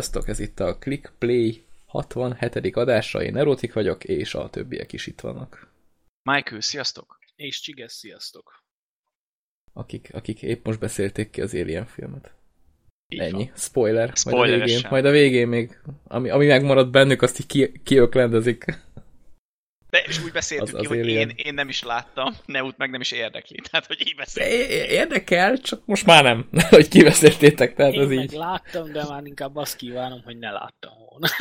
Sziasztok, ez itt a Click Play 67. adása, én Erotik vagyok, és a többiek is itt vannak. Michael, sziasztok! És Csiges, sziasztok! Akik, akik épp most beszélték ki az Alien filmet. Így Ennyi. van. Spoiler. Majd a, végén, Spoileresen. majd a végén még, ami, ami megmaradt bennük, azt így ki, kiöklendezik. De és úgy beszéltük Az- ki, az hogy én, én nem is láttam, Neut meg nem is érdekli. Tehát, hogy így é- érdekel, csak most már nem, hogy kiveszéltétek, tehát Én ez meg így. láttam, de már inkább azt kívánom, hogy ne láttam volna.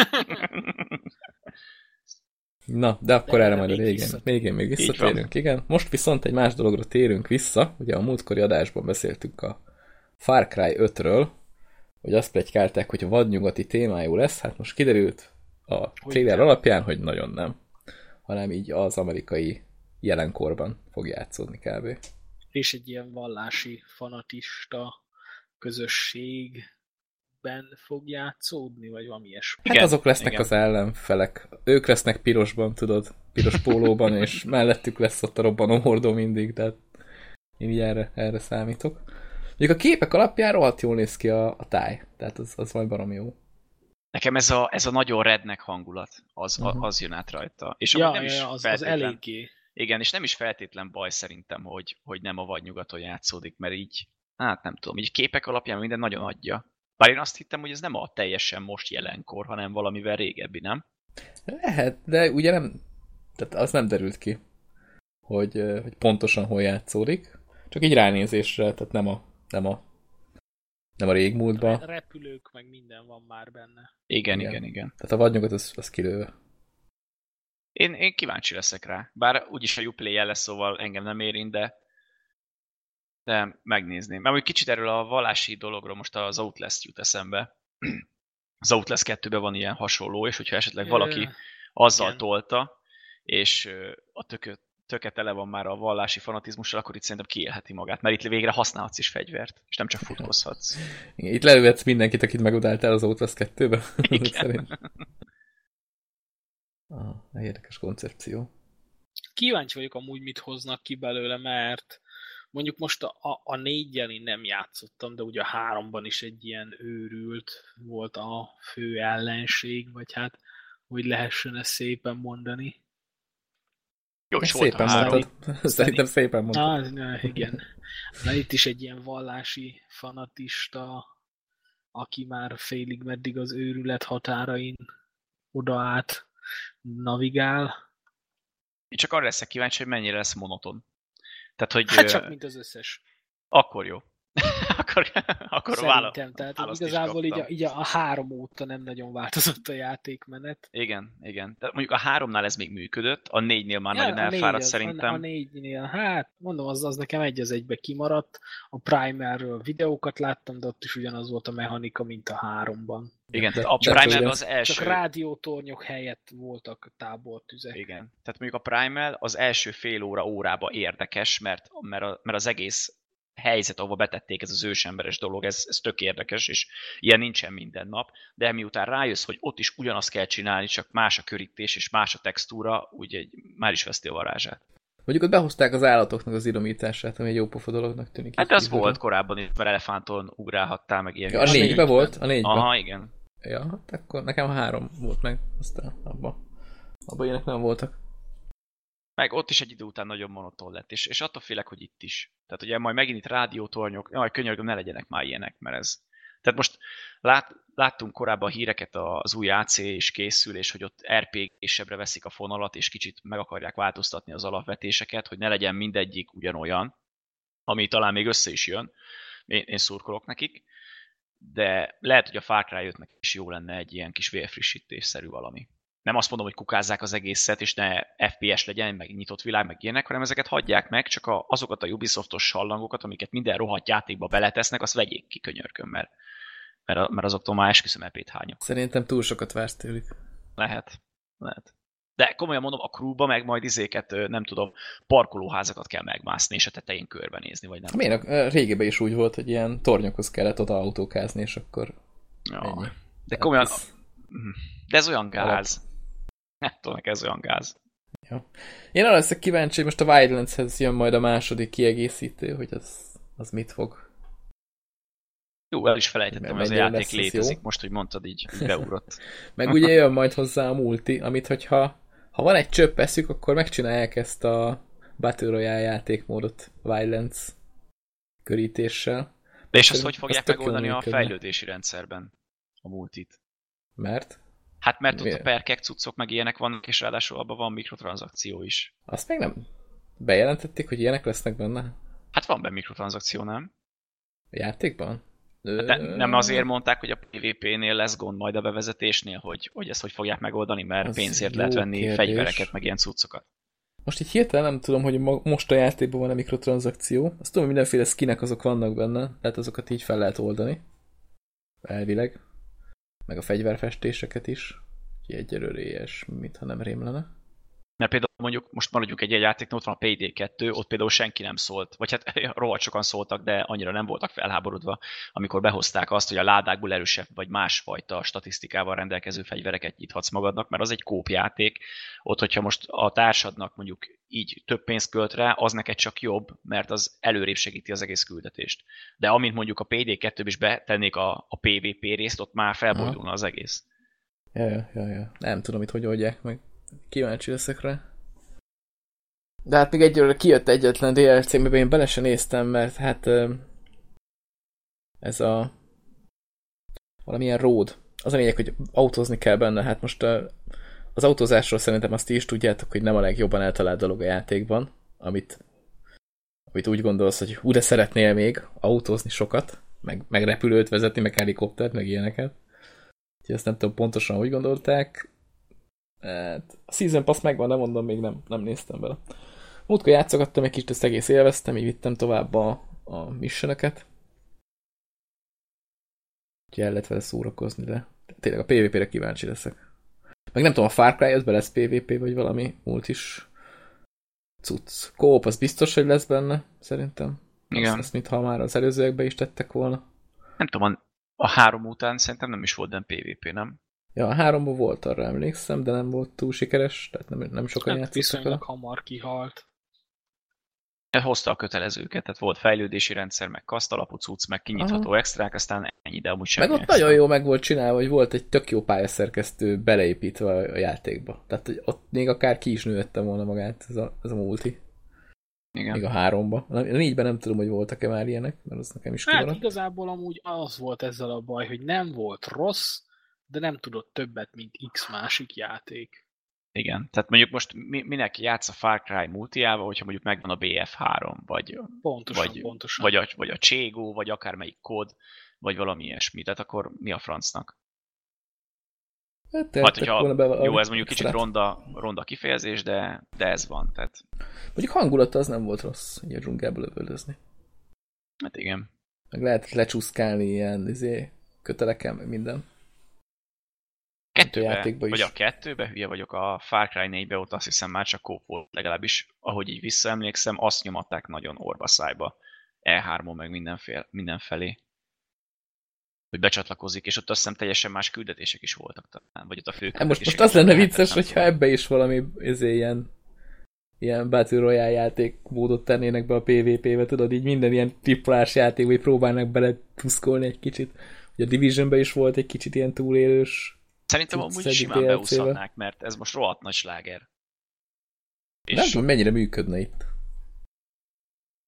Na, de akkor De- erre majd a még végén, vissza- végén még visszatérünk, igen. Most viszont egy más dologra térünk vissza, ugye a múltkori adásban beszéltünk a Far Cry 5-ről, hogy azt plegykálták, hogy a vadnyugati témájú lesz, hát most kiderült a trailer alapján, hogy nagyon nem, hanem így az amerikai jelenkorban fog játszódni kb. És egy ilyen vallási fanatista közösségben fog játszódni, vagy valami ilyesmi. Hát Igen, azok lesznek igen. az ellenfelek. Ők lesznek pirosban, tudod, piros pólóban, és mellettük lesz ott a robbanó hordó mindig, tehát én így erre, erre számítok. Mondjuk a képek alapján rohadt jól néz ki a, a táj, tehát az, az majd barom jó. Nekem ez a, ez a nagyon rednek hangulat, az, uh-huh. az jön át rajta. És Ja, nem ja, is az, az eléggé. Igen, és nem is feltétlen baj szerintem, hogy, hogy nem a vadnyugaton játszódik, mert így, hát nem tudom, így képek alapján minden nagyon adja. Bár én azt hittem, hogy ez nem a teljesen most jelenkor, hanem valamivel régebbi, nem? Lehet, de ugye nem, tehát az nem derült ki, hogy, hogy pontosan hol játszódik, csak így ránézésre, tehát nem a, nem a, nem a régmúltban. Repülők, meg minden van már benne. Igen, Igen. igen, igen. Tehát a vadnyugat az, az kilőve. Én, én kíváncsi leszek rá. Bár úgyis a uplay lesz, szóval engem nem érint, de, de megnézném. Mert úgy kicsit erről a vallási dologról most az Outlast jut eszembe. Az Outlast 2-ben van ilyen hasonló, és hogyha esetleg valaki azzal igen. tolta, és a tököt, töke tele van már a vallási fanatizmussal, akkor itt szerintem kiélheti magát, mert itt végre használhatsz is fegyvert, és nem csak futkozhatsz. Igen, Itt lelőhetsz mindenkit, akit megudáltál az Outlast 2-ben. Igen. szerint. Ah, érdekes koncepció. Kíváncsi vagyok amúgy, mit hoznak ki belőle, mert mondjuk most a, a, a négyen én nem játszottam, de ugye a háromban is egy ilyen őrült volt a fő ellenség, vagy hát hogy lehessen ezt szépen mondani. Jó, és volt a Szépen három. mondtad. Szerintem szépen mondtad. Ah, na, igen. Na itt is egy ilyen vallási fanatista, aki már félig meddig az őrület határain oda át navigál. Én csak arra leszek kíváncsi, hogy mennyire lesz monoton. Tehát, hogy Hát ö, csak mint az összes. akkor jó. akkor akkor vála- Szerintem, tehát választ is igazából így a, így a, három óta nem nagyon változott a játékmenet. Igen, igen. Tehát mondjuk a háromnál ez még működött, a négynél már nagyon a négy elfáradt az- szerintem. A, a négynél, hát mondom, az, az nekem egy az egybe kimaradt. A Primerről videókat láttam, de ott is ugyanaz volt a mechanika, mint a háromban. Igen, De- tehát a de Primal az első... Csak rádiótornyok helyett voltak tábortüzek. Igen. Tehát mondjuk a Primal az első fél óra órába érdekes, mert, mert, a, mert az egész helyzet, ahova betették ez az ősemberes dolog, ez, ez tök érdekes, és ilyen nincsen minden nap, de miután rájössz, hogy ott is ugyanazt kell csinálni, csak más a körítés és más a textúra, úgy egy, már is veszti a varázsát. Mondjuk ott behozták az állatoknak az idomítását, ami egy jó pofa dolognak tűnik. Hát kívülről. volt korábban, is, mert elefánton ugrálhattál, meg ilyen. Ja, a négyben. volt? A négyben? Aha, igen. Ja, hát akkor nekem három volt meg, aztán abban. Abban ilyenek nem voltak. Meg ott is egy idő után nagyon monoton lett, és, és attól félek, hogy itt is. Tehát ugye majd megint itt rádiótornyok, jaj, könyörgöm, ne legyenek már ilyenek, mert ez... Tehát most lát, láttunk korábban híreket, az új AC is készül, és hogy ott RPG-sebbre veszik a fonalat, és kicsit meg akarják változtatni az alapvetéseket, hogy ne legyen mindegyik ugyanolyan, ami talán még össze is jön. Én, én szurkolok nekik. De lehet, hogy a Far Cry 5-nek is jó lenne egy ilyen kis vérfrissítésszerű valami nem azt mondom, hogy kukázzák az egészet, és ne FPS legyen, meg nyitott világ, meg ilyenek, hanem ezeket hagyják meg, csak a, azokat a Ubisoftos sallangokat, amiket minden rohadt játékba beletesznek, azt vegyék ki könyörgöm, mert, mert, mert azoktól már esküszöm epét hányok. Szerintem túl sokat vársz tőlük. Lehet. Lehet. De komolyan mondom, a crewba meg majd izéket, nem tudom, parkolóházakat kell megmászni, és a tetején körbenézni, vagy nem. Miért? A régebben is úgy volt, hogy ilyen tornyokhoz kellett oda autókázni, és akkor Ja. ennyi. De komolyan, Ez- de ez olyan gáz. Nem tudom, ez olyan gáz. Én arra leszek kíváncsi, hogy most a Wildlands-hez jön majd a második kiegészítő, hogy az, az mit fog Jó, el is felejtettem, ez a játék létezik, jó? most, hogy mondtad így, így beugrott. Meg ugye jön majd hozzá a multi, amit hogyha ha van egy csöpp eszük, akkor megcsinálják ezt a Battle Royale játékmódot Violence körítéssel. De és azt hogy fogják megoldani a működne. fejlődési rendszerben a multit? Mert Hát mert ott a perkek, cuccok, meg ilyenek vannak, és ráadásul abban van mikrotranszakció is. azt még nem bejelentették, hogy ilyenek lesznek benne a Hát van benne mikrotranszakció, nem? játékban? Hát ne, nem azért mondták, hogy a PvP-nél lesz gond majd a bevezetésnél, hogy, hogy ezt hogy fogják megoldani, mert Az pénzért lehet venni kérdés. fegyvereket, meg ilyen cuccokat. Most így hirtelen nem tudom, hogy most a játékban van a mikrotranszakció. Azt tudom, hogy mindenféle skinek azok vannak benne, tehát azokat így fel lehet oldani. Elvileg. Meg a fegyverfestéseket is. Úgyhogy egyelőre ilyesmi, mintha nem rém. Mert például mondjuk, most maradjunk egy, egy játéknál, ott van a PD2, ott például senki nem szólt, vagy hát rohadt sokan szóltak, de annyira nem voltak felháborodva, amikor behozták azt, hogy a ládákból erősebb vagy másfajta statisztikával rendelkező fegyvereket nyithatsz magadnak, mert az egy kópjáték. Ott, hogyha most a társadnak mondjuk így több pénzt költ rá, az neked csak jobb, mert az előrébb segíti az egész küldetést. De amint mondjuk a PD2-be is betennék a, a PvP részt, ott már felbojdulna az egész. Ja, ja, ja, ja. Nem tudom itt, hogy oldják meg. Kíváncsi leszek rá. De hát még egyelőre kijött egyetlen DLC, amiben én bele sem néztem, mert hát ez a valamilyen road. Az a lényeg, hogy autózni kell benne. Hát most az autózásról szerintem azt is tudjátok, hogy nem a legjobban eltalált dolog a játékban, amit, amit úgy gondolsz, hogy hú, de szeretnél még autózni sokat, meg, meg repülőt vezetni, meg helikoptert, meg ilyeneket. Úgyhogy ezt nem tudom pontosan, hogy gondolták. Hát, a Season Pass megvan, nem mondom, még nem, nem néztem bele. Múltkor játszogattam egy kicsit, ezt egész élveztem, így vittem tovább a, a missionöket. Úgyhogy el lehet vele szórakozni, de tényleg a PvP-re kíváncsi leszek. Meg nem tudom, a Far cry be lesz PvP, vagy valami múlt is cucc. Coop, az biztos, hogy lesz benne, szerintem. Igen. Azt, azt mintha már az előzőekben is tettek volna. Nem tudom, a- három után szerintem nem is volt nem PvP, nem? Ja, a háromban volt, arra emlékszem, de nem volt túl sikeres, tehát nem, nem sokan Hát játszottak viszonylag vele. hamar kihalt. Ez hozta a kötelezőket, tehát volt fejlődési rendszer, meg kasztalapú cucc, meg kinyitható extrák, aztán ennyi, de amúgy semmi Meg ott extra. nagyon jó meg volt csinálva, hogy volt egy tök jó pályaszerkesztő beleépítve a játékba. Tehát hogy ott még akár ki is nőtte volna magát ez a, ez a multi. Igen. Még a háromba. A négyben nem tudom, hogy voltak-e már ilyenek, mert az nekem is Hát kimaradt. igazából amúgy az volt ezzel a baj, hogy nem volt rossz, de nem tudott többet, mint X másik játék. Igen. Tehát mondjuk most mi, minek játsz a Far Cry multiával, hogyha mondjuk megvan a BF3, vagy, Pontosan, vagy, pontosan. vagy, a, vagy a Cségó, vagy akármelyik kód, vagy valami ilyesmi. Tehát akkor mi a francnak? Hát, Hát, hogyha, be jó, ez mondjuk kicsit ronda, ronda kifejezés, de, de ez van. Tehát, Mondjuk hangulata az nem volt rossz, így a dzsungelbe lövöldözni. hát igen. Meg lehet lecsúszkálni ilyen izé, köteleken, meg minden. Kettőbe, játékba is. vagy a kettőbe, hülye vagyok, a Far Cry 4-be ott azt hiszem már csak kóp volt, legalábbis ahogy így visszaemlékszem, azt nyomatták nagyon orba szájba. E3-on meg mindenfél, mindenfelé. Hogy becsatlakozik, és ott azt hiszem teljesen más küldetések is voltak talán, vagy ott a fő Hát most, most az lenne vicces, hogyha ebbe is valami izé, ilyen ilyen Battle Royale játékmódot tennének be a PvP-be, tudod, így minden ilyen triplás játék, hogy próbálnak bele tuszkolni egy kicsit. Ugye a Divisionbe is volt egy kicsit ilyen túlélős. Szerintem amúgy simán beúszhatnák, mert ez most rohadt nagy sláger. És Nem tudom, mennyire működne itt.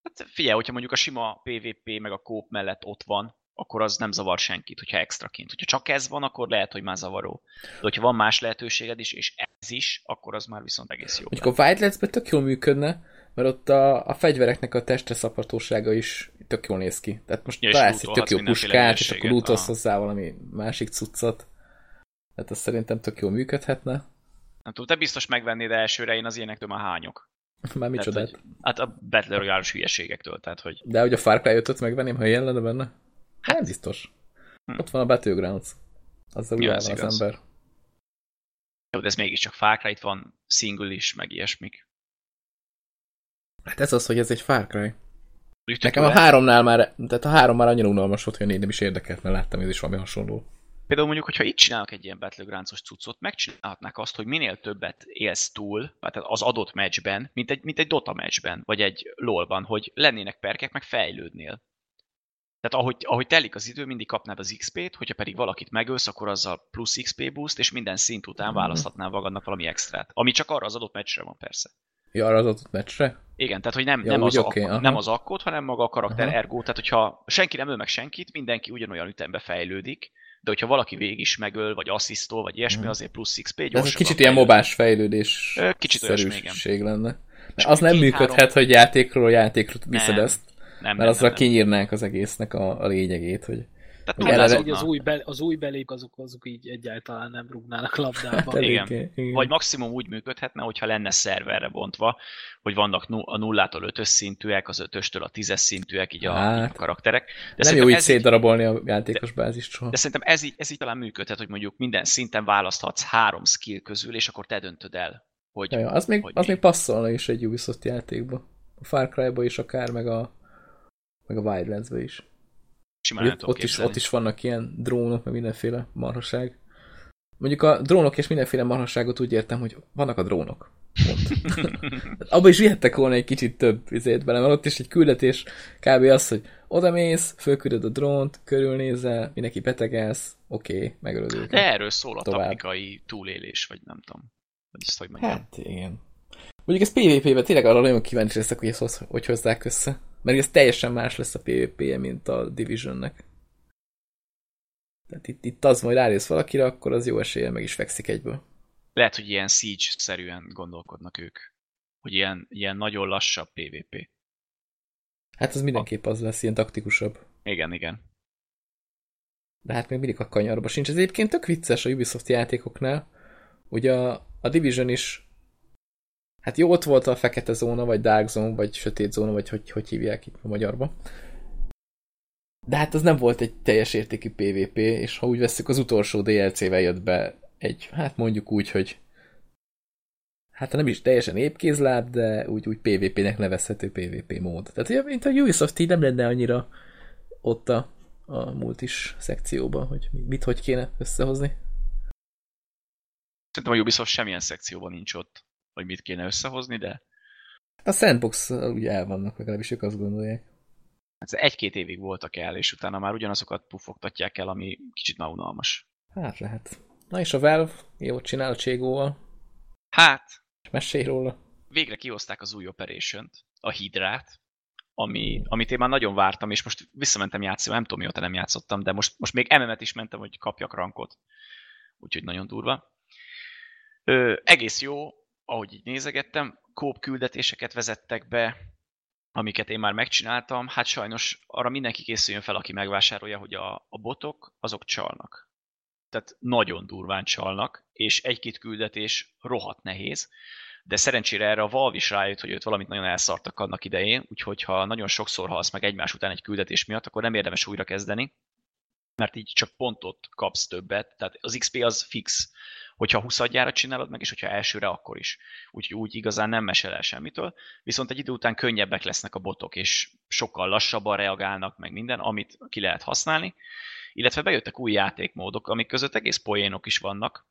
Hát figyelj, hogyha mondjuk a sima PvP meg a kóp mellett ott van, akkor az nem zavar senkit, hogyha extraként. Hogyha csak ez van, akkor lehet, hogy már zavaró. De hogyha van más lehetőséged is, és ez is, akkor az már viszont egész jó. Mondjuk a Wildlands-ben tök jól működne, mert ott a, a fegyvereknek a testre szapatósága is tök jól néz ki. Tehát most Ja, találsz egy tök jó puskát, és akkor lootolsz Aha. hozzá valami másik cuccot. Tehát az szerintem tök jól működhetne. Nem tudom, te biztos megvennéd elsőre, én az ilyenektől már hányok. Már micsodát. Tehát, hogy, hát a Battle royale hülyeségektől, tehát hogy De hogy a Far Cry 5-öt megvenném, ha ilyen lenne benne? Hát nem biztos. Hm. Ott van a Battlegrounds. Azzal úgy ez az igaz. ember. jó, de ez mégiscsak Far Cry, itt van single is, meg ilyesmik. Hát ez az, hogy ez egy Far Cry. Nekem a háromnál már, tehát a három már annyira unalmas volt, hogy a négy nem is érdekelt, mert láttam, hogy ez is valami hasonló. Például mondjuk, hogyha itt csinálnak egy ilyen Battlegrounds-os cuccot, megcsinálhatnák azt, hogy minél többet élsz túl, tehát az adott meccsben, mint egy, mint egy Dota meccsben, vagy egy LoL-ban, hogy lennének perkek, meg fejlődnél. Tehát ahogy, ahogy telik az idő, mindig kapnád az XP-t, hogyha pedig valakit megölsz, akkor azzal plusz XP boost, és minden szint után Mhm. választhatnál magadnak valami extrát. Ami csak arra az adott meccsre van persze. Ja, arra az adott meccsre? Igen, tehát hogy nem, Ja, nem, az, akkor, aha. nem az akkód, hanem maga a karakter Aha. ergo. Tehát hogyha senki nem öl meg senkit, mindenki ugyanolyan ütembe fejlődik, de hogyha valaki végig is megöl, vagy asszisztol, vagy ilyesmi, Mhm. azért plusz XP, De ez egy gyorsabban kicsit ilyen mobás fejlődés kicsit szerűség lenne. Mert az nem működhet, hogy játékról játékra viszed Nem. ezt, Nem, mert nem, azra nem, nem. kinyírnánk az egésznek a, a lényegét, hogy Tehát Hát, lázadna. hogy az új, be, az új belép azok, azok így egyáltalán nem rúgnának labdába. Hát igen. igen. Vagy maximum úgy működhetne, hogyha lenne szerverre bontva, hogy vannak a nullától ötös szintűek, az ötöstől a tízes szintűek, így a, Hát. így a karakterek. De nem jó így szétdarabolni a játékos bázist soha. de szerintem ez így, ez így talán működhet, hogy mondjuk minden szinten választhatsz három skill közül, és akkor te döntöd el, hogy ja, az még, hogy az mi. még passzolna is egy Ubisoft játékba. A Far Cry-ba is akár, meg a, meg a Wildlands-be is. Simán nem Ott, is, ott is vannak ilyen drónok, meg mindenféle marhaság. Mondjuk a drónok és mindenféle marhaságot úgy értem, hogy vannak a drónok. Pont. Abba is vihettek volna egy kicsit több izét bele, mert ott is egy küldetés kb. az, hogy odamész, fölküldöd a drónt, körülnézel, mindenki betegelsz, oké, okay, megölöd őket. De erről szól a Tovább. taktikai túlélés, vagy nem tudom. Hogy ezt hogy mondjam. Hát igen. Mondjuk ez PvP-ben tényleg arra nagyon kíváncsi leszek, hogy ezt hogy hozzák össze. Mert ez teljesen más lesz a PvP-je, mint a Divisionnek. Tehát itt, itt az majd rárész valakire, akkor az jó esélye meg is fekszik egyből. Lehet, hogy ilyen siege-szerűen gondolkodnak ők. Hogy ilyen, ilyen nagyon lassabb PvP. Hát az mindenképp az lesz, ilyen taktikusabb. Igen, igen. De hát még mindig a kanyarba sincs. Ez egyébként tök vicces a Ubisoft játékoknál. Ugye a, a Division is hát jó, ott volt a fekete zóna, vagy dark zone, vagy sötét zóna, vagy hogy, hogy hívják itt a magyarba. De hát az nem volt egy teljes értékű PvP, és ha úgy veszük, az utolsó DLC-vel jött be egy, hát mondjuk úgy, hogy hát nem is teljesen épkézláb, de úgy, úgy PvP-nek nevezhető PvP mód. Tehát ugye, mint a Ubisoft így nem lenne annyira ott a, a multis szekcióban, hogy mit hogy kéne összehozni. Szerintem a Ubisoft semmilyen szekcióban nincs ott, hogy mit kéne összehozni, de A sandbox ugye el vannak, legalábbis ők azt gondolják. egy-két évig voltak el, és utána már ugyanazokat pufogtatják el, ami kicsit már unalmas. Hát lehet. Na és a Valve jót csinál a Cségóval, Hát, mesélj róla. végre kihozták az új operation a Hydrát, ami, amit én már nagyon vártam, és most visszamentem játszani, nem tudom mióta nem játszottam, de most, most még MM-et is mentem, hogy kapjak rankot. Úgyhogy nagyon durva. Ö, egész jó, ahogy így nézegettem, kóp küldetéseket vezettek be, amiket én már megcsináltam. Hát sajnos arra mindenki készüljön fel, aki megvásárolja, hogy a, a botok azok csalnak. Tehát nagyon durván csalnak, és egy-két küldetés rohadt nehéz de szerencsére erre a Valve is rájött, hogy őt valamit nagyon elszartak annak idején, úgyhogy ha nagyon sokszor halsz meg egymás után egy küldetés miatt, akkor nem érdemes újra kezdeni, mert így csak pontot kapsz többet, tehát az XP az fix, hogyha 20 adjára csinálod meg, és hogyha elsőre, akkor is. Úgyhogy úgy igazán nem mesel el semmitől, viszont egy idő után könnyebbek lesznek a botok, és sokkal lassabban reagálnak meg minden, amit ki lehet használni, illetve bejöttek új játékmódok, amik között egész poénok is vannak,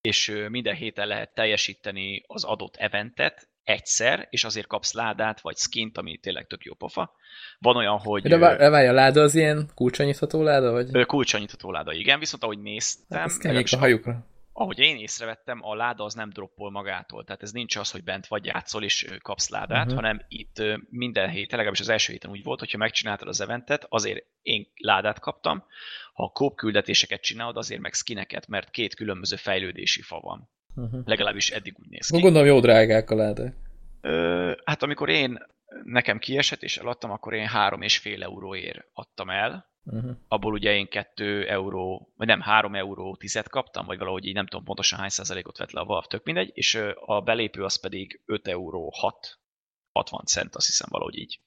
és minden héten lehet teljesíteni az adott eventet egyszer, és azért kapsz ládát, vagy skint, ami tényleg tök jó pofa. Van olyan, hogy De vár- várj, a láda az ilyen kulcsanyítható láda, vagy? ö, kulcsanyítható láda, igen, viszont ahogy néztem, Hát, ezt a hajukra. ahogy én észrevettem, a láda az nem droppol magától. Tehát ez nincs az, hogy bent vagy játszol és kapsz ládát, uh-huh. hanem itt minden héten, legalábbis az első héten úgy volt, hogyha megcsináltad az eventet, azért én ládát kaptam. Ha a kóp küldetéseket csinálod, azért meg skineket, mert két különböző fejlődési fa van. Uh-huh. Legalábbis eddig úgy néz ki. gondolom jó drágák a ládák. Ö, hát amikor én nekem kiesett és eladtam, akkor én három és fél euróért adtam el. Uh-huh. Abból ugye én 2 euró, vagy nem, 3 euró tizet kaptam, vagy valahogy így nem tudom pontosan hány százalékot vett le a Valve, tök mindegy, és a belépő az pedig 5 euró 6, 60 cent, azt hiszem valahogy így.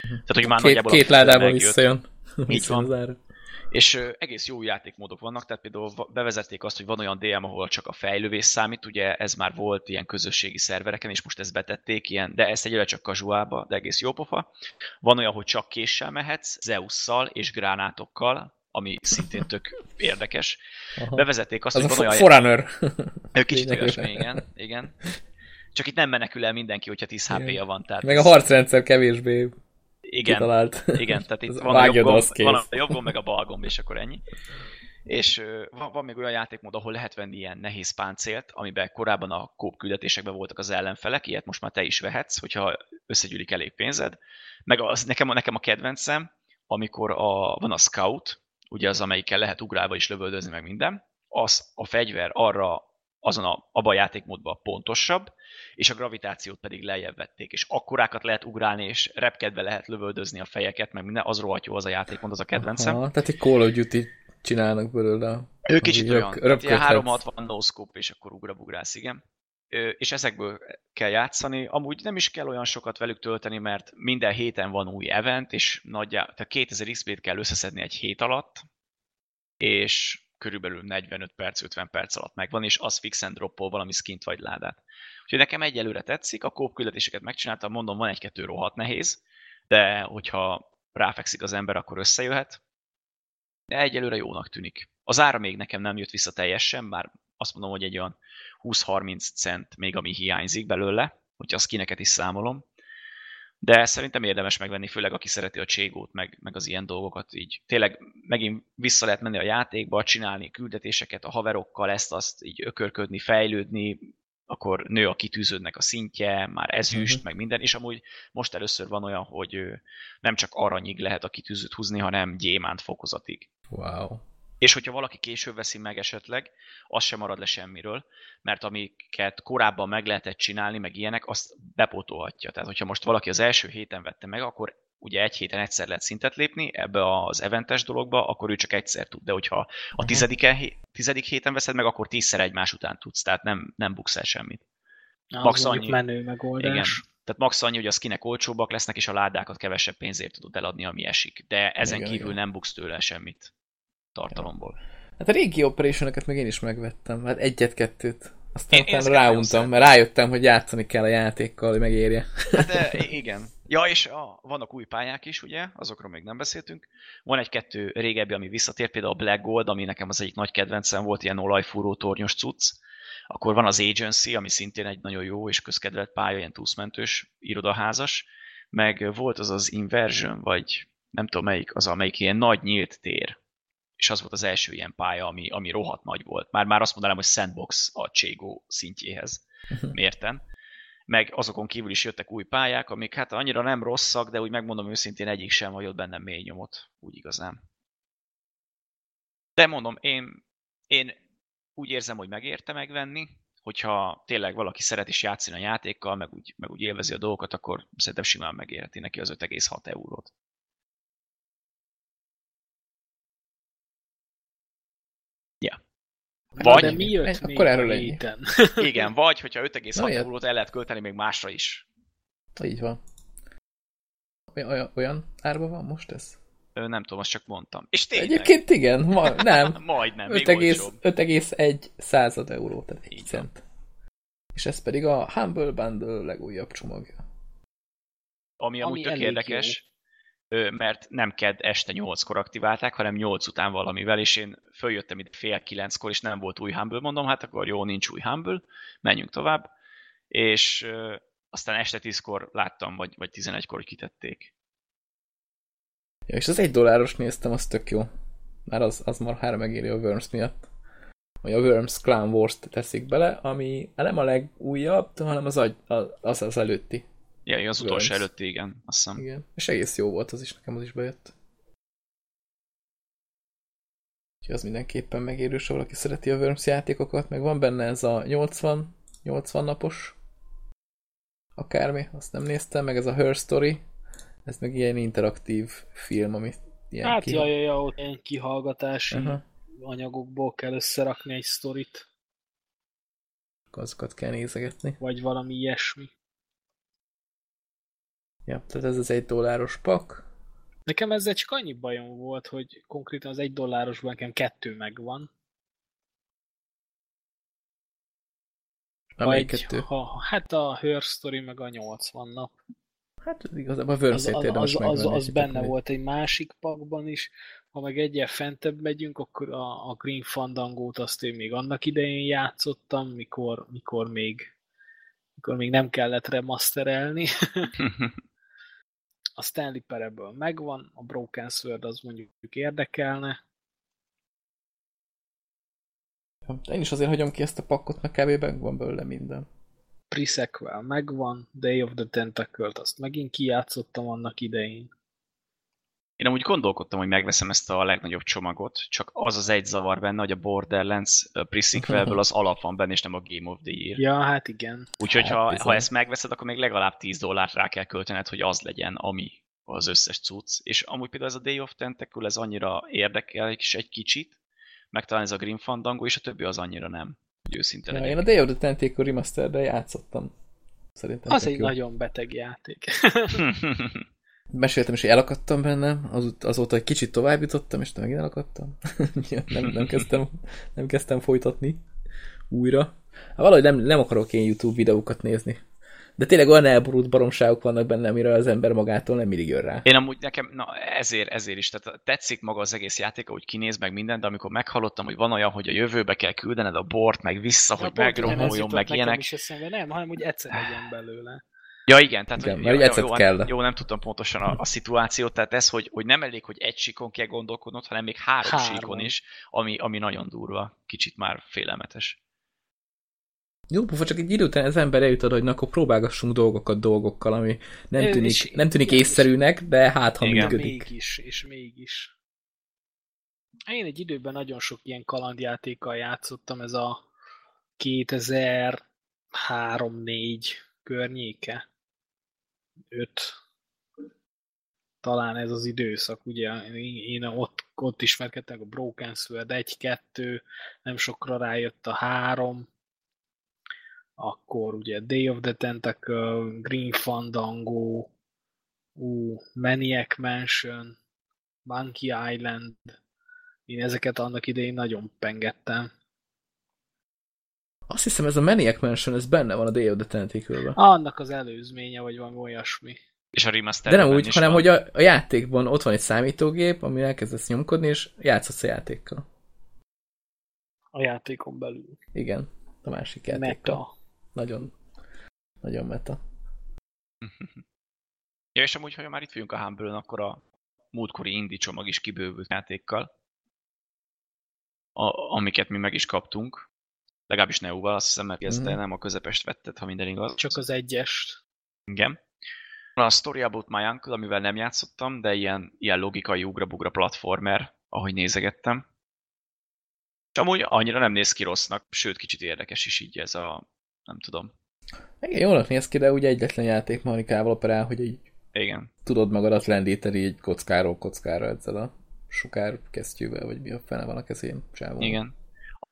Tehát, hogy már Két, nagyjából két megjött. visszajön. Visszajön van. És egész jó játékmódok vannak, tehát például bevezették azt, hogy van olyan DM, ahol csak a fejlővés számít, ugye ez már volt ilyen közösségi szervereken, és most ezt betették, ilyen, de ezt egyelőre csak casualba, de egész jó pofa. Van olyan, hogy csak késsel mehetsz, Zeusszal és gránátokkal, ami szintén tök érdekes. Aha. Bevezették azt, Az hogy van olyan... Forerunner. Kicsit olyasmi, igen, igen. Csak itt nem menekül el mindenki, hogyha 10 Igen. HP-ja van. Tehát Meg a harcrendszer kevésbé Igen, kitalált. igen, tehát itt van a, jobb gomb, van a jobb gomb, meg a bal gomb, és akkor ennyi. És van, van még olyan játékmód, ahol lehet venni ilyen nehéz páncélt, amiben korábban a kóp küldetésekben voltak az ellenfelek, ilyet most már te is vehetsz, hogyha összegyűlik elég pénzed. Meg az, nekem, a- nekem a kedvencem, amikor a, van a scout, ugye az, amelyikkel lehet ugrálva is lövöldözni, meg minden, az a fegyver arra azon a, abban a játékmódban pontosabb, és a gravitációt pedig lejjebb vették, és akkorákat lehet ugrálni, és repkedve lehet lövöldözni a fejeket, meg minden, az rohadt jó az a játékmód, az a kedvencem. Aha, tehát egy Call of Duty csinálnak belőle. Ő kicsit röp- olyan, tehát ilyen röpködhetsz. 360 no scope, és akkor ugrabugrálsz, igen. És ezekből kell játszani. Amúgy nem is kell olyan sokat velük tölteni, mert minden héten van új event, és nagyjá, tehát 2000 XP-t kell összeszedni egy hét alatt, és körülbelül 45 perc, 50 perc alatt megvan, és az fixen droppol valami skint vagy ládát. Úgyhogy nekem egyelőre tetszik, a kóp küldetéseket megcsináltam, mondom, van egy-kettő rohadt nehéz, de hogyha ráfekszik az ember, akkor összejöhet. De egyelőre jónak tűnik. Az ára még nekem nem jött vissza teljesen, bár azt mondom, hogy egy olyan 20-30 cent még ami hiányzik belőle, hogyha a skineket is számolom. De szerintem érdemes megvenni, főleg aki szereti a cségót, meg, meg az ilyen dolgokat. Így tényleg megint vissza lehet menni a játékba, csinálni küldetéseket a haverokkal, ezt-azt így ökörködni, fejlődni, akkor nő a kitűződnek a szintje, már ezüst, Mhm. meg minden, és amúgy most először van olyan, hogy nem csak aranyig lehet a kitűzőt húzni, hanem gyémánt fokozatig. Wow. És hogyha valaki később veszi meg esetleg, az sem marad le semmiről, mert amiket korábban meg lehetett csinálni, meg ilyenek, azt bepótolhatja. Tehát, hogyha most valaki az első héten vette meg, akkor ugye egy héten egyszer lehet szintet lépni ebbe az eventes dologba, akkor ő csak egyszer tud. De hogyha a Mhm. tizediken, tizedik héten veszed meg, akkor tízszer egymás után tudsz, tehát nem, nem buksz el semmit. Az Max annyi. menő megoldás. Igen. Tehát max annyi, hogy a skinek olcsóbbak lesznek, és a ládákat kevesebb pénzért tudod eladni, ami esik. De ezen Igen, kívül igen. nem buksz tőle semmit tartalomból. Hát a régi operation meg én is megvettem. Hát egyet-kettőt. Aztán Én- ráuntam, mert rájöttem, hogy játszani kell a játékkal, hogy megérje. Hát de igen. Ja, és a, vannak új pályák is, ugye, azokról még nem beszéltünk. Van egy-kettő régebbi, ami visszatér, például a Black Gold, ami nekem az egyik nagy kedvencem volt, ilyen olajfúró tornyos cucc. Akkor van az Agency, ami szintén egy nagyon jó és közkedvelt pálya, ilyen túszmentős, irodaházas. Meg volt az az Inversion, vagy nem tudom melyik, az amelyik ilyen nagy nyílt tér. És az volt az első ilyen pálya, ami, ami rohadt nagy volt. Már, már azt mondanám, hogy sandbox a Cségó szintjéhez mérten meg azokon kívül is jöttek új pályák, amik hát annyira nem rosszak, de úgy megmondom őszintén, egyik sem hagyott bennem mély nyomot, úgy igazán. De mondom, én, én úgy érzem, hogy megérte megvenni, hogyha tényleg valaki szeret is játszani a játékkal, meg úgy, meg úgy élvezi a dolgokat, akkor szerintem simán megérheti neki az 5,6 eurót. Ja. Na, Vagy, de mi jött Egy- még akkor erről ennyi. héten? igen, vagy hogyha 5,6 Olyat. eurót el lehet költeni még másra is. Így van. Olyan, olyan, árba van most ez? Ö, Nem tudom, azt csak mondtam. És tényleg, Egyébként igen, ma, nem. majdnem, még 5,1 olcsóbb. 5,1 század euró, tehát egy Így van. cent. És ez pedig a Humble Bundle legújabb csomagja. Ami amúgy Ami tök elég érdekes, ö, mert nem kedd este 8-kor aktiválták, hanem 8 után valamivel, és én följöttem itt fél 9-kor, és nem volt új Humble, mondom, hát akkor jó, nincs új Humble, menjünk tovább. És aztán este 10-kor láttam, vagy, vagy 11-kor, hogy kitették. Ja, és az egy dolláros néztem, az tök jó. Már az, az marhára megéri a Worms miatt. Hogy a Worms Clan Wars-t teszik bele, ami nem a legújabb, hanem az, agy, az az előtti. Ja, az utolsó előtti, igen, azt hiszem. Igen. És egész jó volt az is, nekem az is bejött. Úgyhogy az mindenképpen megérős, ha valaki szereti a Worms játékokat, meg van benne ez a 80, 80 napos akármi, azt nem néztem, meg ez a Her Story, ez meg ilyen interaktív film, ami ilyen Hát, ki- ja, ja, ja, ott ilyen kihallgatási Aha. anyagokból kell összerakni egy sztorit, azokat kell nézegetni. vagy valami ilyesmi. Ja, tehát ez az egy dolláros pak. Nekem ezzel csak annyi bajom volt, hogy konkrétan az egy dollárosban nekem kettő megvan. Egy Vagy kettő. Ha, hát a Her Story meg a 80 nap. Hát igazából a Az, az, az, az, az benne volt egy másik pakban is. Ha meg egyel fentebb megyünk, akkor a, a Green Fandango-t azt én még annak idején játszottam, mikor, mikor még mikor még nem kellett remasterelni. A Stanley Parable megvan, a Broken Sword az mondjuk érdekelne. Én is azért hagyom ki ezt a pakkot, mert kb. van belőle minden. Pre-sequel megvan, Day of the Tentacle-t azt megint kijátszottam annak idején. Én amúgy gondolkodtam, hogy megveszem ezt a legnagyobb csomagot, csak az az egy zavar benne, hogy a Borderlands pre az alap van benne, és nem a Game of the Year. Ja, hát igen. Úgyhogy hát, ha, ha ezt megveszed, akkor még legalább 10 dollárt rá kell költened, hogy az legyen, ami az összes cucc. És amúgy például ez a Day of Tentacle, ez annyira érdekel és egy kicsit, meg talán ez a Grim Fandango, és a többi az annyira nem, hogy őszinte ja, Én a Day of the Tentacle remaster játszottam. Szerintem az egy jó. nagyon beteg játék. meséltem is, hogy elakadtam benne, az, azóta egy kicsit tovább jutottam, és megint elakadtam. nem, nem, kezdtem, nem kezdtem folytatni újra. Hát valahogy nem, nem akarok én YouTube videókat nézni. De tényleg olyan elborult baromságok vannak benne, amire az ember magától nem mindig jön rá. Én amúgy nekem, na ezért, ezért is, tehát tetszik maga az egész játék, hogy kinéz meg minden, de amikor meghallottam, hogy van olyan, hogy a jövőbe kell küldened a bort, meg vissza, ja, hogy megromoljon, meg ilyenek. Is eszembe, nem, hanem hogy egyszer legyen belőle. Ja igen, tehát igen, hogy, jó, jó, kell. jó, nem tudtam pontosan a, a szituációt, tehát ez, hogy, hogy nem elég, hogy egy síkon kell gondolkodnod, hanem még három, három. síkon is, ami, ami nagyon durva, kicsit már félelmetes. Jó, pufa, csak egy idő után az ember eljut oda, hogy na, akkor próbálgassunk dolgokat dolgokkal, ami nem tűnik, és, nem tűnik észszerűnek, de hát ha igen. működik. Mégis, és mégis. Én egy időben nagyon sok ilyen kalandjátékkal játszottam, ez a 2003-4 környéke. 5 talán ez az időszak, ugye én ott, ott ismerkedtem a Broken Sword 1-2, nem sokra rájött a 3, akkor ugye Day of the Tentacle, Green Fandango, ú, Maniac Mansion, Monkey Island, én ezeket annak idején nagyon pengettem. Azt hiszem ez a Maniac Mansion, ez benne van a Day of the Tentacle-ben. Annak az előzménye, vagy valami olyasmi. És a remaster De nem úgy, hanem van. hogy a, a játékban ott van egy számítógép, ami elkezdesz nyomkodni, és játszhatsz a játékkal. A játékon belül. Igen, a másik játékkal. Meta. Nagyon, nagyon meta. ja, és amúgy, ha már itt vagyunk a humble akkor a múltkori indie csomag is kibővült játékkal, a, amiket mi meg is kaptunk. Legalábbis Neo-val, azt hiszem, mert ezt mm. nem a közepest vetted, ha minden igaz. Csak az egyest. Igen. A Story About My Uncle, amivel nem játszottam, de ilyen, ilyen logikai ugra-bugra platformer, ahogy nézegettem. És amúgy annyira nem néz ki rossznak, sőt kicsit érdekes is így ez a, nem tudom. Igen, jól néz ki, de ugye egyetlen játék Marikával operál, hogy így Igen. tudod magadat lendíteni egy kockáról kockára ezzel a sukár kesztyűvel, vagy mi a fene van a kezén csávon. Igen.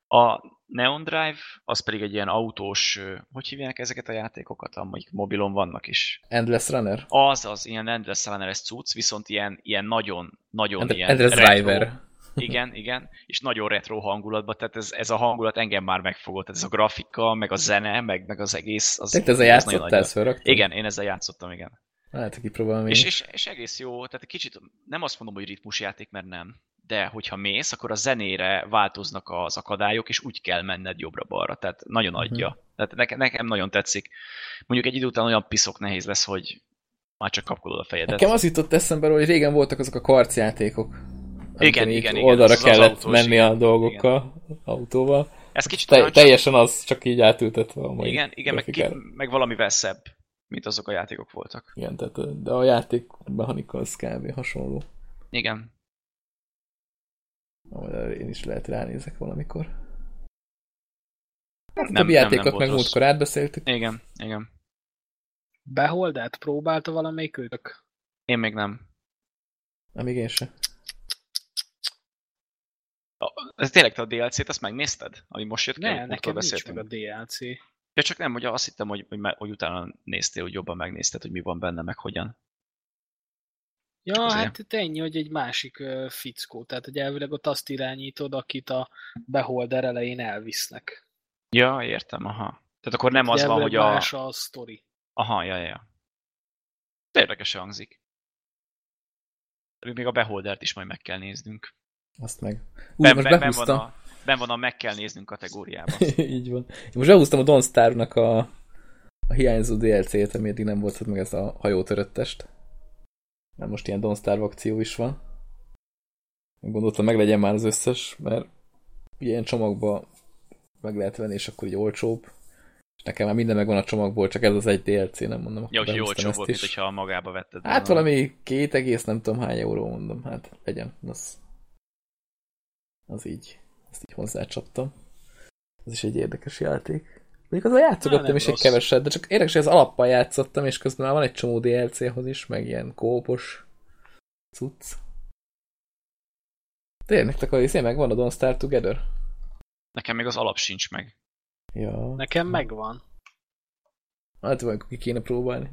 A Neon Drive, az pedig egy ilyen autós, hogy hívják ezeket a játékokat, amik mobilon vannak is? Endless Runner? Az, az, ilyen Endless Runner ez cucc, viszont ilyen, ilyen nagyon, nagyon End ilyen Endless retro, Driver. Igen, igen, és nagyon retro hangulatban, tehát ez, ez a hangulat engem már megfogott, ez a grafika, meg a zene, meg, meg az egész. Az, Tehát ezzel játszottál, ezt Igen, én ezzel játszottam, igen. Hát, kipróbálom és, és, és, egész jó, tehát egy kicsit, nem azt mondom, hogy ritmusjáték, mert nem, de hogyha mész, akkor a zenére változnak az akadályok, és úgy kell menned jobbra-balra, tehát nagyon mhm. adja. Uh-huh. Tehát nekem, nekem nagyon tetszik. Mondjuk egy idő után olyan piszok nehéz lesz, hogy már csak kapkodod a fejedet. Nekem az jutott eszembe, hogy régen voltak azok a karcjátékok. Igen, igen, igen. Oldalra az kellett az menni igen. a dolgokkal, igen. autóval. Ez kicsit te, teljesen az, csak így átültetve a mai Igen, igen meg, ki, meg valamivel szebb, mint azok a játékok voltak. Igen, tehát, de a játék mechanika az kb. hasonló. Igen. Majd én is lehet ránézek valamikor. Hát, nem, játékot nem, nem meg múltkor átbeszéltük. Igen, igen. Beholdát próbálta valamelyik őtök? Én még nem. Nem, még én sem. Ez tényleg te a DLC-t, azt megnézted? Ami most jött ne, nekem beszéltünk. nincs meg a DLC. Ja, csak nem, hogy azt hittem, hogy, hogy, hogy utána néztél, hogy jobban megnézted, hogy mi van benne, meg hogyan. Ja, Azért. hát ennyi, hogy egy másik uh, fickó, tehát hogy elvileg ott azt irányítod, akit a beholder elején elvisznek. Ja, értem, aha. Tehát akkor nem az van, hogy a... más a sztori. Aha, ja, ja. Érdekes hangzik. Még a beholdert is majd meg kell néznünk. Azt meg. Ú, ben, most ben, ben, van a, ben van a meg kell néznünk kategóriában. Így van. Én most behúztam a Don't Starve-nak a, a hiányzó DLC-t, ami eddig nem volt meg ez a hajótöröttest. Mert most ilyen Don't Starve akció is van. Gondoltam, meg legyen már az összes, mert ilyen csomagba meg lehet venni, és akkor így olcsóbb. És nekem már minden megvan a csomagból, csak ez az egy DLC, nem mondom. akkor Ja, behoztam olcsóbb volt, mint hogyha magába vetted. Hát volna. valami két egész, nem tudom hány euró mondom. Hát legyen, az, az így. Ezt így hozzácsaptam. Ez is egy érdekes játék. Mondjuk azzal játszogattam is egy keveset, de csak érdekes, hogy az alappal játszottam, és közben már van egy csomó DLC-hoz is, meg ilyen kópos cucc. Tényleg, nektek a izé megvan a Don't Start Together? Nekem még az alap sincs meg. Ja. Nekem megvan. Hát vagy ki kéne próbálni.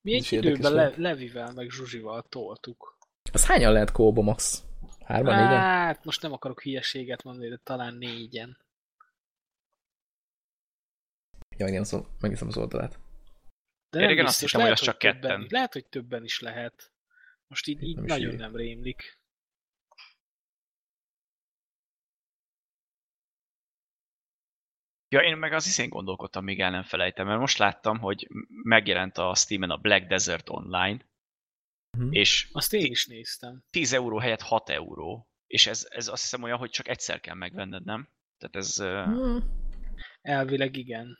Mi egy időben Le-. Levivel meg Zsuzsival toltuk. Az hányan lehet kóba max? Hárman, négyen? Hát, most nem akarok hülyeséget mondani, de talán négyen. Ja, igen, az, megnézem az oldalát. De Én régen azt hittem, hogy az lehet, csak többen, ketten. Lehet, hogy többen is lehet. Most így, így nem nagyon írja. nem rémlik. Ja, én meg az iszén gondolkodtam, még el nem felejtem, mert most láttam, hogy megjelent a Steam-en a Black Desert Online, Mhm. és Azt én is néztem. 10 euró helyett 6 euró. És ez, ez azt hiszem olyan, hogy csak egyszer kell megvenned, nem? Tehát ez... ö, Hmm. Elvileg igen.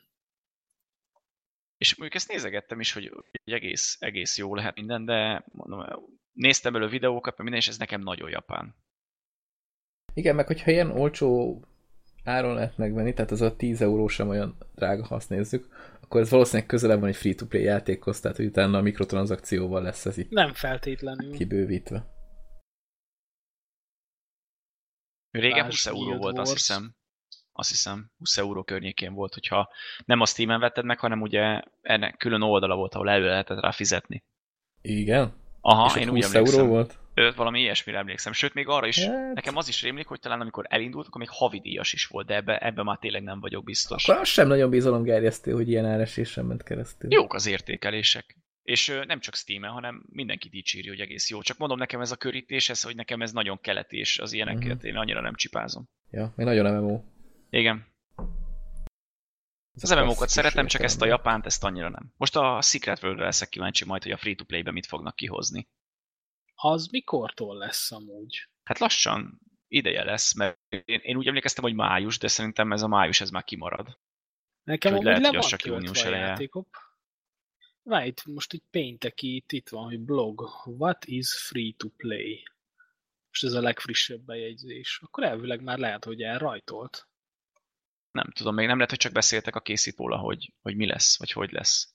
És mondjuk ezt nézegettem is, hogy, egész, egész jó lehet minden, de mondom, néztem belőle videókat, meg minden, és ez nekem nagyon japán. Igen, meg hogyha ilyen olcsó áron lehet megvenni, tehát az a 10 euró sem olyan drága, ha azt nézzük, akkor ez valószínűleg közelebb van egy free-to-play játékhoz, tehát hogy utána a mikrotranszakcióval lesz ez itt Nem feltétlenül. kibővítve. Régen Lásd 20 euró volt, azt Wars. hiszem. Azt hiszem, 20 euró környékén volt, hogyha nem a Steam-en vetted meg, hanem ugye ennek külön oldala volt, ahol elő lehetett rá fizetni. Igen? Aha, És én úgy 20 emlékszem. euró volt? Ö, valami ilyesmire emlékszem. Sőt, még arra is, Hát- nekem az is rémlik, hogy talán amikor elindult, akkor még havidíjas is volt, de ebbe, ebbe már tényleg nem vagyok biztos. Akkor az sem nagyon bizalomgerjesztő, hogy ilyen áresésen ment keresztül. Jók az értékelések. És nem csak Steam-en, hanem mindenki dicséri, hogy egész jó. Csak mondom nekem ez a körítés, ez, hogy nekem ez nagyon keleti, és az ilyeneket Mhm. én annyira nem csipázom. Ja, még nagyon MMO. Igen. Ez Az MMO-kat szeretem, csak ezt a japánt, ezt annyira nem. Most a Secret World-re leszek kíváncsi majd, hogy a free-to-play-be mit fognak kihozni. Az mikortól lesz amúgy? Hát lassan ideje lesz, mert én, én úgy emlékeztem, hogy május, de szerintem ez a május ez már kimarad. Nekem amúgy lehet, le hogy az van csak június a eleje. játékok. Várj, itt most egy pénteki, itt, itt van, hogy blog. What is free to play? Most ez a legfrissebb bejegyzés. Akkor elvileg már lehet, hogy elrajtolt. Nem tudom, még nem lehet, hogy csak beszéltek a készítőle, hogy, hogy mi lesz, vagy hogy lesz.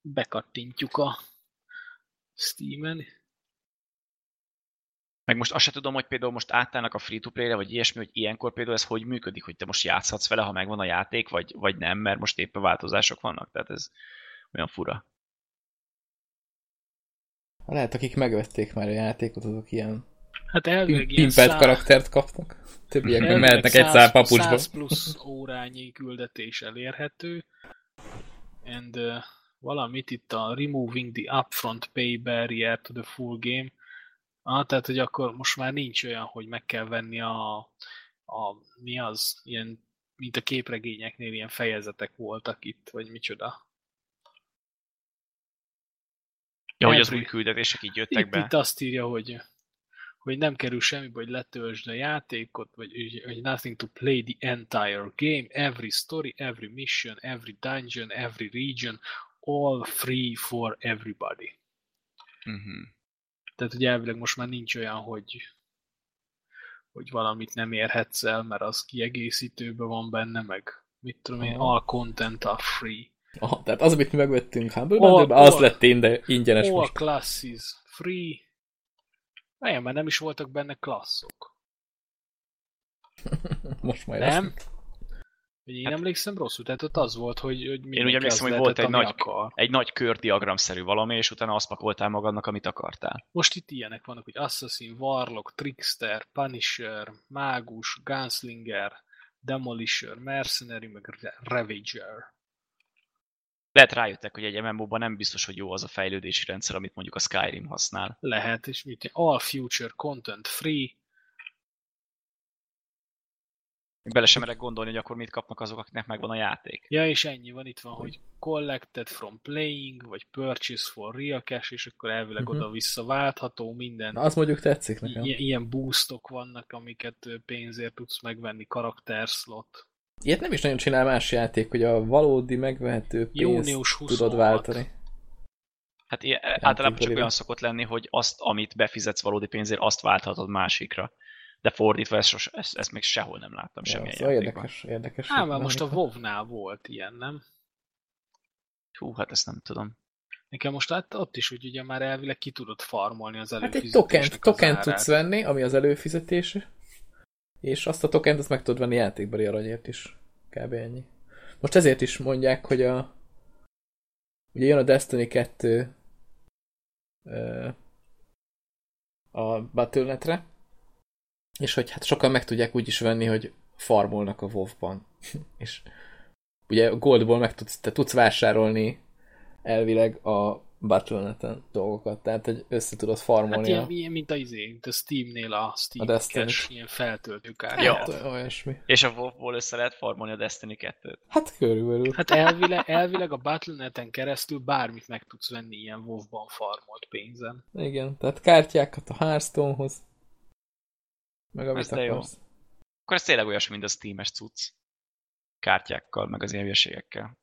Bekattintjuk a Steam-en. Meg most azt se tudom, hogy például most átállnak a free-to-play-re, vagy ilyesmi, hogy ilyenkor például ez hogy működik, hogy te most játszhatsz vele, ha megvan a játék, vagy, vagy nem, mert most éppen változások vannak, tehát ez olyan fura. Lehet, akik megvették már a játékot, azok ilyen Hát elvileg ilyen szá- karaktert kapnak. Többiek meg elvileg mehetnek egy 100 szál papucsba. 100 plusz órányi küldetés elérhető. And uh, valamit itt a removing the upfront pay barrier to the full game. Ah, tehát, hogy akkor most már nincs olyan, hogy meg kell venni a, a mi az, ilyen, mint a képregényeknél ilyen fejezetek voltak itt, vagy micsoda. Ja, hogy az új küldetések így jöttek Itt, be. itt azt írja, hogy hogy nem kerül semmibe, hogy letöltsd a játékot, vagy hogy nothing to play the entire game, every story, every mission, every dungeon, every region, all free for everybody. Uh-huh. Tehát, hogy elvileg most már nincs olyan, hogy hogy valamit nem érhetsz el, mert az kiegészítőben van benne, meg mit tudom én, all content are free. Aha, tehát az, amit mi megvettünk Humble All- az all- lett ingyenes All most. classes free. Olyan, mert nem is voltak benne klasszok. Most majd Nem? lesznek. Hogy én Hát- emlékszem rosszul, tehát ott az volt, hogy, hogy Én úgy emlékszem, hogy volt egy nagy... Akar. egy nagy kördiagramszerű valami, és utána azt pakoltál magadnak, amit akartál. Most itt ilyenek vannak, hogy Assassin, Warlock, Trickster, Punisher, Mágus, Gunslinger, Demolisher, Mercenary, meg Ravager. Lehet rájöttek, hogy egy MMO-ban nem biztos, hogy jó az a fejlődési rendszer, amit mondjuk a Skyrim használ. Lehet, és mit All Future Content Free. Bele sem merek gondolni, hogy akkor mit kapnak azok, akiknek megvan a játék. Ja, és ennyi van, itt van, hogy collected from playing, vagy purchase for real cash, és akkor elvileg Mhm. oda-vissza váltható, minden. Na, az mondjuk tetszik nekem. I- ilyen boostok vannak, amiket pénzért tudsz megvenni, karakterslot. Ilyet nem is nagyon csinál más játék, hogy a valódi megvehető pénzt Június tudod 26. váltani. Hát ilyen, általában csak olyan szokott lenni, hogy azt, amit befizetsz valódi pénzért, azt válthatod másikra. De fordítva, ezt, sos, ezt, ezt még sehol nem láttam Ja, semmilyen szóval játékban. érdekes, érdekes. Hogy már most a WoW-nál volt ilyen, nem? Hú, hát ezt nem tudom. Nekem most hát ott is, hogy ugye már elvileg ki tudod farmolni az Hát egy előfizetésnek tokent, tokent tudsz venni, ami az előfizetése, és azt a tokent azt meg tudod venni játékbeli aranyért is. Kb. ennyi. Most ezért is mondják, hogy a ugye jön a Destiny 2 ö, a Battle.net-re, és hogy hát sokan meg tudják úgy is venni, hogy farmolnak a WoW-ban. és ugye a Goldból meg tudsz, te tudsz vásárolni elvileg a Battle.net-en dolgokat, tehát hogy össze tudod Hát farmolni ilyen, a... ilyen, mint a, izé, mint a Steam-nél a Steam A Destiny. Cash, ilyen feltöltőkártya. Ja. Hát, olyasmi. És a WoW-ból össze lehet farmolni a Destiny 2-t. Hát körülbelül. Hát elvileg, elvileg a Battle.net-en keresztül bármit meg tudsz venni ilyen WoW-ban farmolt pénzen. Igen, tehát kártyákat a Hearthstone-hoz. Meg amit Ez de jó. akarsz. Akkor ez tényleg olyasmi, mint a Steam-es cucc. Kártyákkal, meg az ilyen hülyeségekkel.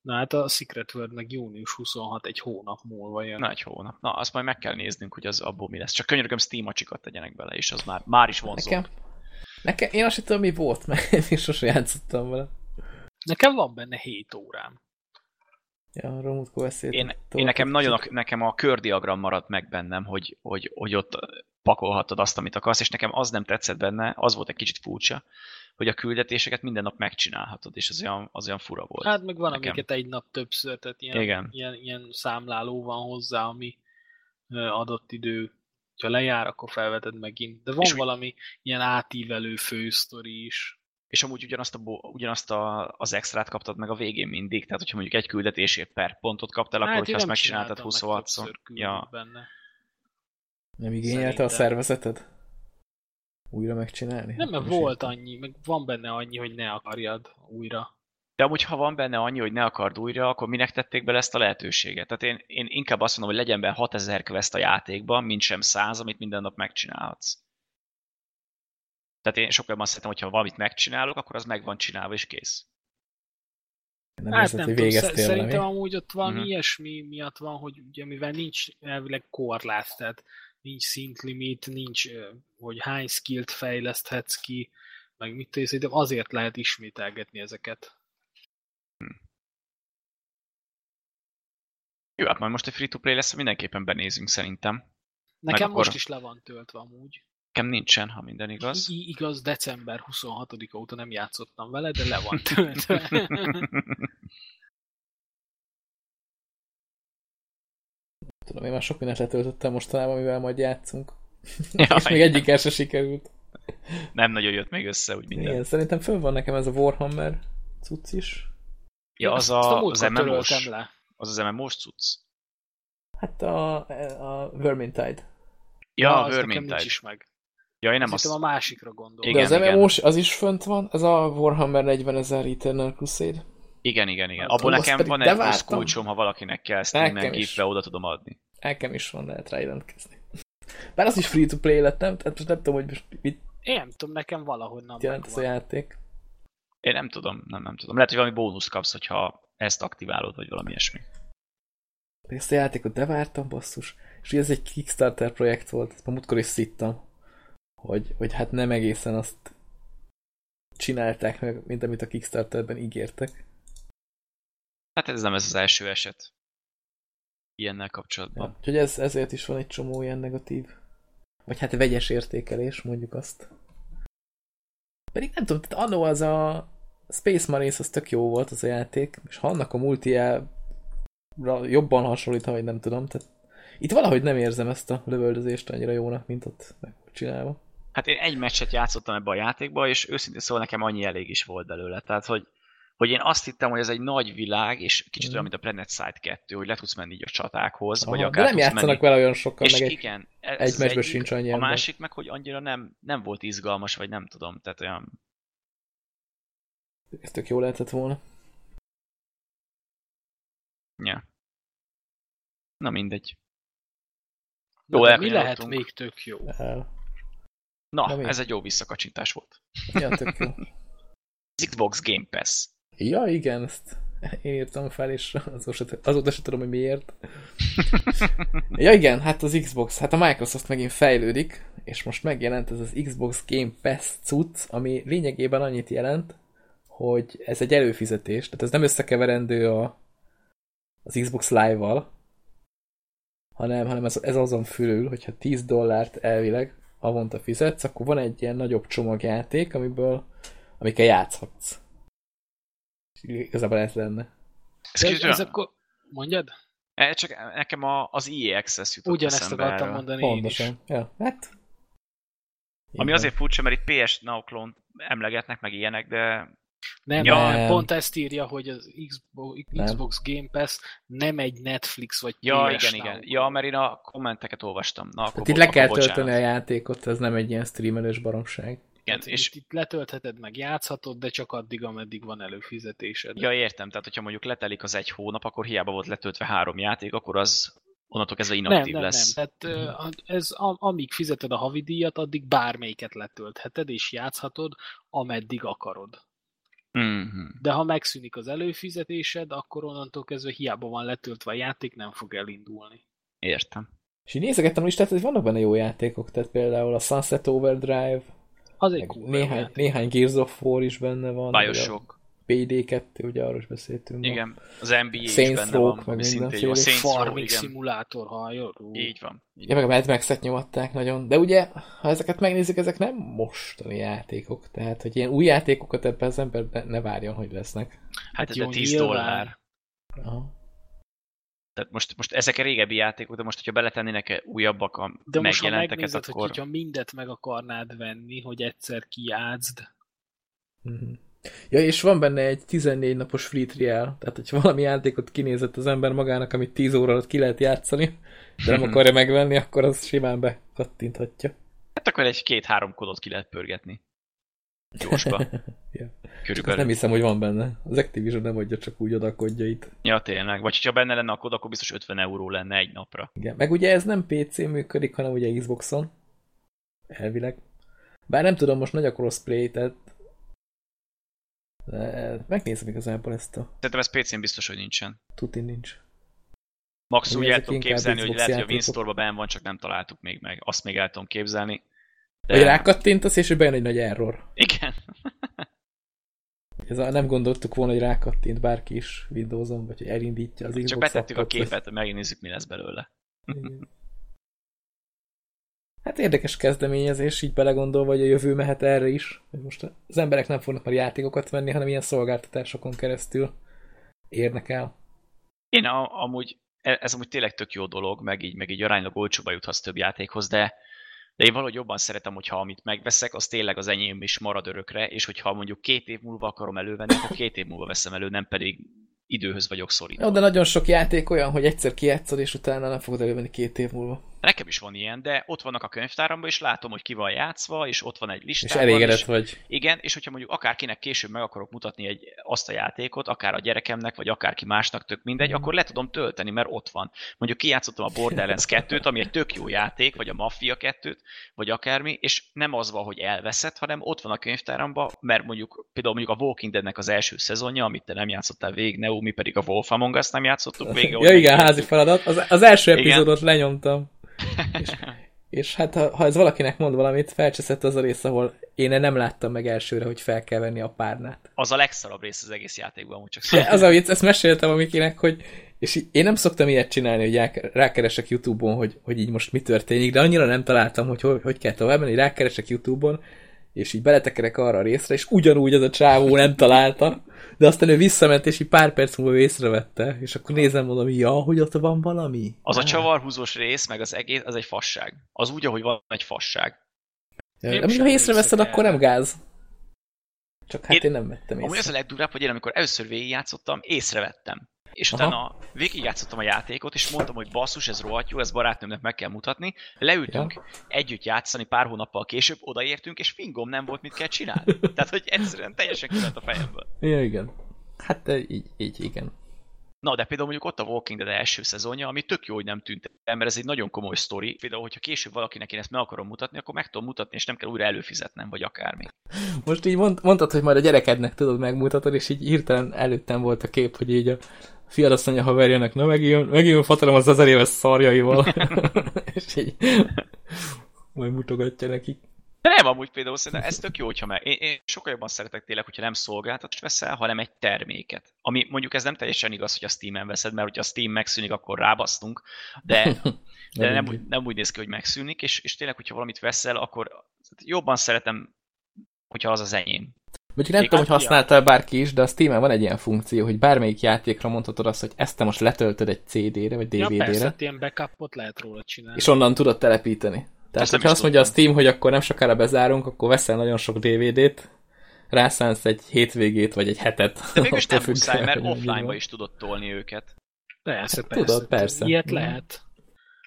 Na hát a Secret World meg június 26 egy hónap múlva jön. Na, egy hónap. Na, azt majd meg kell néznünk, hogy az abból mi lesz. Csak könyörgöm Steam acsikat tegyenek bele, és az már, már is vonzó. Nekem, nekem, én azt sem tudom, mi volt, mert én sose játszottam vele. Nekem van benne 7 órám. Ja, arról múltkor. Én, én nekem nagyon a, nekem a kördiagram maradt meg bennem, hogy, hogy, hogy ott pakolhatod azt, amit akarsz, és nekem az nem tetszett benne, az volt egy kicsit furcsa, hogy a küldetéseket minden nap megcsinálhatod, és az olyan, az olyan fura volt. Hát meg van, Nekem. amiket egy nap többször, tehát ilyen, Igen. ilyen, ilyen számláló van hozzá, ami adott idő, ha lejár, akkor felveted megint. De van És úgy- valami ilyen átívelő fősztori is. És amúgy ugyanazt, a, ugyanazt a, az extrát kaptad meg a végén mindig, tehát hogyha mondjuk egy küldetésért per pontot kaptál, akkor Hát hogyha én ezt megcsináltad csináltam meg 26 szor többször küldött Ja, benne. Nem igényelte a Szerintem. szervezeted? Újra megcsinálni? Nem, mert is volt annyi, meg van benne annyi, hogy ne akarjad újra. De amúgy, ha van benne annyi, hogy ne akard újra, akkor minek tették bele ezt a lehetőséget? Tehát én, én inkább azt mondom, hogy legyen benne 6000 quest a játékban, mint sem 100, amit minden nap megcsinálhatsz. Tehát én sokkal jobban szeretem, hogyha valamit megcsinálok, akkor az meg van csinálva és kész. Nem hát érzed, nem hogy tudom, szerintem amúgy ott valami Mhm. ilyesmi miatt van, hogy ugye mivel nincs elvileg korlát, tehát nincs szintlimit, nincs, hogy hány skillt fejleszthetsz ki, meg mit tudsz, de azért lehet ismételgetni ezeket. Jó, hát majd most egy free-to-play lesz, mindenképpen benézünk szerintem. Nekem akkor- most is le van töltve amúgy. Nekem nincsen, ha minden igaz. I- igaz, december 26-a óta nem játszottam vele, de le van töltve. Tudom, én már sok mindent letöltöttem mostanában, mivel majd játszunk. Ja, és még egyik el se sikerült. Nem nagyon jött még össze, úgy minden. Igen, szerintem föl van nekem ez a Warhammer cucc is. Ja, az, a, az MMO-s, az az MMO-s cucc. Hát a, a Vermintide. Ja, a az nekem Vermintide. nincs is meg. Ja, én nem azt... a másikra gondolom. Igen, De az. MMO-s az is fönt van, ez a Warhammer 40 ezer Eternal Crusade. Igen, igen, igen. Abból azt nekem van egy plusz kulcsom, ha valakinek kell is. gifre, oda tudom adni. Nekem is van, lehet rá jelentkezni. Bár az is free-to-play lett, nem? Tehát most nem tudom, hogy most mit Én nem tudom, nekem valahonnan jelent ez a játék. Én nem tudom, nem, nem tudom. Lehet, hogy valami bónusz kapsz, hogyha ezt aktiválod, vagy valami ilyesmi. Ezt a játékot bevártam, basszus. És ugye ez egy Kickstarter projekt volt, ezt már múltkor is szittam, hogy, hogy hát nem egészen azt csinálták meg, mint amit a Kickstarterben ígértek. Hát ez nem ez az első eset. Ilyennel Ja. kapcsolatban. Úgyhogy ez, ezért is van egy csomó ilyen negatív. Vagy hát vegyes értékelés, mondjuk azt. Pedig nem tudom, tehát annó az a Space Marines az tök jó volt az a játék, és ha annak a multiára jobban hasonlít, vagy nem tudom, tehát itt valahogy nem érzem ezt a lövöldözést annyira jónak, mint ott meg volt csinálva. Hát én egy meccset játszottam ebbe a játékba, és őszintén szóval nekem annyi elég is volt belőle. Tehát, hogy, hogy én azt hittem, hogy ez egy nagy világ, és kicsit Mhm. olyan, mint a Planet Side 2, hogy le tudsz menni így a csatákhoz, vagy Aha, akár de nem játszanak menni. vele olyan sokan, És meg egy, igen, ez egy egyik. sincs annyi A ember. másik meg, hogy annyira nem, nem volt izgalmas, vagy nem tudom, tehát olyan Ez tök jó lehetett volna. Ja. Na mindegy. Na, Jó, de mi lehet még tök jó? El. Na, Na ez egy jó visszakacsintás volt. Ja, tök jó. Xbox Game Pass. Ja, igen, ezt én írtam fel, és azóta se, azóta se tudom, hogy miért. Ja igen, hát az Xbox, hát a Microsoft megint fejlődik, és most megjelent ez az Xbox Game Pass cucc, ami lényegében annyit jelent, hogy ez egy előfizetés, tehát ez nem összekeverendő a, az Xbox Live-val, hanem, hanem ez, ez azon fülül, hogyha 10 dollárt elvileg avonta fizetsz, akkor van egy ilyen nagyobb csomagjáték, amiből, amikkel játszhatsz. Igazából ez lenne. Ez ez olyan- akkor... Mondjad? Eh, Csak nekem a, az EA Access jutott Ugyanezt eszembe akartam erről. mondani én is. Pontosan. Ja, hát... Ami azért furcsa, mert itt PS Now klónt emlegetnek, meg ilyenek, de Nem, Ja. Nem. pont ezt írja, hogy az Xbox. Xbox Game Pass nem egy Netflix vagy ja, PS igen, igen. Ja, mert én a kommenteket olvastam. Na, akkor Tehát itt le kell tölteni a játékot, ez nem egy ilyen streamelős baromság. Igen, Hát és itt, itt letöltheted, meg játszhatod, de csak addig, ameddig van előfizetésed. Ja, értem. Tehát, hogyha mondjuk letelik az egy hónap, akkor hiába volt letöltve három játék, akkor az onnantól kezdve nem, inaktív nem, lesz. nem. Tehát a- ez, amíg fizeted a havidíjat, addig bármelyiket letöltheted, és játszhatod, ameddig akarod. Mhm. De ha megszűnik az előfizetésed, akkor onnantól kezdve hiába van letöltve a játék, nem fog elindulni. Értem. És így nézegettem a listát, hogy vannak benne jó játékok, tehát például a Sunset Overdrive, Az egy meg kurva jó néhány, játék. néhány Gears of War is benne van. Bioshock. A PD2, ugye arról is beszéltünk. ma. Igen. Az NBA is Saints benne Row, van, meg mindenféle. Saints Row, Farming igen. szimulátor, hallod? Ú. Így van. Így Ja, meg a Mad Max-et nyomatták nagyon. De ugye, ha ezeket megnézzük, ezek nem mostani játékok. Tehát, hogy ilyen új játékokat ebben az ember ne, várjon, hogy lesznek. Hát Hát de jó, 10 nyilván. dollár. Aha. Tehát most, most ezek a régebbi játékok, de most, hogyha beletennének újabbak a De most, ha megnézed, akkor... hogy hogyha mindet meg akarnád venni, hogy egyszer kijátszd, Mhm. Ja, és van benne egy 14 napos free trial, tehát hogyha valami játékot kinézett az ember magának, amit 10 óra alatt ki lehet játszani, de nem akarja megvenni, akkor az simán bekattinthatja. Hát akkor egy két-három kodot ki lehet pörgetni. Gyorsba. Ja. Körülbelül. nem hiszem, hogy van benne. Az Activision nem adja csak úgy oda a kodjait. Ja, tényleg. Vagy ha benne lenne a kod, akkor biztos 50 euró lenne egy napra. Igen. Meg ugye ez nem PC működik, hanem ugye Xboxon. Elvileg. Bár nem tudom, most nagy a crossplay, tehát de megnézem igazából ezt a Szerintem ez PC-n biztos, hogy nincsen. tuti nincs. Max úgy el tudom képzelni, hogy lehet, hogy a. Winstore-ban benn van, csak nem találtuk még meg. Azt még el tudom képzelni. De... Vagy rákattintasz, és hogy bejön egy nagy error. Igen. Ez a, nem gondoltuk volna, hogy rákattint bárki is Windows-on, vagy hogy elindítja az Xbox Csak betettük a képet, megnézzük, mi lesz belőle. Igen. Hát érdekes kezdeményezés, így belegondolva, hogy a jövő mehet erre is. Hogy most az emberek nem fognak már játékokat venni, hanem ilyen szolgáltatásokon keresztül érnek el. Én a, amúgy, e- ez amúgy tényleg tök jó dolog, meg így, meg így aránylag olcsóba juthatsz több játékhoz, de, de én valahogy jobban szeretem, hogyha amit megveszek, az tényleg az enyém is marad örökre, és hogyha mondjuk két év múlva akarom elővenni, akkor két év múlva veszem elő, nem pedig időhöz vagyok szorítva. Jó, de nagyon sok játék olyan, hogy egyszer kijátszod, és utána nem fogod elővenni két év múlva. Nekem is van ilyen, de ott vannak a könyvtáramban, és látom, hogy ki van játszva, és ott van egy És listában. elégedett és, vagy. Igen, és hogyha mondjuk akárkinek később meg akarok mutatni egy, azt a játékot, akár a gyerekemnek, vagy akárki másnak, tök mindegy, akkor le tudom tölteni, mert ott van. Mondjuk kijátszottam a Borderlands 2-t, ami egy tök jó játék, vagy a Mafia 2-t, vagy akármi, és nem az van, hogy elveszett, hanem ott van a könyvtáramban, mert mondjuk például mondjuk a Walking Deadnek az első szezonja, amit te nem játszottál végig, Neo, mi pedig a Wolf Among Us nem játszottuk végig. Ja igen, házi feladat. Az, az első Igen. epizódot lenyomtam. És, és hát ha, ha ez valakinek mond valamit, felcseszett az a rész, ahol én nem láttam meg elsőre, hogy fel kell venni a párnát. Az a legszarabb rész az egész játékban, amúgy csak De az a vicc, ezt meséltem a Mikinek, hogy és én nem szoktam ilyet csinálni, hogy rá- rákeresek YouTube-on, hogy, hogy így most mi történik, de annyira nem találtam, hogy hogy, hogy kell tovább menni, rákeresek YouTube-on, és így beletekerek arra a részre, és ugyanúgy az a csávó nem találta, de aztán ő visszament, és így pár perc múlva észrevette, és akkor nézem, mondom, ja, hogy ott van valami. Az a Á. csavarhúzós rész, meg az egész, az egy fasság. Az úgy, ahogy van egy fasság. Ja, de ha észreveszed, akkor nem gáz. Csak hát Én- én nem vettem Amúgy az a észre. legdurább, hogy én amikor először végigjátszottam, észrevettem. És Aha. utána végigjátszottam a játékot, és mondtam, hogy basszus, ez rohadt jó, ez barátnőmnek meg kell mutatni. Leültünk ja. együtt játszani pár hónappal később, odaértünk, és fingom nem volt, mit kell csinálni. Tehát, hogy egyszerűen teljesen kiment a fejemből. Ja, igen. Hát így, így igen. Na, de például mondjuk ott a Walking Dead első szezonja, ami tök jó, hogy nem tűnt el, mert ez egy nagyon komoly sztori. Például, hogyha később valakinek én ezt meg akarom mutatni, akkor meg tudom mutatni, és nem kell újra előfizetnem, vagy akármi. Most így mond, mondtad, hogy majd a gyerekednek tudod megmutatod, és így hirtelen előttem volt a kép, hogy így a fiad azt mondja haverjának, na megint, megint fatalom az ezer éves szarjaival. és így majd mutogatja nekik. De nem, amúgy például szerintem ez tök jó, hogyha meg. Én, én sokkal jobban szeretek tényleg, hogyha nem szolgáltatást veszel, hanem egy terméket. Ami mondjuk ez nem teljesen igaz, hogy a Steam-en veszed, mert hogyha a Steam megszűnik, akkor rábasztunk, de, de nem, úgy, nem úgy néz ki, hogy megszűnik, és, és tényleg, hogyha valamit veszel, akkor jobban szeretem, hogyha az az enyém. Mondjuk nem tudom, hogy használtál bárki is, de a Steam-en van egy ilyen funkció, hogy bármelyik játékra mondhatod azt, hogy ezt te most letöltöd egy CD-re, vagy DVD-re. Ja, persze, ilyen backupot lehet róla csinálni. És onnan tudod telepíteni. Tehát, Ezt hogyha azt mondja a Steam, hogy akkor nem sokára bezárunk, akkor veszel nagyon sok DVD-t, rászánsz egy hétvégét, vagy egy hetet. De mégis nem muszáj, mert offline-ba is tudod tolni őket. Persze, persze. Tudod, persze. Ilyet lehet.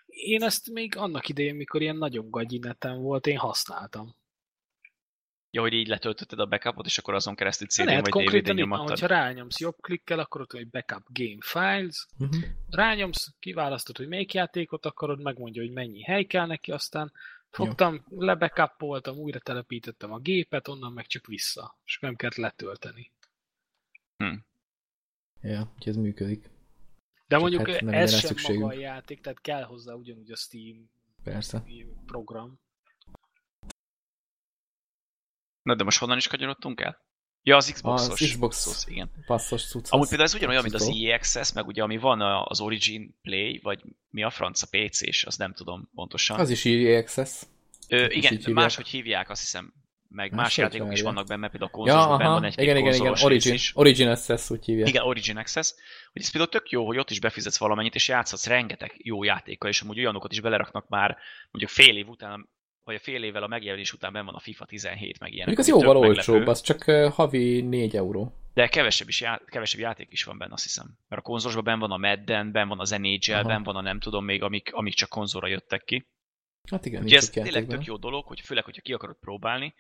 Én ezt még annak idején, mikor ilyen nagyon gagyi neten volt, én használtam. Ja, hogy így letöltötted a backupot, és akkor azon keresztül CD-n vagy DVD-n nyomattad. Ha rányomsz jobb klikkel, akkor ott hogy backup game files, uh-huh. rányomsz, kiválasztod, hogy melyik játékot akarod, megmondja, hogy mennyi hely kell neki, aztán fogtam, Jó. lebackupoltam, újra telepítettem a gépet, onnan meg csak vissza, és nem kellett letölteni. Hm. Ja, úgyhogy ez működik. De csak mondjuk hát ez sem szükségünk. maga a játék, tehát kell hozzá ugyanúgy a Steam Persze. program. Na de most honnan is kanyarodtunk el? Ja, az Xboxos. Az Xbox Xbox igen. passzos cucc. Amúgy például ez ugyanolyan, mint az EA Access, meg ugye ami van az Origin Play, vagy mi a franc a PC-s, azt nem tudom pontosan. Az is EA Access. Ö, igen, máshogy hívják, azt hiszem, meg más, más játékok is vannak benne, például a konzolban ja, van egy igen, igen, igen, Origin, is. Origin Access úgy hívják. Igen, Origin Access. Hogy ez például tök jó, hogy ott is befizetsz valamennyit, és játszhatsz rengeteg jó játékkal, és amúgy olyanokat is beleraknak már mondjuk fél év után, vagy a fél évvel a megjelenés után benn van a FIFA 17, meg ilyenek. Az jóval olcsóbb, az csak havi 4 euró. De kevesebb, is já- kevesebb játék is van benne, azt hiszem. Mert a konzolosban benn van a Madden, benn van az NHL, benn van a nem tudom még, amik, amik csak konzolra jöttek ki. Hát igen, Úgyhogy ez tényleg tök jó dolog, hogy főleg, hogyha ki akarod próbálni,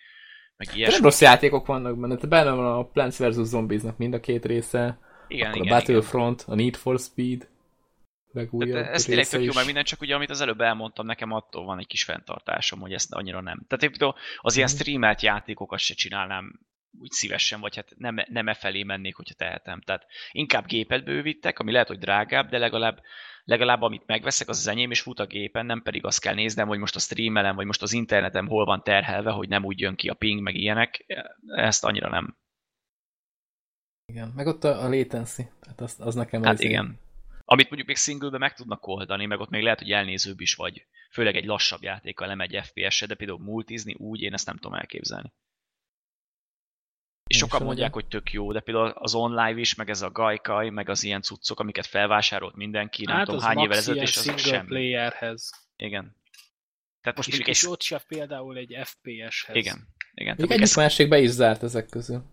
meg ilyesmi. Nem rossz játékok vannak benne, tehát benne van a Plants vs. Zombiesnak mind a két része, igen, akkor igen, a Battlefront, igen. a Need for Speed, legújabb Ez tényleg tök jó, mert minden csak ugye, amit az előbb elmondtam, nekem attól van egy kis fenntartásom, hogy ezt annyira nem. Tehát például az ilyen mhm. streamelt játékokat se csinálnám úgy szívesen, vagy hát nem, nem e felé mennék, hogyha tehetem. Tehát inkább gépet bővítek, ami lehet, hogy drágább, de legalább, legalább amit megveszek, az az enyém, és fut a gépen, nem pedig azt kell néznem, hogy most a streamelem, vagy most az internetem hol van terhelve, hogy nem úgy jön ki a ping, meg ilyenek. Ezt annyira nem. Igen, meg ott a, a latency, tehát az, az nekem Hát igen. Amit mondjuk még singlebe meg tudnak oldani, meg ott még lehet, hogy elnézőbb is vagy. Főleg egy lassabb játékkal nem egy FPS-e, de például multizni úgy én ezt nem tudom elképzelni. És sokan mondják, hogy tök jó, de például az online is, meg ez a gajkaj, meg az ilyen cuccok, amiket felvásárolt mindenki, nem hát tudom hány évvel ezelőtt, és az sem. playerhez. Igen. Tehát most és, egy... ott például egy FPS-hez. Igen. Igen. Még egyik másik be is zárt ezek közül.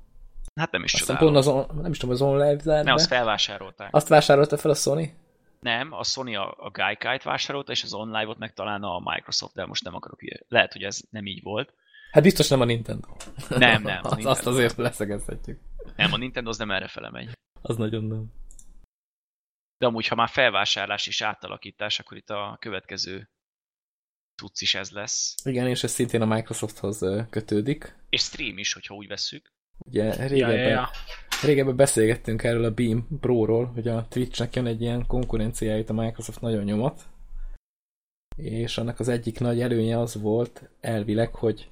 Hát nem is Aztán pont az on, nem is tudom, az online Nem, azt felvásárolták. Azt vásárolta fel a Sony? Nem, a Sony a, a Gaikai-t vásárolta, és az online-ot meg talán a Microsoft, de most nem akarok ilyen. Lehet, hogy ez nem így volt. Hát biztos nem a Nintendo. Nem, nem. A Nintendo. Azt azért leszegezhetjük. Nem, a Nintendo az nem erre fele megy. Az nagyon nem. De amúgy, ha már felvásárlás és átalakítás, akkor itt a következő tudsz is ez lesz. Igen, és ez szintén a Microsofthoz kötődik. És stream is, hogyha úgy vesszük. Ugye régebben, ja, ja, ja. régebben beszélgettünk erről a Beam Pro-ról, hogy a Twitch-nek jön egy ilyen konkurenciáit a Microsoft nagyon nyomat, és annak az egyik nagy előnye az volt elvileg, hogy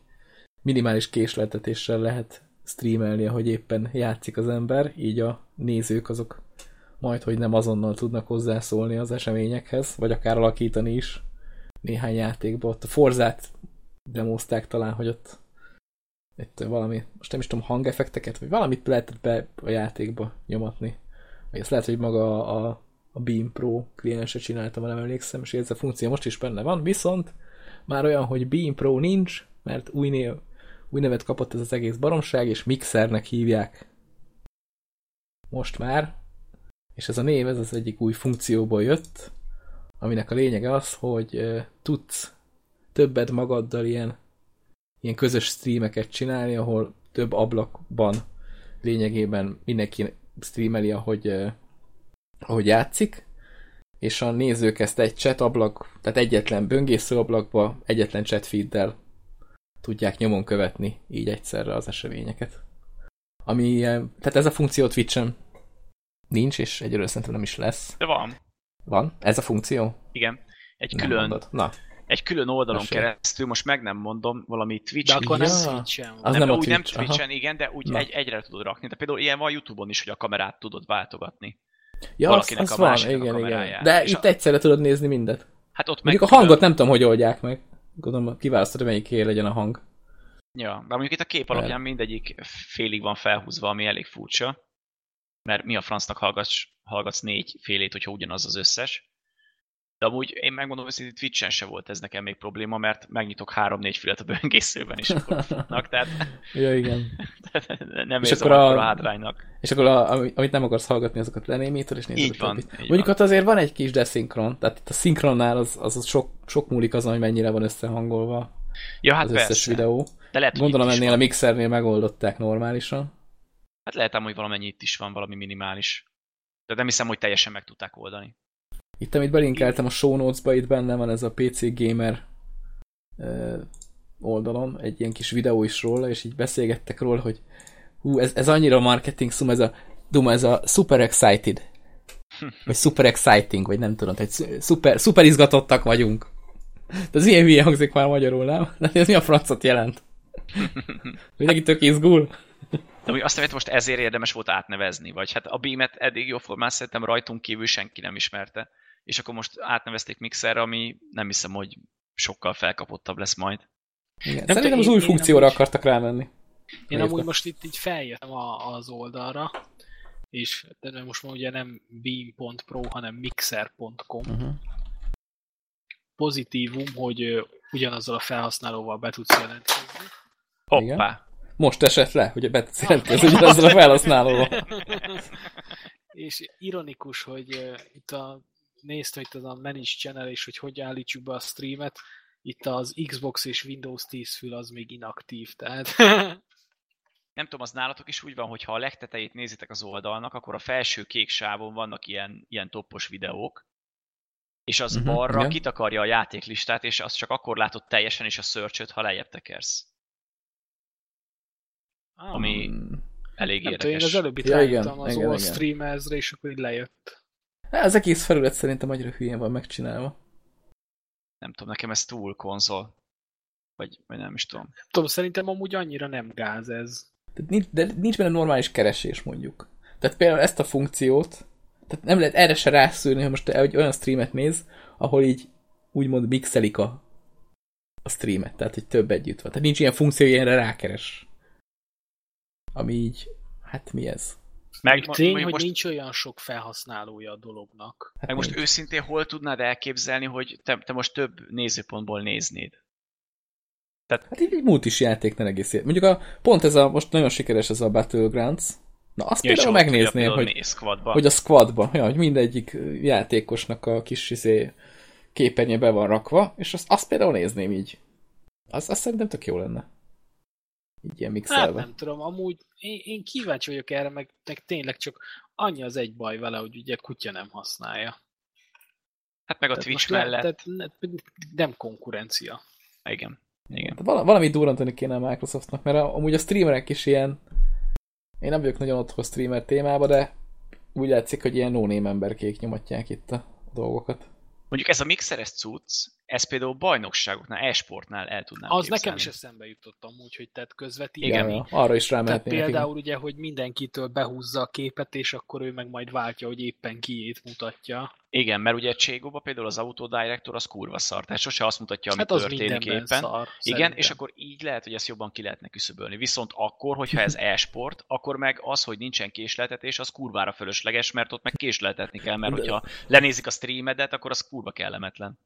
minimális késletetéssel lehet streamelni, ahogy éppen játszik az ember, így a nézők azok majd, hogy nem azonnal tudnak hozzászólni az eseményekhez, vagy akár alakítani is néhány játékba. Ott a Forzát demozták talán, hogy ott itt valami, most nem is tudom, hangeffekteket, vagy valamit lehetett be a játékba nyomatni. Vagy ezt lehet, hogy maga a, a Beam Pro kliense csinálta, nem emlékszem, és ez a funkció most is benne van, viszont már olyan, hogy Beam Pro nincs, mert új, név, új nevet kapott ez az egész baromság, és Mixernek hívják. Most már, És ez a név, ez az egyik új funkcióból jött, aminek a lényege az, hogy uh, tudsz többet magaddal ilyen, ilyen közös streameket csinálni, ahol több ablakban lényegében mindenki streameli, ahogy, ahogy játszik, és a nézők ezt egy chat ablak, tehát egyetlen böngésző ablakba, egyetlen chat feeddel tudják nyomon követni így egyszerre az eseményeket. Ami, tehát ez a funkció Twitch-en nincs, és egyről szerintem nem is lesz. De van. Van? Ez a funkció? Igen. Egy nem külön, mondod. Na. Egy külön oldalon Mesélj. keresztül, most meg nem mondom, valami Twitch. De akkor ja. nem Twitch-en Az nem, nem, a úgy Twitch. nem Twitch-en, igen, de úgy egy, egyre tudod rakni. De például ilyen van YouTube-on is, hogy a kamerát tudod váltogatni. Ja, az, az a van, igen, igen. De és itt a... egyszerre tudod nézni mindet. Hát ott Mondjuk meg a hangot nem tudom, hogy oldják meg. Gondolom, kiválasztod, hogy melyik legyen a hang. Ja, de mondjuk itt a kép alapján mindegyik félig van felhúzva, ami elég furcsa. Mert mi a francnak hallgatsz, hallgatsz négy félét, hogyha ugyanaz az összes. De amúgy én megmondom, hogy Twitch-en se volt ez nekem még probléma, mert megnyitok három-négy fület a böngészőben, és akkor futnak, tehát... ja, igen. nem és akkor a, a hátránynak. És akkor a, amit nem akarsz hallgatni, azokat lenémítod, és nézed így van, így Mondjuk van. ott azért van egy kis deszinkron, tehát itt a szinkronnál az, az, az sok, sok múlik azon, hogy mennyire van összehangolva ja, hát az persze. összes videó. De lehet, Gondolom ennél van. a mixernél megoldották normálisan. Hát lehet hogy valamennyi itt is van, valami minimális. De nem hiszem, hogy teljesen meg tudták oldani. Itt, amit belinkeltem a show notes-ba, itt benne van ez a PC Gamer oldalon, egy ilyen kis videó is róla, és így beszélgettek róla, hogy hú, ez, ez annyira marketing szum, ez a Duma, ez a super excited. Vagy super exciting, vagy nem tudom, tehát super, super izgatottak vagyunk. De ez ilyen hülye hangzik már magyarul, nem? De ez mi a francot jelent? Mindenki tök izgul. De úgy azt nem, most ezért érdemes volt átnevezni, vagy hát a Beam-et eddig jóformán szerintem rajtunk kívül senki nem ismerte és akkor most átnevezték Mixerre, ami nem hiszem, hogy sokkal felkapottabb lesz majd. Igen. Nem Szerintem az új funkcióra amúgy, akartak rámenni. Én amúgy most itt így feljöttem a, az oldalra, és de most már ugye nem beam.pro, hanem mixer.com. Uh-huh. Pozitívum, hogy ugyanazzal a felhasználóval be tudsz jelentkezni. Hoppá! Most esett le, hogy be tudsz jelentkezni ugyanazzal a felhasználóval. és ironikus, hogy uh, itt a néztem itt az a Manage Channel, és hogy hogy állítsuk be a streamet, itt az Xbox és Windows 10 fül az még inaktív, tehát... Nem tudom, az nálatok is úgy van, hogy ha a legtetejét nézitek az oldalnak, akkor a felső kék sávon vannak ilyen, ilyen toppos videók, és az uh-huh, balra igen. kitakarja a játéklistát, és azt csak akkor látod teljesen, és a search ha lejjebb tekersz. Ah, ami elég nem érdekes. Tudom, én az előbb itt ja, igen, az igen, All Streamersre, és akkor így lejött. Hát, az egész felület szerintem annyira hülyén van megcsinálva. Nem tudom, nekem ez túl konzol. Vagy, vagy nem is tudom. Nem tudom, szerintem amúgy annyira nem gáz ez. De nincs, de nincs benne normális keresés mondjuk. Tehát például ezt a funkciót, tehát nem lehet erre se rászűrni, hogy most te egy olyan streamet néz, ahol így úgymond mixelik a, a streamet, tehát hogy több együtt van. Tehát nincs ilyen funkció, hogy ilyenre rákeres. Ami így, hát mi ez? Meg tény, hogy most... nincs olyan sok felhasználója a dolognak. Hát meg most őszintén hol tudnád elképzelni, hogy te, te most több nézőpontból néznéd? Tehát... Hát így egy multis játéknál egész Mondjuk a, pont ez a, most nagyon sikeres ez a Battlegrounds, Na azt ja, például megnézném, hogy, hogy a squadba, ja, hogy mindegyik játékosnak a kis izé, képernyő be van rakva, és azt, azt például nézném így. Az, azt szerintem tök jó lenne. Így ilyen mixelve. Hát nem tudom, amúgy én, én kíváncsi vagyok erre, meg, meg tényleg csak annyi az egy baj vele, hogy ugye kutya nem használja. Hát meg a tehát Twitch mellett. Le, tehát nem konkurencia. Igen. Igen. Tehát valami durrantani kéne a Microsoftnak, mert amúgy a streamerek is ilyen én nem vagyok nagyon otthon streamer témába, de úgy látszik, hogy ilyen no emberkék nyomatják itt a dolgokat. Mondjuk ez a mixeres cucc, ez például bajnokságoknál, e-sportnál el tudnám Az képzelni. nekem is eszembe jutottam úgy, hogy tehát közvetíteni. Igen, ja, arra is rámehetnének. Például igen. ugye, hogy mindenkitől behúzza a képet, és akkor ő meg majd váltja, hogy éppen kiét mutatja. Igen, mert ugye Cségóba például az Autodirector az kurva szar, tehát sose azt mutatja, ami hát az történik éppen. Szar, Igen, szerintem. és akkor így lehet, hogy ezt jobban ki lehetne küszöbölni. Viszont akkor, hogyha ez e-sport, akkor meg az, hogy nincsen késleltetés, az kurvára fölösleges, mert ott meg késleltetni kell, mert hogyha lenézik a streamedet, akkor az kurva kellemetlen.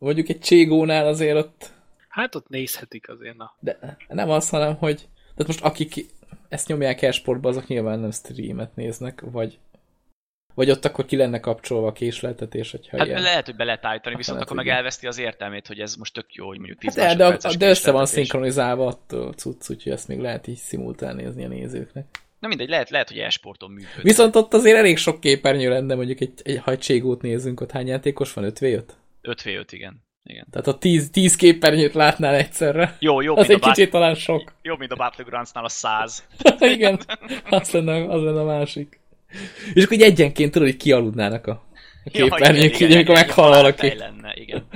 Mondjuk egy Cségónál azért ott... Hát ott nézhetik azért, na. De nem az, hanem, hogy... Tehát most akik ezt nyomják e-sportba, azok nyilván nem streamet néznek, vagy Vagy ott akkor ki lenne kapcsolva a késleltetés, hogyha Hát ilyen... lehet, hogy be lehet állítani, viszont lehet, akkor meg elveszti az értelmét, hogy ez most tök jó, hogy mondjuk 10 Hát de, de, össze van szinkronizálva attól a cucc, úgyhogy ezt még lehet így szimultán nézni a nézőknek. Na mindegy, lehet, lehet hogy e-sporton működik. Viszont ott azért elég sok képernyő lenne, mondjuk egy, egy hajtségót nézünk, ott hány játékos van? 5 v 5 5v5, igen. igen. Tehát a 10, 10 képernyőt látnál egyszerre. Jó, jó, Az egy a Bat- kicsit talán sok. jobb, mint a Battlegrounds-nál a 100. Igen, az lenne, az lenne a másik. És akkor így egyenként tudod, hogy kialudnának a, képernyők, így amikor meghal valaki. lenne, igen.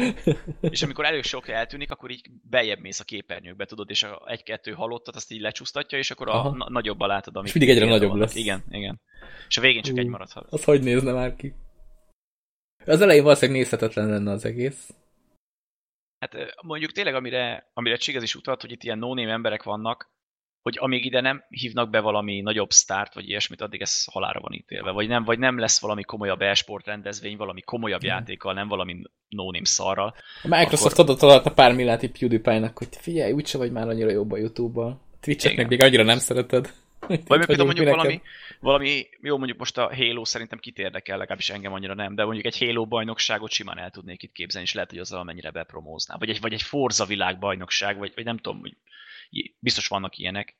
És amikor elő sok eltűnik, akkor így beljebb mész a képernyőkbe, tudod, és a egy-kettő halottat azt így lecsúsztatja, és akkor a na- nagyobban látod, amit És mindig egyre nagyobb lesz. Igen, igen. És a végén csak Ú. egy maradhat. Az hogy nézne már ki? Az elején valószínűleg nézhetetlen lenne az egész. Hát mondjuk tényleg, amire, amire Csigaz is utalt, hogy itt ilyen no emberek vannak, hogy amíg ide nem hívnak be valami nagyobb sztárt, vagy ilyesmit, addig ez halára van ítélve. Vagy nem, vagy nem lesz valami komolyabb e-sport rendezvény, valami komolyabb Mhm. játékkal, nem valami no szarral. A Microsoft oda talált a pár milliárd PewDiePie-nak, hogy figyelj, úgyse vagy már annyira jobb a YouTube-bal. Twitch-et még annyira nem szereted. Vagy meg például mondjuk mi valami, valami, jó mondjuk most a Halo szerintem kit érdekel, legalábbis engem annyira nem, de mondjuk egy Halo bajnokságot simán el tudnék itt képzelni, és lehet, hogy azzal mennyire bepromózná. Vagy egy, vagy egy Forza világbajnokság, vagy, vagy nem tudom, hogy biztos vannak ilyenek.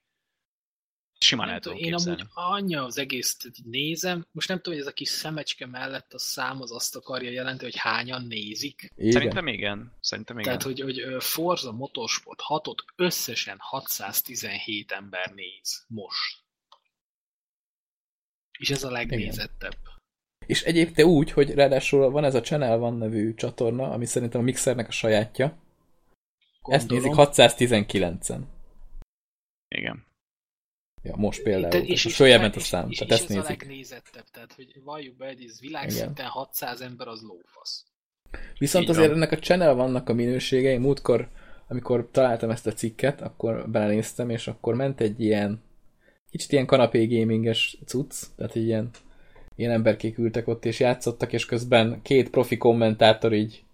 Simán Nem el tudom, én amúgy annyi az egész nézem, most nem tudom, hogy ez a kis szemecske mellett a szám az azt akarja jelenti, hogy hányan nézik. Igen. Szerintem igen. Szerintem igen. Tehát, hogy, hogy Forza Motorsport 6-ot összesen 617 ember néz most. És ez a legnézettebb. És egyébként úgy, hogy ráadásul van ez a Channel One nevű csatorna, ami szerintem a Mixernek a sajátja. Ezt nézik Gondolom. 619-en. Igen. Ja, most például. Te- És, és följebb ment a szám, és, tehát és ezt ez a nézik. legnézettebb, tehát hogy valljuk be, ez világszinten 600 ember az lófasz. Viszont Így azért ennek a channel vannak a minőségei. Múltkor, amikor találtam ezt a cikket, akkor belenéztem, és akkor ment egy ilyen kicsit ilyen kanapé gaminges cucc, tehát egy ilyen, ilyen emberkék ültek ott, és játszottak, és közben két profi kommentátor így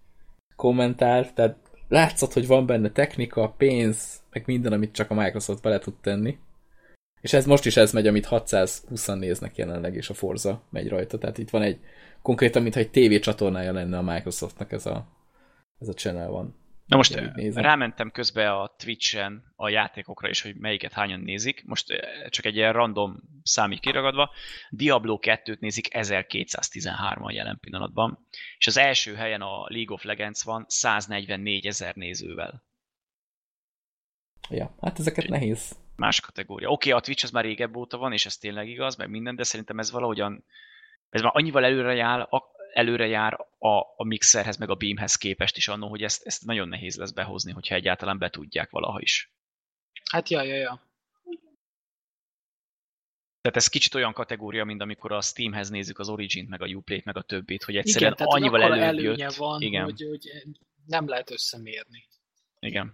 kommentált, tehát látszott, hogy van benne technika, pénz, meg minden, amit csak a Microsoft bele tud tenni. És ez most is ez megy, amit 620 néznek jelenleg, és a Forza megy rajta. Tehát itt van egy konkrétan, mintha egy TV csatornája lenne a Microsoftnak ez a, ez a channel van. Na most rámentem közbe a Twitch-en a játékokra is, hogy melyiket hányan nézik. Most eh, csak egy ilyen random szám így kiragadva. Diablo 2-t nézik 1213-an jelen pillanatban, és az első helyen a League of Legends van 144 ezer nézővel. Ja, hát ezeket nehéz. Más kategória. Oké, okay, a Twitch az már régebb óta van, és ez tényleg igaz, meg minden, de szerintem ez valahogyan, ez már annyival előre jár, a, előre jár a, a mixerhez, meg a beamhez képest is annó, hogy ezt, ezt nagyon nehéz lesz behozni, hogyha egyáltalán be tudják valaha is. Hát ja, ja, ja. Tehát ez kicsit olyan kategória, mint amikor a Steamhez nézzük az Origin-t, meg a Uplay-t, meg a többit, hogy egyszerűen Igen, annyival előbb jött. van, Igen. Hogy, hogy nem lehet összemérni. Igen.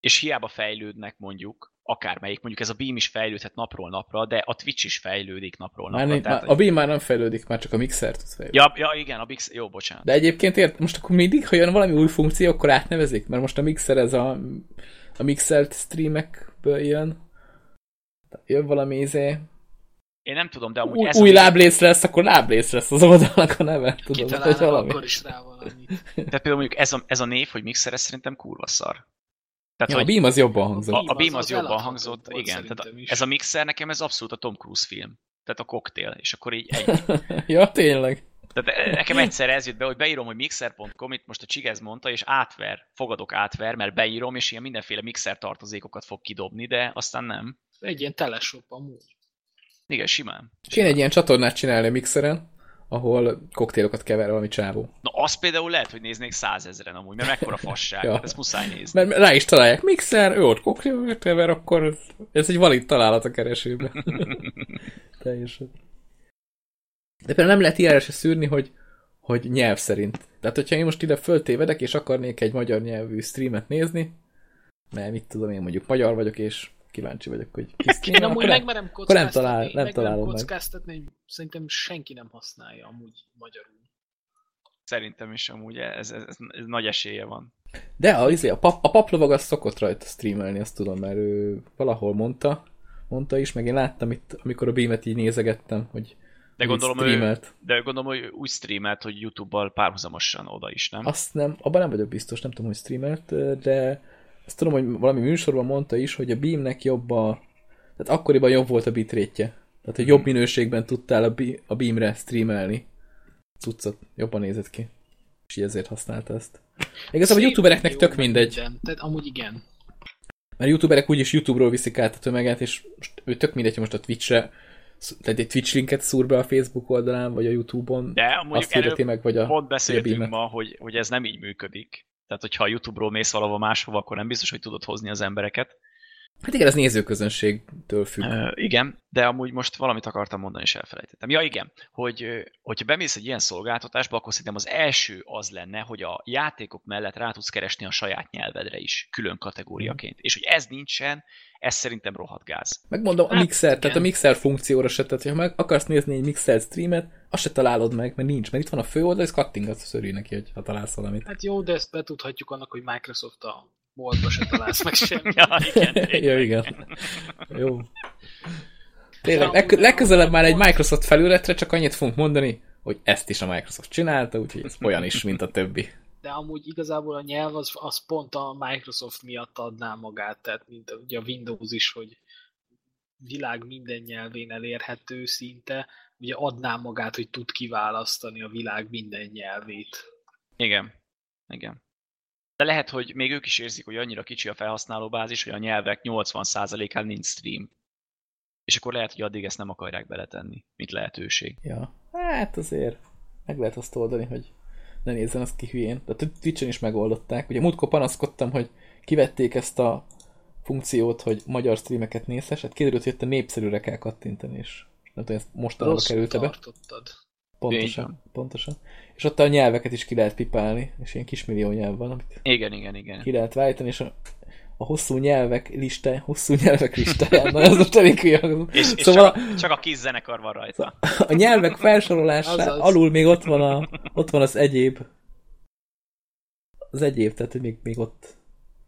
És hiába fejlődnek mondjuk, akármelyik, mondjuk ez a Beam is fejlődhet napról napra, de a Twitch is fejlődik napról Már, napra. nincs- tehát, már, a Beam már nem fejlődik, már csak a Mixer tud fejlődni. ja, ja, igen, a Bix... Jó, bocsánat. De egyébként ért, most akkor mindig, ha jön valami új funkció, akkor átnevezik? Mert most a Mixer ez a, a Mixelt streamekből jön. Jön valami izé. Én nem tudom, de amúgy Új, ez új a láblész lesz, akkor láblész lesz az oldalnak a neve. Vagy Kitalálnak valami. akkor is rá valamit. Tehát például mondjuk ez a, ez a név, hogy Mixer, ez szerintem kurva szar. Tehát, Ja, a Beam az jobban hangzott. a, a Beam az- az, jobban hangzott, volt igen. Tehát is. ez a Mixer nekem ez abszolút a Tom Cruise film. Tehát a koktél, és akkor így ennyi. ja, tényleg. Tehát nekem egyszer ez jött be, hogy beírom, hogy mixer.com, itt most a Csigez mondta, és átver, fogadok átver, mert beírom, és ilyen mindenféle mixer tartozékokat fog kidobni, de aztán nem. Egy ilyen teleshop amúgy. Igen, simán. Kéne egy ilyen csatornát csinálni a Mixeren, ahol koktélokat kever valami csávó. Na, azt például lehet, hogy néznék százezren amúgy, mert mekkora fasság, Ja. ezt muszáj nézni. Mert rá is találják Mixer, ő ott koktélokat kever, akkor ez egy valid találat a keresőbe. Teljesen. De például nem lehet ilyenre se szűrni, hogy, hogy nyelv szerint. Tehát, hogyha én most ide föltévedek, és akarnék egy magyar nyelvű streamet nézni, mert mit tudom én, mondjuk magyar vagyok, és kíváncsi vagyok, hogy ki Én amúgy akkor nem, megmerem nem talál- nem megmerem találom meg. kockáztatni, hogy szerintem senki nem használja amúgy magyarul. Szerintem is amúgy ez, ez, ez, ez nagy esélye van. De a, izé, a, pap, a paplovag az szokott rajta streamelni, azt tudom, mert ő valahol mondta, mondta is, meg én láttam itt, amikor a beamet így nézegettem, hogy, De gondolom, ő, streamelt. de gondolom, hogy úgy streamelt, hogy YouTube-bal párhuzamosan oda is, nem? Azt nem, abban nem vagyok biztos, nem tudom, hogy streamelt, de azt tudom, hogy valami műsorban mondta is, hogy a Beamnek jobb a... Tehát akkoriban jobb volt a bitrétje. Tehát, hogy jobb minőségben tudtál a, Be- a Beamre streamelni. Cuccot, jobban nézett ki. És így ezért használta ezt. Igazából a youtubereknek tök mindegy. minden. Tehát amúgy igen. Mert youtuberek úgyis YouTube-ról viszik át a tömeget, és most ő tök mindegy, hogy most a Twitch-re tehát egy Twitch linket szúr be a Facebook oldalán, vagy a YouTube-on, De azt hirdeti meg, vagy a, pont beszéltünk ma, hogy, hogy ez nem így működik. Tehát, hogyha a YouTube-ról mész valahova máshova, akkor nem biztos, hogy tudod hozni az embereket. Hát igen, ez nézőközönségtől függ. Uh, igen, de amúgy most valamit akartam mondani, és elfelejtettem. Ja, igen, hogy ö, hogyha bemész egy ilyen szolgáltatásba, akkor szerintem az első az lenne, hogy a játékok mellett rá tudsz keresni a saját nyelvedre is, külön kategóriaként. És hogy ez nincsen, ez szerintem rohadt gáz. Megmondom, a Hát, mixer, igen. tehát a mixer funkcióra se, tehát ha meg akarsz nézni egy mixer streamet, azt se találod meg, mert nincs, mert itt van a főoldal, és kattingatsz, örülj neki, hogy ha találsz valamit. Hát jó, de ezt betudhatjuk annak, hogy Microsoft a boltba se találsz meg semmit. Ja, igen. ja, igen. Jó. Tényleg, leg, legközelebb már egy Microsoft felületre csak annyit fogunk mondani, hogy ezt is a Microsoft csinálta, úgyhogy ez olyan is, mint a többi. De amúgy igazából a nyelv az, az pont a Microsoft miatt adná magát, tehát mint a- ugye a Windows is, hogy világ minden nyelvén elérhető szinte, ugye adná magát, hogy tud kiválasztani a világ minden nyelvét. Igen. Igen. De lehet, hogy még ők is érzik, hogy annyira kicsi a felhasználóbázis, hogy a nyelvek 80%-án nincs stream. És akkor lehet, hogy addig ezt nem akarják beletenni, mint lehetőség. Ja, hát azért meg lehet azt oldani, hogy ne nézzen azt ki hülyén. De Twitch-en is megoldották. Ugye múltkor panaszkodtam, hogy kivették ezt a funkciót, hogy magyar streameket nézhess, hát kiderült, hogy itt a népszerűre kell kattintani, és tudom, ezt mostanában került be. tartottad. Pontosan, pontosan. És ott a nyelveket is ki lehet pipálni, és ilyen kismillió nyelv van, amit Igen, igen, igen. ki lehet váltani, és a, a hosszú nyelvek listája, hosszú nyelvek listáján, na ez most elég hülye. És, és szóval csak, csak a kis zenekar van rajta. a nyelvek felsorolásán Azaz. alul még ott van, a, ott van az egyéb. Az egyéb, tehát hogy még, még ott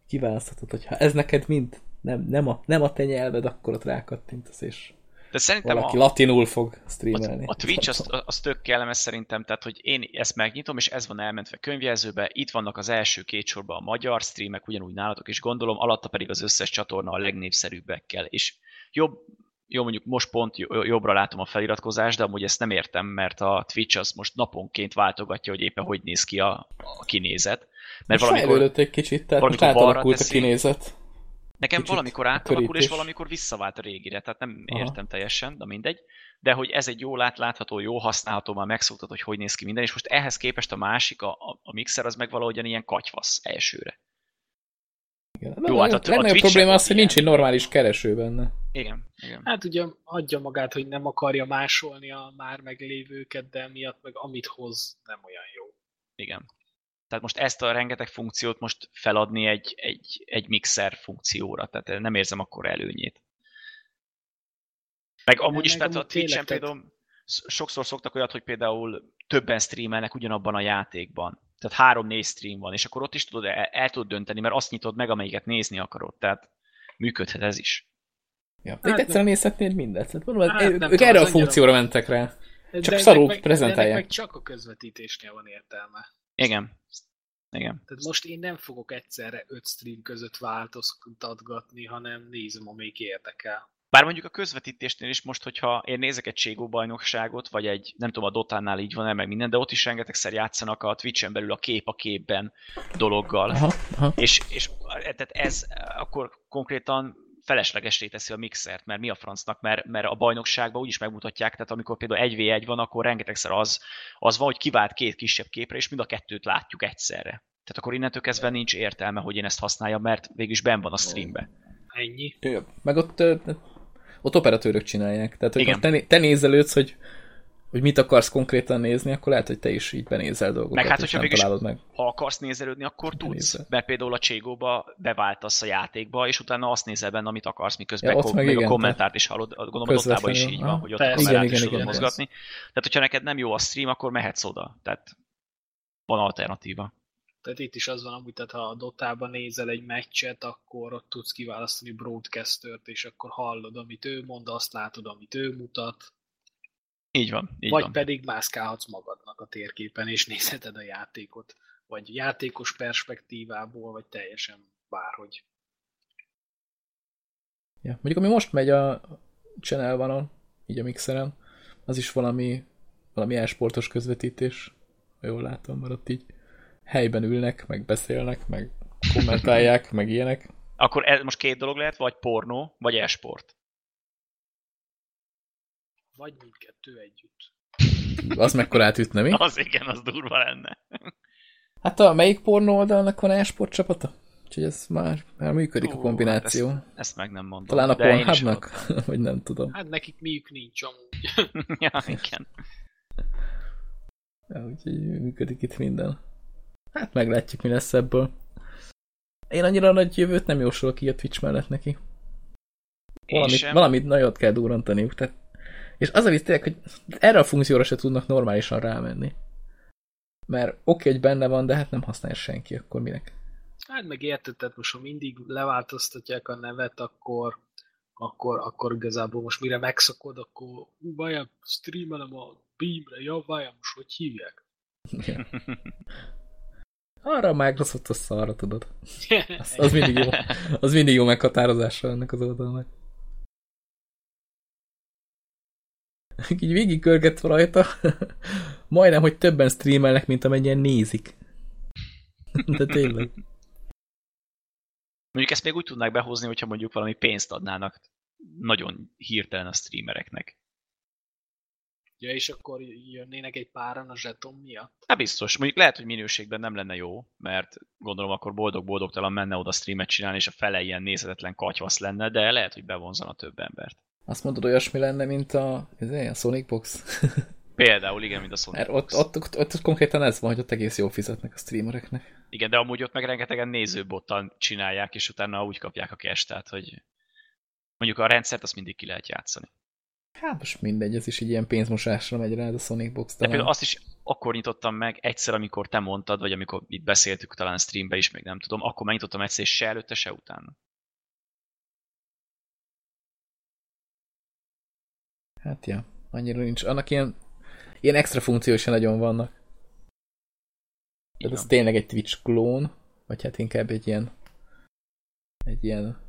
kiválaszthatod, hogyha ez neked mind nem, nem, a, nem a te nyelved, akkor ott rákattintasz, és De szerintem valaki a, latinul fog a, streamelni. a Twitch az, az tök kellemes szerintem, tehát hogy én ezt megnyitom, és ez van elmentve könyvjelzőbe, itt vannak az első két sorban a magyar streamek, ugyanúgy nálatok is gondolom, alatta pedig az összes csatorna a legnépszerűbbekkel, és jobb, jó mondjuk most pont jo- jobbra látom a feliratkozást, de amúgy ezt nem értem, mert a Twitch az most naponként váltogatja, hogy éppen hogy néz ki a, a kinézet. Mert Most valamikor, egy kicsit, tehát most valamikor balra átalakult a kinézet. Nekem Kicsit valamikor a átalakul, és valamikor visszavált a régire, tehát nem Aha. értem teljesen, de mindegy. De hogy ez egy jól átlátható, jó használható, már megszoktad, hogy hogy néz ki minden, és most ehhez képest a másik, a, a, a mixer, az meg valahogyan ilyen katyvasz elsőre. Igen. Jó, a hát a- a Twitch-en probléma az, hogy nincs egy normális kereső benne. Igen, igen. Hát ugye adja magát, hogy nem akarja másolni a már meglévőket, de miatt meg amit hoz nem olyan jó. igen. Tehát most ezt a rengeteg funkciót most feladni egy, egy, egy mixer funkcióra, tehát nem érzem akkor előnyét. Meg amúgy is, tehát a Twitch-en például sz- sokszor szoktak olyat, hogy például többen streamelnek ugyanabban a játékban. Tehát három-négy stream van, és akkor ott is tudod, el, el tudod dönteni, mert azt nyitod meg, amelyiket nézni akarod. Tehát működhet ez is. Ja. Hát Itt egyszerűen nézhetnéd mindet. Tehát mondom, Hát hát, nem ők erre a funkcióra mentek rá. Csak szarul meg- prezentálják. meg csak a közvetítésnél van értelme. Igen. Igen. Tehát most én nem fogok egyszerre öt stream között változtatgatni, hanem nézem, amelyik érdekel. Bár mondjuk a közvetítésnél is most, hogyha én nézek egy Ségó bajnokságot, vagy egy, nem tudom, a Dotánál így van-e, meg minden, de ott is rengetegszer játszanak a Twitch-en belül a kép a képben dologgal. Aha, aha. És, és tehát ez akkor konkrétan feleslegesé teszi a mixert, mert mi a francnak, mert, mert a bajnokságban úgyis megmutatják, tehát amikor például 1v1 van, akkor rengetegszer az, az van, hogy kivált két kisebb képre, és mind a kettőt látjuk egyszerre. Tehát akkor innentől kezdve nincs értelme, hogy én ezt használjam, mert végülis ben van a streambe. Ennyi. Meg ott, ott operatőrök csinálják. Tehát, hogy te, te nézelődsz, hogy, hogy mit akarsz konkrétan nézni, akkor lehet, hogy te is így benézel dolgokat, Meg hát, hogyha találod meg. ha akarsz nézelődni, akkor tudsz. Nézel. Mert például a Cségóba beváltasz a játékba, és utána azt nézel benne, amit akarsz, miközben Ja, ott kom- meg még a igen, kommentárt is hallod. Gondolom, a Dotában is így van, aha. hogy ott Persze. a kamerát Igen, is igen, tudod igen, mozgatni. Tehát, hogyha neked nem jó a stream, akkor mehetsz oda. Tehát van alternatíva. Tehát itt is az van, amúgy, tehát ha a Dotában nézel egy meccset, akkor ott tudsz kiválasztani broadcastert, és akkor hallod, amit ő mond, azt látod, amit ő mutat. Így van, így Vagy van. pedig mászkálhatsz magadnak a térképen, és nézheted a játékot. Vagy játékos perspektívából, vagy teljesen bárhogy. Ja. Mondjuk ami most megy a Channel van így a mixeren, az is valami, valami elsportos közvetítés, ha jól látom, mert ott így helyben ülnek, meg beszélnek, meg kommentálják, meg ilyenek. Akkor ez most két dolog lehet, vagy pornó, vagy e-sport. Vagy mindkettő együtt. Az mekkorát ütne, mi? Az igen, az durva lenne. Hát a melyik pornó oldalnak van e-sport csapata? Úgyhogy ez már, már működik Hú, a kombináció. Hát ezt, ezt meg nem mondom. Talán a Pornhubnak? Vagy nem tudom. Hát nekik miük nincs amúgy. ja, igen. Ja, úgyhogy működik itt minden. Hát meglátjuk, mi lesz ebből. Én annyira nagy jövőt nem jósolok így a Twitch mellett neki. Sem. valamit nagyot kell durrantaniuk. Tehát... És az a vicc tényleg, hogy erre a funkcióra se tudnak normálisan rámenni. Mert oké, okay, hogy benne van, de hát nem használja senki, akkor minek? Hát meg érted, tehát most ha mindig leváltoztatják a nevet, akkor, akkor, akkor igazából most mire megszakod, akkor várjál, streamelem a Beamre, ja, várjál, most hogy hívják? Arra a Microsoft a szarra, tudod. Az, az, mindig jó. Az mindig jó meghatározása ennek az oldalnak. Így végig körgetve rajta, majdnem, hogy többen streamelnek, mint amennyien nézik. De tényleg. Mondjuk ezt még úgy tudnák behozni, hogyha mondjuk valami pénzt adnának nagyon hirtelen a streamereknek. Ja, és akkor jönnének egy páran a zseton miatt? Hát biztos. Mondjuk lehet, hogy minőségben nem lenne jó, mert gondolom akkor boldog-boldogtalan menne oda streamet csinálni, és a fele ilyen nézetetlen katyvasz lenne, de lehet, hogy bevonzana több embert. Azt mondod, olyasmi lenne, mint a, a Sonic Box? Például igen, mint a Sonic Mert ott, ott, ott, ott, konkrétan ez van, hogy ott egész jól fizetnek a streamereknek. Igen, de amúgy ott meg rengetegen nézőbottal csinálják, és utána úgy kapják a cash, tehát hogy mondjuk a rendszert azt mindig ki lehet játszani. Hát most mindegy, ez is egy ilyen pénzmosásra megy rá, ez a Sonic Box De talán. például azt is akkor nyitottam meg egyszer, amikor te mondtad, vagy amikor itt beszéltük talán streambe is, még nem tudom, akkor megnyitottam egyszer, és se előtte, se utána. Hát ja, annyira nincs. Annak ilyen, ilyen extra funkciói sem nagyon vannak. Tehát ez tényleg egy Twitch klón, vagy hát inkább egy ilyen egy ilyen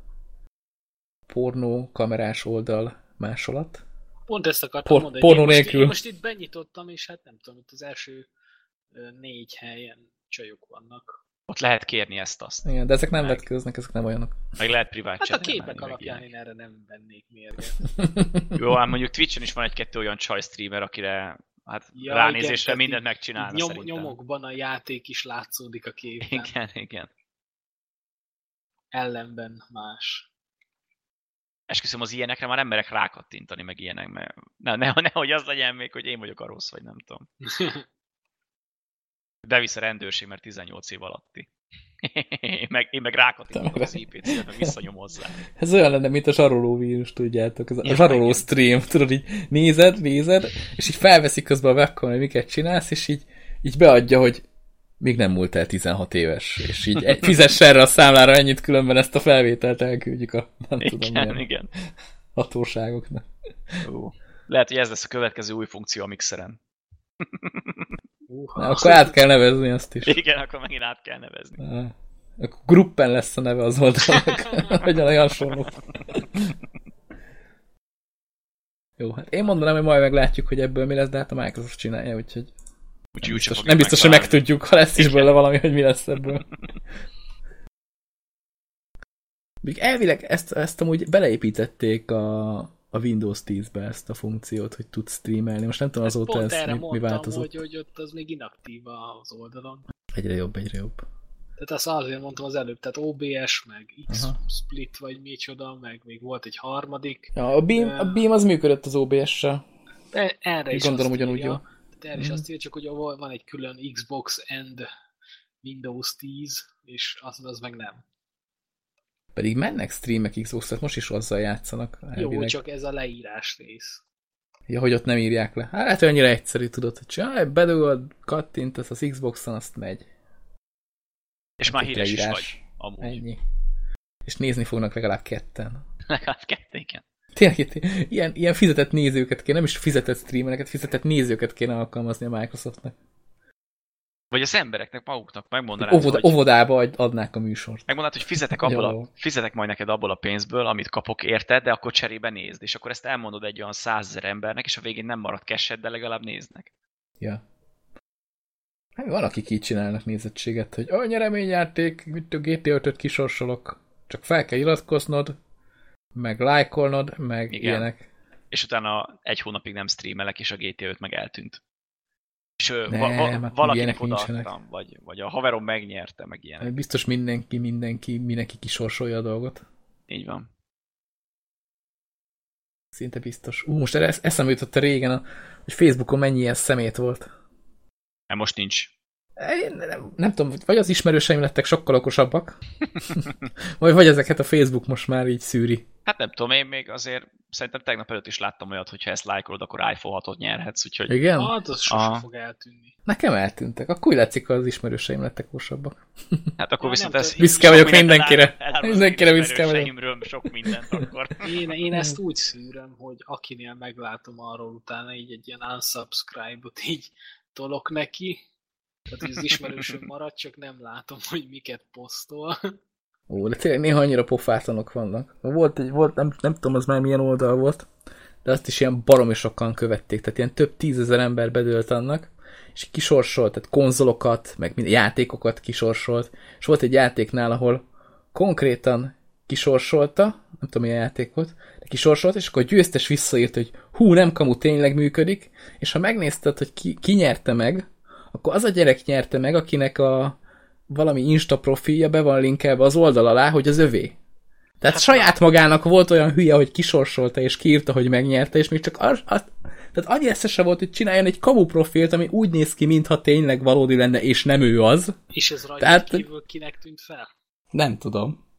pornó kamerás oldal másolat. Pont ezt akartam Por- mondani. pornó most, nélkül. Én most itt benyitottam, és hát nem tudom, itt az első négy helyen csajok vannak. Ott lehet kérni ezt-azt. Igen, de ezek nem Meg. vetkőznek, ezek nem olyanok. Meg lehet privát Hát a képek alapján én erre nem vennék mérget. Jó, hát mondjuk Twitch-en is van egy-kettő olyan csaj streamer, akire hát Ja, ránézésre igen, mindent megcsinálna Nyom, szerintem. nyomokban a játék is látszódik a képen. Igen, igen. Ellenben más. Esküszöm, az ilyenekre már nem merek rákattintani, meg ilyenek, mert ne, ne, nehogy az legyen még, hogy én vagyok a rossz, vagy nem tudom. Bevisz a rendőrség, mert 18 év alatti. én meg, én meg rákattintok az IP címet, meg visszanyom hozzá. Ez olyan lenne, mint a zsaroló vírus, tudjátok. Ez a zsaroló stream, tudod, így nézed, nézed, és így felveszik közben a webcam, hogy miket csinálsz, és így, így beadja, hogy még nem múlt el 16 éves, és így fizess erre a számlára ennyit, különben ezt a felvételt elküldjük a nem tudom Igen, milyen igen. hatóságoknak. Ú. Lehet, hogy ez lesz a következő új funkció a mixeren. Uha. Na, akkor át kell nevezni azt is. Igen, akkor megint át kell nevezni. Na, Akkor gruppen lesz a neve az oldalnak, vagy olyan hasonló. Jó, hát én mondanám, hogy majd meglátjuk, hogy ebből mi lesz, de hát a Microsoft csinálja, úgyhogy Úgyhogy nem biztos, nem biztos hogy megtalálni. megtudjuk, ha lesz is Igen. belőle valami, hogy mi lesz ebből. Még elvileg ezt, ezt amúgy beleépítették a, a Windows 10-be ezt a funkciót, hogy tudsz streamelni. Most nem tudom azóta Pont ez mi, mi változott. hogy, hogy ott az még inaktív az oldalon. Egyre jobb, egyre jobb. Tehát azt azért mondtam az előbb, tehát OBS, meg. X-Split, vagy micsoda, meg még volt egy harmadik. Ja, a, Beam, a Beam az működött az OBS-sel. E- Erre is Gondolom ugyanúgy írja, jó. Tehát erre is Mhm. azt írja, csak hogy van egy külön Xbox and Windows 10, és az, az meg nem. Pedig mennek streamek Xbox, tehát most is azzal játszanak. Jó, Elvileg. csak ez a leírás rész. Ja, hogy ott nem írják le. Hát lehet, hogy annyira egyszerű, tudod, hogy csinálj, bedugod, kattintasz az Xboxon, azt megy. És már Egy híres is leírás. vagy. Amúgy. Ennyi. És nézni fognak legalább ketten. Legalább kettő, igen. tényleg itt ilyen, ilyen fizetett nézőket kéne, nem is fizetett streamereket, fizetett nézőket kéne alkalmazni a Microsoftnak. Vagy az embereknek maguknak megmondanád, Óvoda, hogy, óvodába adnák a műsort. megmondanád, hogy fizetek, abból a, fizetek majd neked abból a pénzből, amit kapok érted, de akkor cserébe nézd. És akkor ezt elmondod egy olyan százezer embernek, és a végén nem marad kesed, de legalább néznek. Ja. Hát van, akik így csinálnak nézettséget, hogy a nyereményjáték, mit a GTA 5-öt kisorsolok, csak fel kell iratkoznod, meg lájkolnod, meg Igen. ilyenek. És utána egy hónapig nem streamelek, és a GTA 5 meg eltűnt. És Nem, va- hát nincsenek. odaadtam, vagy, vagy a haverom megnyerte, meg ilyenek. Biztos mindenki, mindenki, mindenki kisorsolja a dolgot. Így van. Szinte biztos. Ú, most erre esz- eszembe jutott a régen, a- hogy Facebookon mennyi ilyen szemét volt. Nem, most nincs. Én nem, nem tudom, vagy az ismerőseim lettek sokkal okosabbak, vagy, vagy ezeket a Facebook most már így szűri. Hát nem tudom, én még azért szerintem tegnap előtt is láttam olyat, hogy ha ezt lájkolod, akkor iPhone 6-ot nyerhetsz, úgyhogy Igen? Hát az sose Aha. fog eltűnni. Nekem eltűntek. Akkor úgy látszik, az ismerőseim lettek okosabbak. hát akkor Ja, viszont ez... Büszke vagyok mindenkire. elár- Mindenkire büszke vagyok. sok mindent akkor. Én, én ezt úgy szűröm, hogy akinél meglátom arról utána így egy ilyen unsubscribe-ot így tolok neki, tehát hogy az ismerősöm marad, csak nem látom, hogy miket posztol. Ó, de tényleg néha annyira pofátlanok vannak. Volt egy, volt, nem, nem tudom, az már milyen oldal volt, de azt is ilyen baromi sokan követték, tehát ilyen több tízezer ember bedőlt annak, és kisorsolt, tehát konzolokat, meg minden, játékokat kisorsolt, és volt egy játéknál, ahol konkrétan kisorsolta, nem tudom milyen játék volt, de kisorsolt, és akkor a győztes visszaírt, hogy hú, nem kamu, tényleg működik, és ha megnézted, hogy ki, ki nyerte meg, akkor az a gyerek nyerte meg, akinek a valami Insta profilja be van linkelve az oldal alá, hogy az övé. Tehát hát saját magának volt olyan hülye, hogy kisorsolta és kiírta, hogy megnyerte, és még csak az, az tehát annyi eszese volt, hogy csináljon egy kamu profilt, ami úgy néz ki, mintha tényleg valódi lenne, és nem ő az. És ez rajta Tehát- kívül kinek tűnt fel? Nem tudom.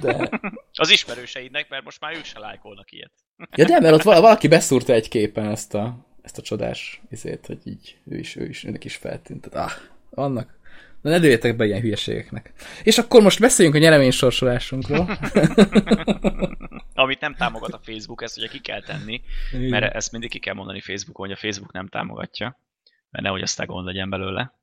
De... Az ismerőseidnek, mert most már ők se lájkolnak ilyet. Ja, de mert ott vala- valaki beszúrta egy képen ezt a, ezt a csodás izét, hogy így ő is, ő is, őnek is feltűnt. Tehát, ah, annak. Na ne dőljetek be ilyen hülyeségeknek. És akkor most beszéljünk a nyereménysorsolásunkról. Amit nem támogat a Facebook, ezt ugye ki kell tenni, mert ezt mindig ki kell mondani Facebookon, hogy a Facebook nem támogatja, mert nehogy aztán gond legyen belőle.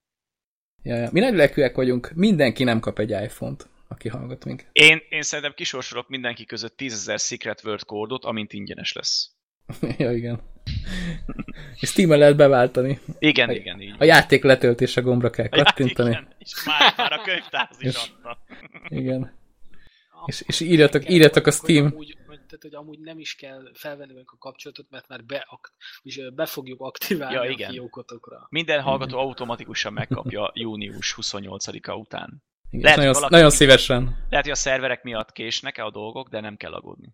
Ja, ja. Mi nagy lelkűek vagyunk, mindenki nem kap egy iPhone-t, aki hallgat minket. Én, én szerintem kisorsolok mindenki között 10.000 Secret Word kódot, amint ingyenes lesz. ja, igen. És steam lehet beváltani. Igen, A- igen, így. A játék letöltése gombra kell kattintani. Igen, és már, már a könyvtárhoz is És- adta. Igen. És, és írjatok, írjatok a Steam. Amúgy, tehát, hogy amúgy nem is kell felvenni a kapcsolatot, mert már be, és be fogjuk aktiválni Ja, a igen. fiókotokra. Minden hallgató automatikusan megkapja június 28-a után. Igen, Lehet, nagyon, valaki- nagyon szívesen. Lehet, hogy a szerverek miatt késnek a dolgok, de nem kell aggódni.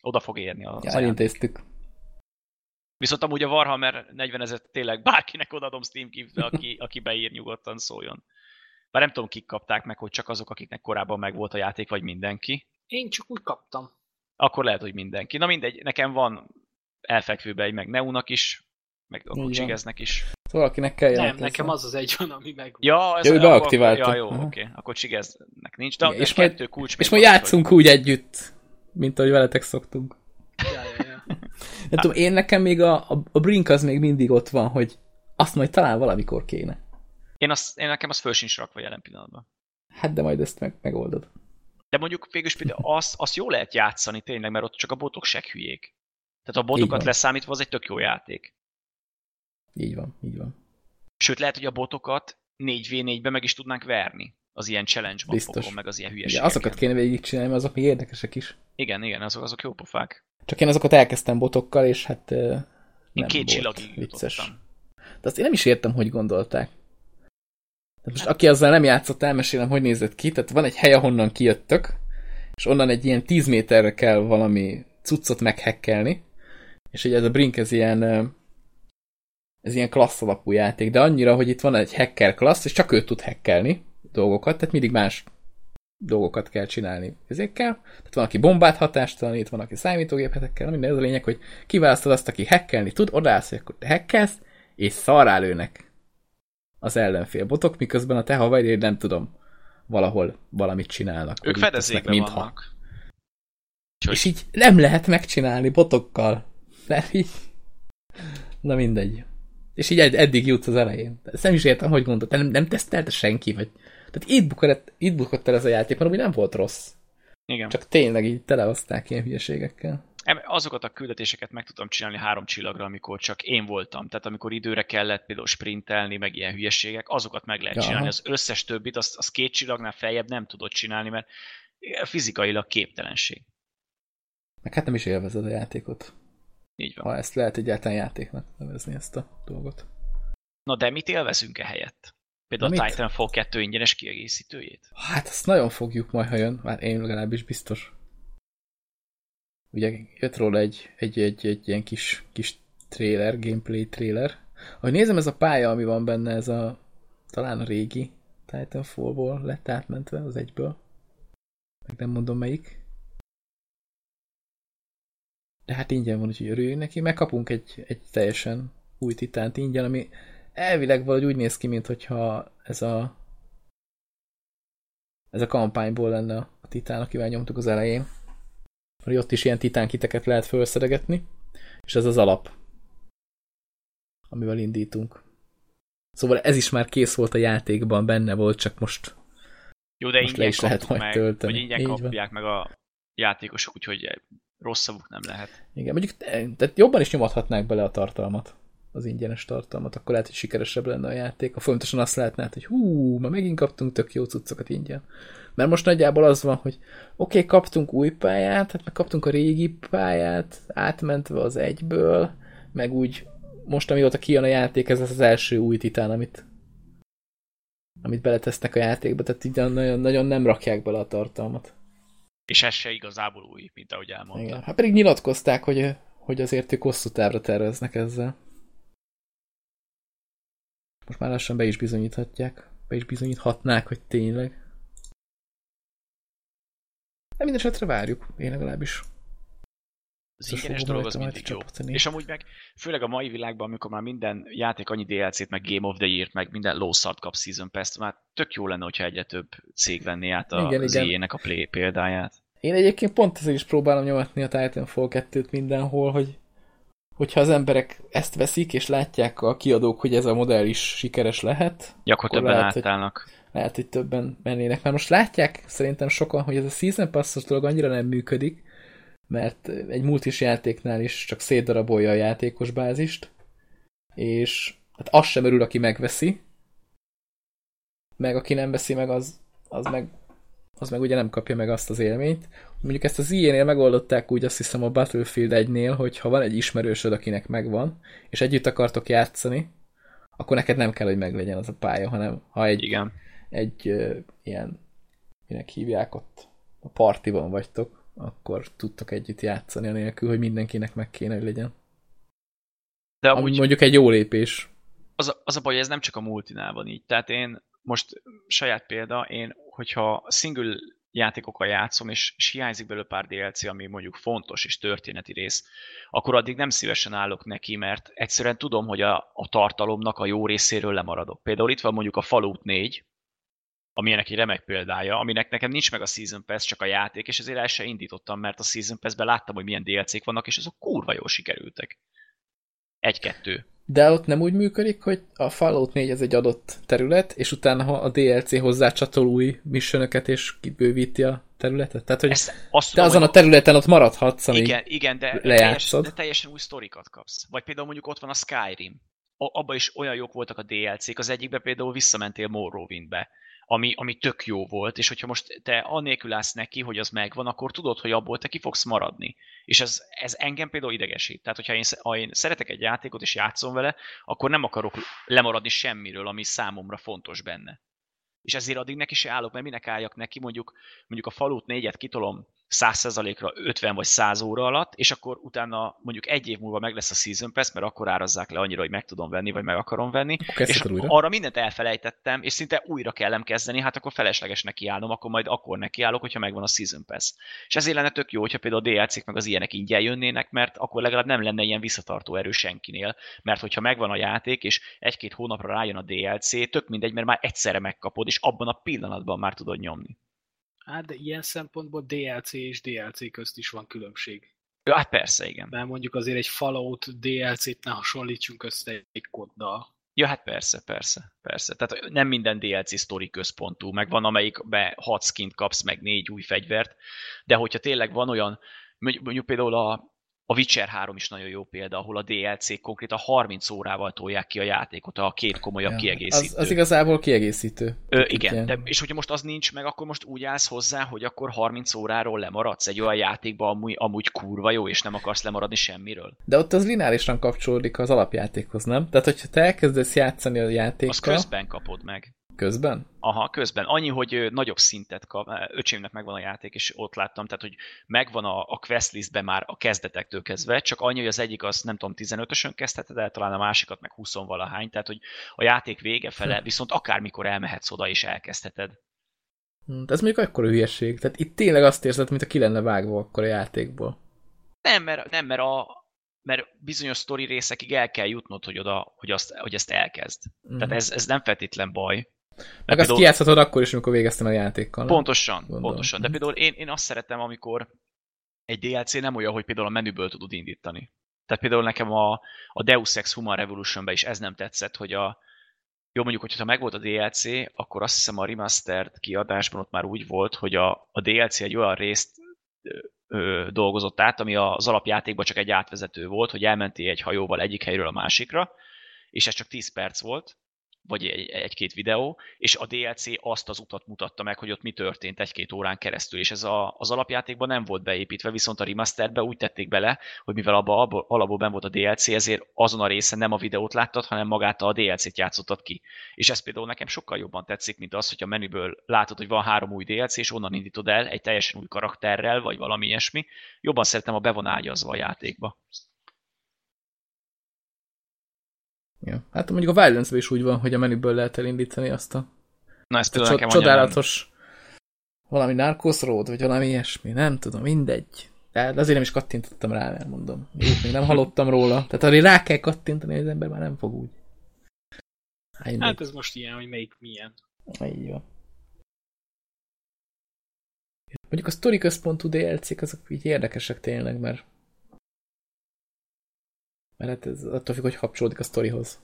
Oda fog érni az Ja, elintéztük. Viszont amúgy a Warhammer 40 ezeret tényleg bárkinek odaadom Steam giftbe, aki, aki beír nyugodtan szóljon. Bár nem tudom, kik kapták meg, hogy csak azok, akiknek korábban megvolt a játék, vagy mindenki. Én csak úgy kaptam. Akkor lehet, hogy mindenki. Na mindegy, nekem van elfekvőbe egy meg Neunak is, meg a. Kucsigeznek is. Szóval akinek kell Nem, jelentkezni. nekem az az egy van, ami meg Ja, ez Ja, ő akkor- beaktiválta. Ja, jó, oké. Akkor Csigeznek nincs. De, Igen, de és kettő kulcs És majd van, játszunk úgy együtt, mint ahogy veletek szoktunk. Nem tudom, én nekem még a, a, a Brink az még mindig ott van, hogy azt majd talán valamikor kéne. Én, azt, én nekem az föl sincs rakva jelen pillanatban. Hát de majd ezt meg, megoldod. De mondjuk végülis például azt, azt jó lehet játszani tényleg, mert ott csak a botok se hülyék. Tehát a botokat leszámítva az egy tök jó játék. Így van, így van. Sőt, lehet, hogy a botokat 4v4-be meg is tudnánk verni. Az ilyen challenge mapokon, meg az ilyen hülyeségeken. azokat kéne végigcsinálni, mert azok még érdekesek is. Igen, igen, azok, azok jó pofák. Csak én azokat elkezdtem botokkal, és hát ö, Én nem két csillagig vicces. jutottam. De azt én nem is értem, hogy gondolták. De most aki azzal nem játszott, elmesélem, hogy nézett ki. Tehát van egy hely, ahonnan kijöttök, és onnan egy ilyen 10 méterre kell valami cuccot meghekkelni. És ugye ez a Brink, ez ilyen ez ilyen klassz alapú játék, de annyira, hogy itt van egy hacker klassz, és csak ő tud hackelni dolgokat, tehát mindig más dolgokat kell csinálni ezekkel. Tehát van, aki bombát hatástalanít, van, aki számítógépet hackel, minden ez a lényeg, hogy kiválasztod azt, aki hackelni tud, odaállsz, hogy akkor te hackelsz, és szarrá lőnek az ellenfél botok, miközben a te haverjaid nem tudom, valahol valamit csinálnak. Ők fedezékben mintha. vannak. Hogy? És így nem lehet megcsinálni botokkal. Mert így... Na mindegy. És így eddig jutsz az elején. Ezt nem is értem, hogy gondolt. Nem, nem tesztelte senki, vagy... Tehát itt bukott, itt bukott el ez a játék, mert ami nem volt rossz. Igen. Csak tényleg így telehozták ilyen hülyeségekkel. Azokat a küldetéseket meg tudtam csinálni három csillagra, amikor csak én voltam. Tehát amikor időre kellett például sprintelni, meg ilyen hülyeségek, azokat meg lehet csinálni. Az összes többit, az, az két csillagnál feljebb nem tudod csinálni, mert fizikailag képtelenség. Meg hát nem is élvezed a játékot. Így van. Ha ezt lehet egyáltalán játéknak nevezni ezt a dolgot. Na de mit élvezünk e helyett? Például a Titanfall 2 ingyenes kiegészítőjét? Hát azt nagyon fogjuk majd, ha jön, már én legalábbis biztos. Ugye jött róla egy, egy, egy, egy ilyen kis, kis trailer, gameplay trailer. Ahogy nézem, ez a pálya, ami van benne, ez a talán a régi Titanfallból lett átmentve az egyből. Meg nem mondom melyik. De hát ingyen van, úgyhogy örüljünk neki. Megkapunk egy, egy teljesen új titánt ingyen, ami elvileg valahogy úgy néz ki, mintha ez a ez a kampányból lenne a titán, akivel nyomtuk az elején. Hogy ott is ilyen titánkiteket lehet felszedegetni, és ez az alap, amivel indítunk. Szóval ez is már kész volt a játékban, benne volt, csak most, Jó, de most le is lehet majd meg, tölteni. Vagy ingyen Így kapják van. meg a játékosok, úgyhogy rosszabbuk nem lehet. Igen, mondjuk tehát jobban is nyomathatnák bele a tartalmat az ingyenes tartalmat, akkor lehet, hogy sikeresebb lenne a játék. A folyamatosan azt lehetne, hogy hú, ma megint kaptunk tök jó cuccokat ingyen. Mert most nagyjából az van, hogy oké, okay, kaptunk új pályát, hát meg kaptunk a régi pályát, átmentve az egyből, meg úgy most, amióta kijön a játék, ez az első új titán, amit amit beletesznek a játékba, tehát így nagyon, nagyon nem rakják bele a tartalmat. És ez se igazából új, mint ahogy elmondtam. Igen. Hát pedig nyilatkozták, hogy, hogy azért ők hosszú távra terveznek ezzel. Most már lassan be is bizonyíthatják, be is bizonyíthatnák, hogy tényleg. De mindesetre várjuk, én legalábbis. Az ingyenes dolog az mindig jó. És amúgy meg, főleg a mai világban, amikor már minden játék annyi DLC-t, meg Game of the Year-t, meg minden low start kap Season Pass-t, már tök jó lenne, hogyha egyre több cég venné át a, igen, az igen. a play példáját. Én egyébként pont ezért is próbálom nyomatni a Titanfall 2-t mindenhol, hogy hogyha az emberek ezt veszik, és látják a kiadók, hogy ez a modell is sikeres lehet, ja, akkor, többen lehet, átállnak. Hogy, lehet, hogy többen mennének. Mert most látják szerintem sokan, hogy ez a Season Pass-os dolog annyira nem működik, mert egy multis játéknál is csak szétdarabolja a játékos bázist, és hát az sem örül, aki megveszi, meg aki nem veszi meg, az, az meg az meg ugye nem kapja meg azt az élményt. Mondjuk ezt az ilyen megoldották úgy azt hiszem a Battlefield 1-nél, hogy ha van egy ismerősöd, akinek megvan, és együtt akartok játszani, akkor neked nem kell, hogy meglegyen az a pálya, hanem ha egy, Igen. egy uh, ilyen, minek hívják ott, a partiban vagytok, akkor tudtok együtt játszani, anélkül, hogy mindenkinek meg kéne, hogy legyen. De amúgy mondjuk egy jó lépés. Az a, az a baj, ez nem csak a multinál van így. Tehát én most saját példa, én hogyha single játékokkal játszom, és, és hiányzik belőle pár DLC, ami mondjuk fontos és történeti rész, akkor addig nem szívesen állok neki, mert egyszerűen tudom, hogy a, a tartalomnak a jó részéről lemaradok. Például itt van mondjuk a Fallout 4, ami ennek egy remek példája, aminek nekem nincs meg a Season Pass, csak a játék, és ezért el sem indítottam, mert a Season Pass-ben láttam, hogy milyen DLC-k vannak, és azok kurva jól sikerültek. Egy-kettő. De ott nem úgy működik, hogy a Fallout 4 ez egy adott terület, és utána a DLC hozzá csatol új missionöket, és kibővíti a területet? Tehát, hogy Ezt azt te azon a területen ott maradhatsz, amíg Igen, igen de, teljesen, de teljesen új sztorikat kapsz. Vagy például mondjuk ott van a Skyrim. Abba is olyan jók voltak a DLC-k, az egyikbe például visszamentél Morrowindbe ami, ami tök jó volt, és hogyha most te annélkül állsz neki, hogy az megvan, akkor tudod, hogy abból te ki fogsz maradni. És ez, ez engem például idegesít. Tehát, hogyha én, ha én szeretek egy játékot és játszom vele, akkor nem akarok lemaradni semmiről, ami számomra fontos benne. És ezért addig neki se állok, mert minek álljak neki, mondjuk, mondjuk a falut négyet kitolom 100%-ra 50 vagy 100 óra alatt, és akkor utána mondjuk egy év múlva meg lesz a Season Pass, mert akkor árazzák le annyira, hogy meg tudom venni, vagy meg akarom venni. És újra. arra mindent elfelejtettem, és szinte újra kellem kezdeni, hát akkor felesleges nekiállnom, akkor majd akkor nekiállok, hogyha megvan a Season Pass. És ezért lenne tök jó, hogyha például a DLC-k meg az ilyenek ingyen jönnének, mert akkor legalább nem lenne ilyen visszatartó erő senkinél, mert hogyha megvan a játék, és egy-két hónapra rájön a DLC, tök mindegy, mert már egyszerre megkapod, és abban a pillanatban már tudod nyomni. Hát, de ilyen szempontból DLC és DLC közt is van különbség. Ja, hát persze, igen. Mert mondjuk azért egy Fallout DLC-t ne hasonlítsunk össze egy koddal. Ja, hát persze, persze, persze. Tehát nem minden DLC sztori központú, meg van amelyikbe 6 skint kapsz, meg négy új fegyvert, de hogyha tényleg van olyan, mondjuk például a, a Witcher 3 is nagyon jó példa, ahol a DLC konkrétan 30 órával tolják ki a játékot, a két komolyabb ja, kiegészítő. Az, az igazából kiegészítő. Ö, igen, de, és hogyha most az nincs meg, akkor most úgy állsz hozzá, hogy akkor 30 óráról lemaradsz egy olyan játékba, amúgy, amúgy kurva jó, és nem akarsz lemaradni semmiről. De ott az lineárisan kapcsolódik az alapjátékhoz, nem? Tehát, hogyha te elkezdesz játszani a játékkal... Az közben kapod meg. Közben? Aha, közben. Annyi, hogy nagyobb szintet kap. Öcsémnek megvan a játék, és ott láttam, tehát, hogy megvan a, a questlistben már a kezdetektől kezdve, csak annyi, hogy az egyik az nem tudom, 15-ösön kezdheted el, talán a másikat meg 20 valahány, tehát, hogy a játék vége fele, hm. viszont akármikor elmehetsz oda és elkezdheted. Hm, ez mondjuk akkor hülyeség. Tehát itt tényleg azt érzed, mint a ki lenne vágva akkor a játékból. Nem, mert, nem, mert a, mert bizonyos sztori részekig el kell jutnod, hogy, oda, hogy, azt, hogy ezt elkezd. Mm. Tehát ez, ez nem feltétlen baj. Meg azt kijátszhatod akkor is, amikor végeztem a játékkal. Pontosan, Gondolom. pontosan. De például én, én azt szeretem, amikor egy DLC nem olyan, hogy például a menüből tudod indítani. Tehát például nekem a, a Deus Ex Human revolution is ez nem tetszett, hogy a, jó mondjuk, hogyha megvolt a DLC, akkor azt hiszem a remastered kiadásban ott már úgy volt, hogy a, a DLC egy olyan részt ö, dolgozott át, ami az alapjátékban csak egy átvezető volt, hogy elmentél egy hajóval egyik helyről a másikra, és ez csak 10 perc volt, vagy egy-két videó, és a DLC azt az utat mutatta meg, hogy ott mi történt egy-két órán keresztül, és ez a, az alapjátékban nem volt beépítve, viszont a remasterbe úgy tették bele, hogy mivel abba, abba alapból ben volt a DLC, ezért azon a részen nem a videót láttad, hanem magát a DLC-t játszottad ki. És ez például nekem sokkal jobban tetszik, mint az, hogy a menüből látod, hogy van három új DLC, és onnan indítod el egy teljesen új karakterrel, vagy valami ilyesmi. Jobban szeretem, a be van ágyazva a játékba. Ja. Hát mondjuk a violence is úgy van, hogy a menüből lehet elindítani azt a, Na, ezt a csodálatos nem. valami Narcos Road, vagy valami ilyesmi, nem tudom, mindegy. De azért nem is kattintottam rá, mert mondom. Jó, még nem hallottam róla. Tehát azért rá kell kattintani, az ember már nem fog úgy. Hát, hát ez most ilyen, hogy melyik milyen. Így van. Mondjuk a sztori központú DLC-k azok így érdekesek tényleg, mert mert hát ez attól függ, hogy kapcsolódik a sztorihoz.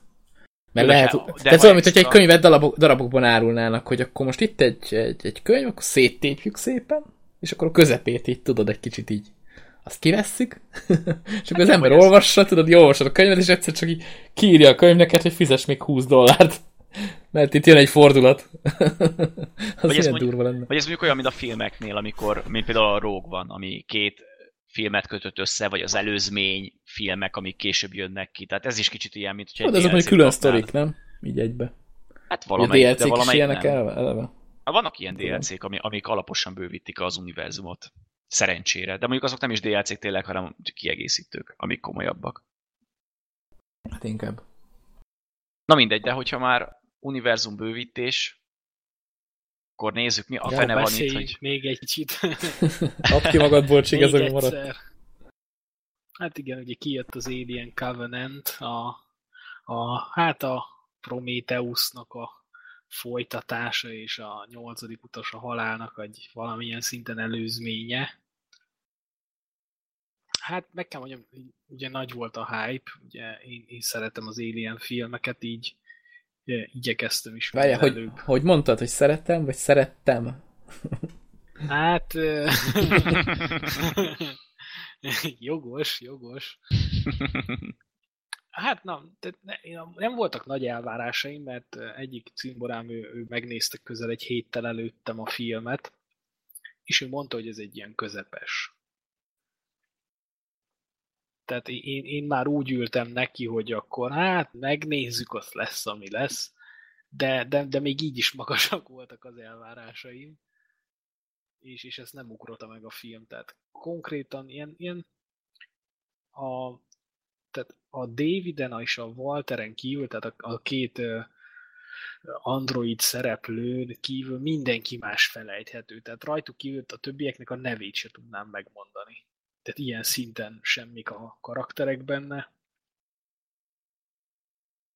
Mert de lehet, de tehát olyan, mintha egy könyvet darabok, darabokban árulnának, hogy akkor most itt egy, egy, egy könyv, akkor széttépjük szépen, és akkor a közepét így tudod egy kicsit így azt kivesszük, és akkor hát az ember olvassa, tudod, olvasod a könyvet, és egyszer csak így kiírja a könyvneket, hogy fizes még 20 dollárt. Mert itt jön egy fordulat. az vagy ez mondjuk, durva lenne. Vagy ez mondjuk olyan, mint a filmeknél, amikor, mint például a Rogue van, ami két filmet kötött össze, vagy az előzmény filmek, amik később jönnek ki. Tehát ez is kicsit ilyen, mint hogy De azok mondjuk külön sztorik, nem? Így egybe. Hát valamelyik, a DLC-k is ilyenek el, eleve? Hát vannak ilyen DLC-k, amik alaposan bővítik az univerzumot. Szerencsére. De mondjuk azok nem is DLC-k tényleg, hanem kiegészítők, amik komolyabbak. Hát inkább. Na mindegy, de hogyha már univerzum bővítés, akkor nézzük, mi a ja, fene van itt, hogy... még egy kicsit. Add ki magadból, csig ez maradt. Hát igen, ugye kijött az Alien Covenant, a, a, hát a Prometheusnak a folytatása és a nyolcadik utas a halálnak egy valamilyen szinten előzménye. Hát meg kell mondjam, ugye nagy volt a hype, ugye én, én szeretem az Alien filmeket, így igyekeztem is. Várja, hogy, hogy mondtad, hogy szeretem, vagy szerettem? Hát... jogos, jogos. Hát nem, nem voltak nagy elvárásaim, mert egyik cimborám, ő, ő megnézte közel egy héttel előttem a filmet, és ő mondta, hogy ez egy ilyen közepes. Tehát én, én már úgy ültem neki, hogy akkor hát megnézzük, azt lesz, ami lesz, de, de, de még így is magasak voltak az elvárásaim, és, és ezt nem ugrotta meg a film. Tehát konkrétan ilyen, ilyen a, tehát a Daviden és a Walteren kívül, tehát a, a két android szereplőn kívül mindenki más felejthető. Tehát rajtuk kívül a többieknek a nevét se tudnám megmondani tehát ilyen szinten semmik a karakterek benne.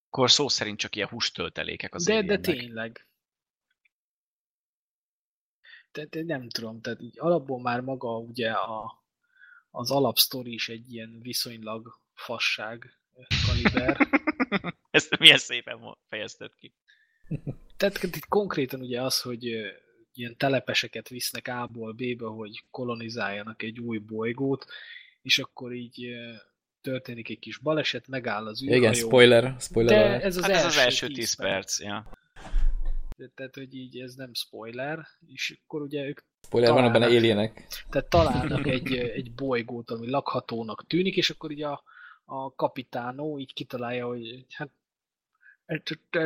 Akkor szó szerint csak ilyen hústöltelékek az De, de tényleg. tehát nem tudom, tehát így alapból már maga ugye a, az alapsztori is egy ilyen viszonylag fasság kaliber. Ezt milyen szépen fejezted ki. Tehát itt konkrétan ugye az, hogy ilyen telepeseket visznek A-ból B-be, hogy kolonizáljanak egy új bolygót, és akkor így történik egy kis baleset, megáll az űrhajó. Igen, spoiler. spoiler De ez az, hát első, ez az első 10 10 perc. Ja. De, tehát, hogy így ez nem spoiler, és akkor ugye ők Spoiler, vannak benne találnak- alienek. tehát találnak egy, egy bolygót, ami lakhatónak tűnik, és akkor így a, a kapitánó így kitalálja, hogy hát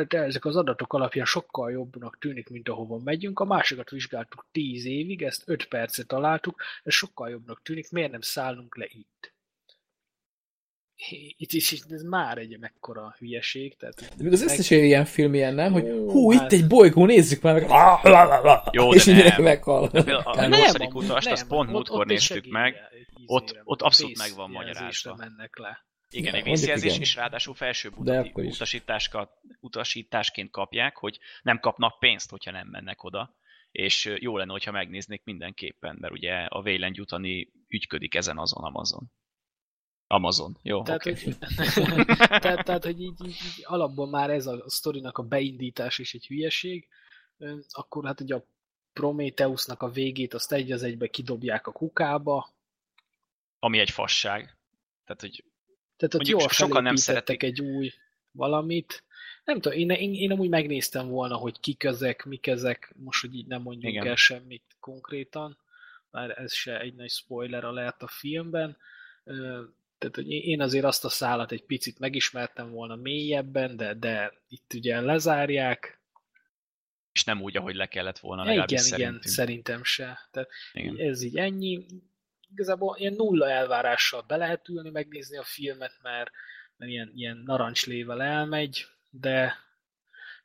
de- ezek az adatok alapján sokkal jobbnak tűnik, mint ahova megyünk. A másikat vizsgáltuk 10 évig, ezt 5 percet találtuk, ez sokkal jobbnak tűnik, miért nem szállunk le itt? Itt is ez már egy mekkora hülyeség. Tehát De még az összes ilyen film ilyen, nem? Hogy Ó, hú, hát- itt egy bolygó, nézzük már meg. Jó, és de mindenki nem. meghal. A Nem, nyolcadik utast, azt pont ott- múltkor néztük meg. Ott- ott abszolút meg van magyarázva. mennek le. Igen, Ja, egy vészjelzés, igen. és ráadásul felső De akkor is. utasításka, utasításként kapják, hogy nem kapnak pénzt, hogyha nem mennek oda. És jó lenne, hogyha megnéznék mindenképpen, mert ugye a Wayland utani ügyködik ezen azon Amazon. Amazon, jó, Tehát, oké. hogy, tehát, tehát, hogy így, így, így alapból már ez a sztorinak a beindítás is egy hülyeség, akkor hát ugye a Prometheusnak a végét azt egy az egybe kidobják a kukába, Ami egy fasság. Tehát, hogy tehát ott Mondjuk jól sokan nem szeretik. egy új valamit. Nem tudom, én, én, én amúgy megnéztem volna, hogy kik ezek, mik ezek, most, hogy így nem mondjuk Igen. el semmit konkrétan, már ez se egy nagy spoiler lehet a filmben. Tehát, hogy én azért azt a szállat egy picit megismertem volna mélyebben, de, de itt ugye lezárják. és nem úgy, ahogy le kellett volna, igen, legalábbis igen, szerintünk. szerintem se. Tehát Igen. ez így ennyi. Igazából ilyen nulla elvárással be lehet ülni, megnézni a filmet, mert, mert ilyen, ilyen narancslével elmegy, de,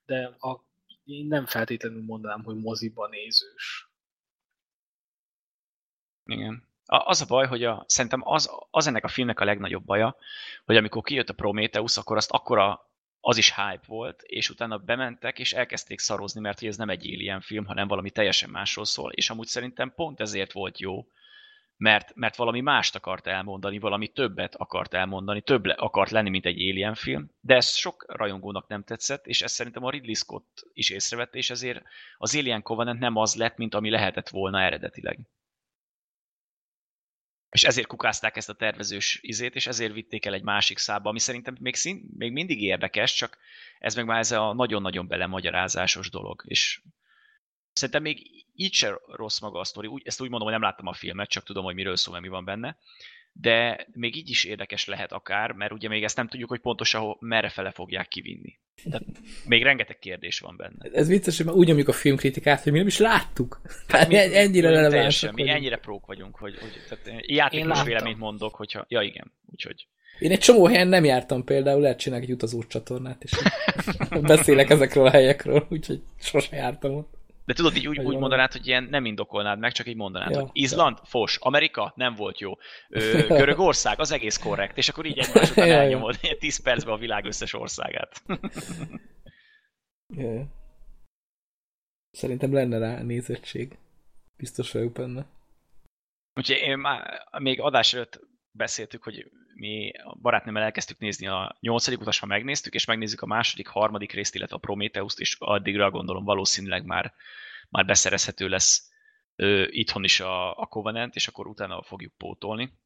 de a, én nem feltétlenül mondanám, hogy moziba nézős. Igen. A- Az a baj, hogy a, szerintem az, az ennek a filmnek a legnagyobb baja, hogy amikor kijött a Prometheus, akkor azt akkora az is hype volt, és utána bementek, és elkezdték szarozni, mert hogy ez nem egy alien film, hanem valami teljesen másról szól, és amúgy szerintem pont ezért volt jó, mert, mert valami mást akart elmondani, valami többet akart elmondani, több le, akart lenni, mint egy alien film, de ez sok rajongónak nem tetszett, és ezt szerintem a Ridley Scott is észrevette, és ezért az Alien Covenant nem az lett, mint ami lehetett volna eredetileg. És ezért kukázták ezt a tervezős izét, és ezért vitték el egy másik szába, ami szerintem még, szín, még mindig érdekes, csak ez meg már ez a nagyon-nagyon belemagyarázásos dolog. És szerintem még így se rossz maga a sztori. Úgy, ezt úgy mondom, hogy nem láttam a filmet, csak tudom, hogy miről szól, mi van benne. De még így is érdekes lehet akár, mert ugye még ezt nem tudjuk, hogy pontosan merre fele fogják kivinni. Tehát még rengeteg kérdés van benne. Ez vicces, hogy már úgy nyomjuk a filmkritikát, hogy mi nem is láttuk. Tehát mi, ennyire relevánsak mi ennyire prók vagyunk, hogy, hogy tehát játékos véleményt mondok, hogyha... Ja, igen, úgyhogy... Én egy csomó helyen nem jártam például, lehet csinálni egy utazós csatornát, és beszélek ezekről a helyekről, úgyhogy sose jártam ott. De tudod, így úgy, úgy mondanád, hogy ilyen nem indokolnád meg, csak így mondanád, Ja, hogy Izland, fos, Amerika, nem volt jó. Ö, Görögország, az egész korrekt, és akkor így egymás után Ja, ja. elnyomod ilyen 10 percben a világ összes országát. Jaj. Szerintem lenne rá nézettség. Biztos vagyok benne. Úgyhogy én már, még adás előtt beszéltük, hogy mi a barátnőmmel elkezdtük nézni a nyolcadik utas, ha megnéztük, és megnézzük a második, harmadik részt, illetve a Prometheus-t, és addigra gondolom valószínűleg már, már beszerezhető lesz ö, itthon is a, a Covenant, és akkor utána fogjuk pótolni.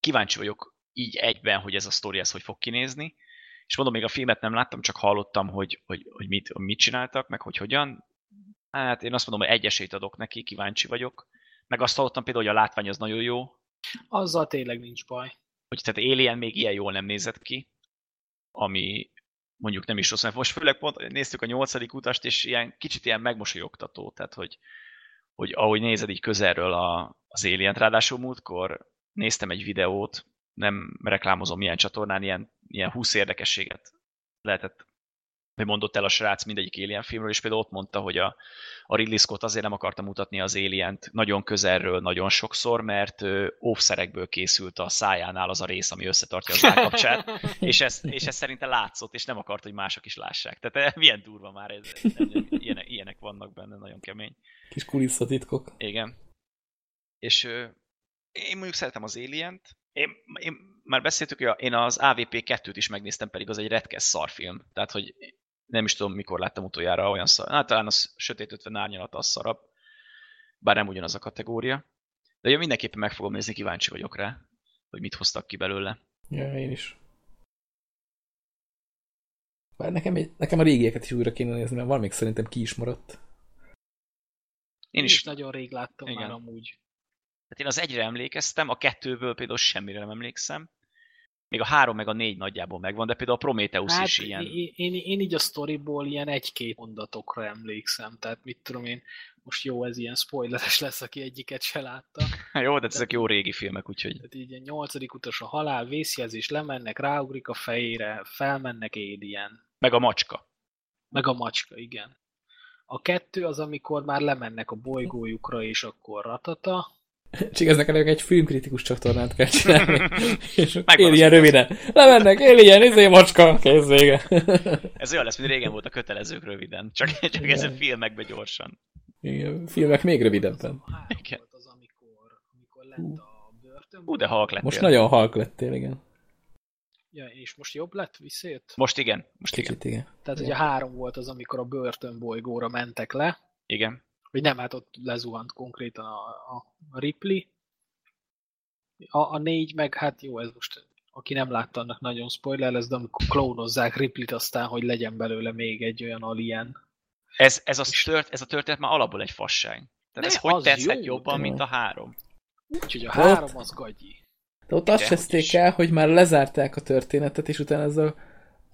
Kíváncsi vagyok így egyben, hogy ez a sztori ez hogy fog kinézni, és mondom, még a filmet nem láttam, csak hallottam, hogy, hogy, hogy mit, mit csináltak, meg hogy hogyan. Hát én azt mondom, hogy egy esélyt adok neki, kíváncsi vagyok. Meg azt hallottam például, hogy a látvány az nagyon jó, Azzal tényleg nincs baj. hogy tehát Alien még ilyen jól nem nézett ki, ami mondjuk nem is rossz, mert most főleg pont néztük a nyolcadik utast, és ilyen kicsit ilyen megmosolyogtató, tehát hogy, hogy ahogy nézed így közelről a, az Alien-t, ráadásul múltkor néztem egy videót, nem reklámozom milyen csatornán, ilyen, ilyen 20 érdekességet lehetett, hogy mondott el a srác mindegyik Alien filmről, és például ott mondta, hogy a, a Ridley Scott azért nem akarta mutatni az Alien-t nagyon közelről, nagyon sokszor, mert óvszerekből készült a szájánál az a rész, ami összetartja az állkapcsát, és ez, és ez szerinte látszott, és nem akart, hogy mások is lássák. Tehát eh, milyen durva már ez, ilyen, ilyen, ilyenek vannak benne, nagyon kemény. Kis kulisszatitkok. Igen. És én mondjuk szeretem az Alien-t. Én, én már beszéltük, hogy én az AVP 2-t is megnéztem, pedig az egy retkes szarfilm. Tehát, hogy nem is tudom, mikor láttam utoljára olyan szar. Hát talán az Sötét 50 árnyalat az szarabb. Bár nem ugyanaz a kategória. De én mindenképpen meg fogom nézni, kíváncsi vagyok rá, hogy mit hoztak ki belőle. Ja, én is. Bár nekem, egy, nekem a régieket is újra kéne nézni, mert van még szerintem ki is maradt. Én Én is, is nagyon rég láttam Igen. már amúgy. tehát én az egyre emlékeztem, a kettőből például semmire nem emlékszem. Még a három meg a négy nagyjából megvan, de például a Prometheus Hát is ilyen. én, én, én így a storyból ilyen egy-két mondatokra emlékszem, tehát mit tudom én, most jó, ez ilyen spoileres lesz, aki egyiket se látta. Jó, de ezek jó régi filmek, úgyhogy Tehát így a nyolcadik utas a halál, vészjelzés, lemennek, ráugrik a fejére, felmennek Alien. meg a macska. Meg a macska, igen. A kettő az, amikor már lemennek a bolygójukra, és akkor ratata. Csak ez nekem egy filmkritikus csatornát kell csinálni. és él ilyen röviden. Lemennek, él ilyen, izé, macska, kész vége. Ez olyan lesz, mint régen volt a kötelezők röviden. Csak, csak ez a filmekben gyorsan. Igen, filmek még rövidebben. Igen. volt az, amikor, amikor lett a börtönből. Ú, de halk lettél. Most nagyon halk lettél, igen. Ja, és most jobb lett, visszajött? Most igen, most igen. Kicsit, igen. Tehát, hogy a három volt az, amikor a börtönbolygóra mentek le, Igen. Vagy nem, hát ott lezuhant konkrétan a, a, a Ripley. A, a négy meg, hát jó, ez most, aki nem látta, annak nagyon spoiler lesz, de amikor klónozzák Ripley-t aztán, hogy legyen belőle még egy olyan alien. Ez, ez, a, tört, ez a történet már alapból egy fasság. Tehát Ne, ez hogy tetszett jó, jobban, de mint a három? Úgyhogy a három az gagyi. De ott azt cseszték el, hogy már lezárták a történetet, és utána ezzel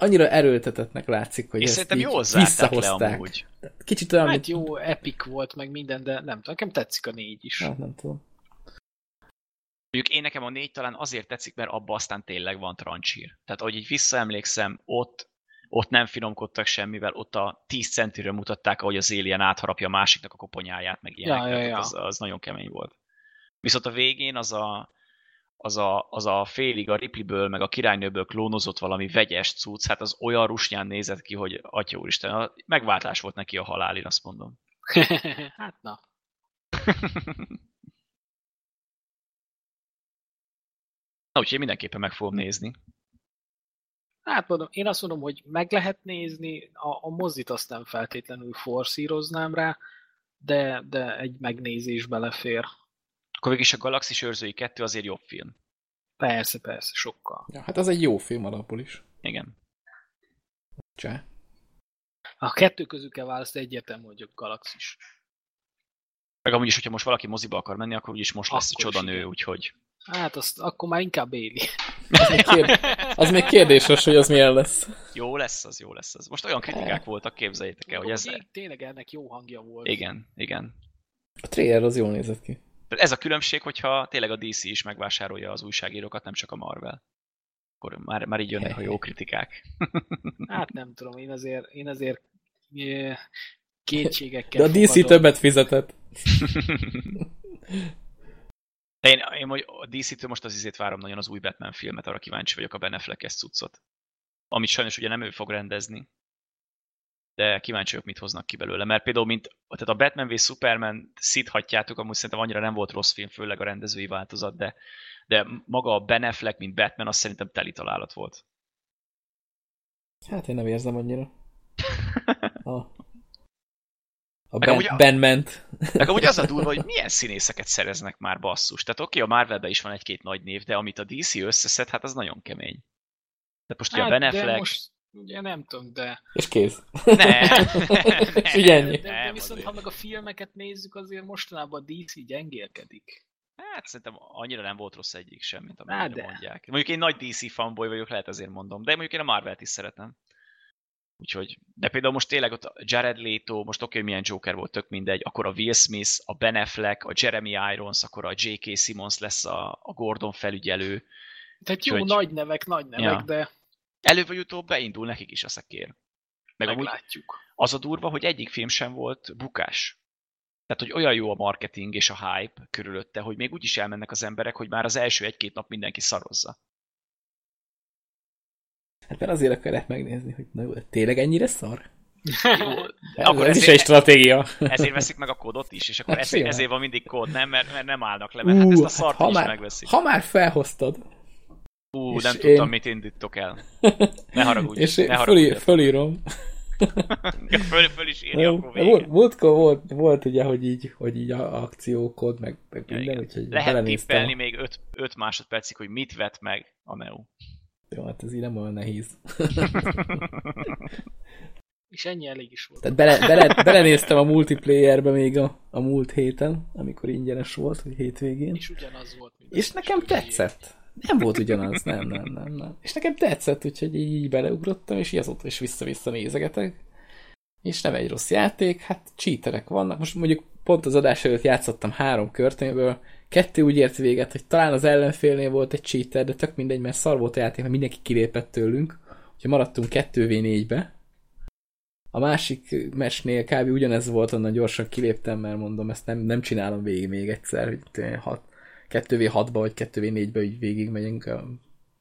annyira erőltetetnek látszik, hogy És ezt szerintem így jól le visszahozták. amúgy. Kicsit olyan, Hát mint... jó, epic volt, meg minden, de nem tudom, nekem tetszik a négy is. Hát nem tudom. Mondjuk én nekem a négy talán azért tetszik, mert abban aztán tényleg van trancsír. Tehát ahogy így visszaemlékszem, ott, ott nem finomkodtak semmivel, ott a 10 centiről mutatták, ahogy az alien átharapja a másiknak a koponyáját, meg ilyenek. Ja, ja, ja. Az, az nagyon kemény volt. Viszont a végén az a, az a, az a félig a Ripley-ből, meg a királynőből klónozott valami vegyes cucc, hát az olyan rusnyán nézett ki, hogy atya úristen, megváltás volt neki a halál, én azt mondom. hát na. Na, úgyhogy mindenképpen meg fogom nézni. Hát mondom, én azt mondom, hogy meg lehet nézni, a, a mozit azt nem feltétlenül forszíroznám rá, de, de egy megnézés belefér. Akkor végig is a Galaxis őrzői 2 azért jobb film. Persze, persze, sokkal. Ja, hát az egy jó film alapból is. Igen. Csá. A kettő közül kell választani egyértelmű, hogy a galaxis. Meg amúgy is, hogyha most valaki moziba akar menni, akkor úgyis most lesz Akkor a is csodanő, igen. úgyhogy Hát azt akkor már inkább éli. Az még, kérd... az még kérdéses, hogy az milyen lesz. jó lesz az, jó lesz az. Most olyan kritikák voltak, képzeljétek el, hogy ez... Tényleg ennek jó hangja volt. Igen, igen. A trailer az jól nézett ki. Ez a különbség, hogyha tényleg a DC is megvásárolja az újságírókat, nem csak a Marvel. Akkor már, már így jönnek a jó kritikák. Hát nem tudom, én azért, én azért kétségekkel De a DC fogadom. többet fizetett. De én, én hogy a DC-től most az izét várom nagyon az új Batman filmet, arra kíváncsi vagyok a Ben Affleck-es cuccot. Amit sajnos ugye nem ő fog rendezni. De kíváncsi vagyok, mit hoznak ki belőle. Mert például, mint, tehát a Batman v Superman szíthatjátok, amúgy szerintem annyira nem volt rossz film, főleg a rendezői változat, de, de maga a Ben Affleck, mint Batman, az szerintem teli találat volt. Hát én nem érzem annyira. A, a ben, a- ben ment. Meg amúgy az a durva, hogy milyen színészeket szereznek már basszus. Tehát oké, okay, a Marvelben is van egy-két nagy név, de amit a DC összeszed, hát az nagyon kemény. Tehát most ugye a Ben Hát, de Affleck... most ugye nem tudom, de... És kész. Ne, ne, ennyi. De, de viszont, azért. ha meg a filmeket nézzük, azért mostanában a DC gyengélkedik. Hát szerintem annyira nem volt rossz egyik sem, mint Á, amennyire de. mondják. Mondjuk én nagy DC fanboy vagyok, lehet azért mondom, de mondjuk én a Marvelt is szeretem. Úgyhogy, de például most tényleg ott a Jared Leto, most oké, hogy milyen Joker volt, tök mindegy, akkor a Will Smith, a Ben Affleck, a Jeremy Irons, akkor a J.K. Simmons lesz a, a Gordon felügyelő. Tehát jó, Úgyhogy- nagy nevek, nagy nevek, Ja. de Előbb vagy utóbb beindul nekik is a szekér. Meg meglátjuk. az a durva, hogy egyik film sem volt bukás. Tehát, hogy olyan jó a marketing és a hype körülötte, hogy még úgy is elmennek az emberek, hogy már az első egy-két nap mindenki szarozza. Hát mert azért akarják megnézni, hogy na jó, tényleg ennyire szar? Jó, Ez, akkor ez is ezért- egy stratégia. ezért veszik meg a kódot is, és akkor Hát ezért, ezért van mindig kód, nem? Mert, mert nem állnak le, mert hát ezt a szart ha, is már, megveszik. ha már felhoztad, Ú, és nem én- tudtam, mit indítok el. Ne haragudj, és ne én fölí, haragudj. fölírom. Föl, föl is írja, akkor vége. Volt, múltkor volt, volt ugye, hogy így, hogy így a akciókod, meg, meg Ja, minden, úgyhogy Lehet tippelni még 5 másodpercig, hogy mit vett meg a Neo. Jó, hát ez így nem olyan nehéz. És ennyi elég is volt. Tehát bele, bele, belenéztem a multiplayerbe még a, a múlt héten, amikor ingyenes volt, vagy hétvégén. És ugyanaz volt. mint És nekem tetszett. Nem volt ugyanaz, nem, nem, nem, nem. És nekem tetszett, úgyhogy így, így beleugrottam, és így azóta is vissza-vissza nézegetek. És nem egy rossz játék, hát cheaterek vannak. Most mondjuk pont az adás előtt játszottam három kört, amiből kettő úgy ért véget, hogy talán az ellenfélnél volt egy cheater, de tök mindegy, mert szar volt a játék, mert mindenki kilépett tőlünk. Úgyhogy maradtunk 2v4-be. A másik mesnél kb. ugyanez volt, onnan gyorsan kiléptem, mert mondom, ezt nem, nem csinálom végig még egyszer, hogy tényleg hat, 2v6-ba vagy 2v4-be így végig megyünk a,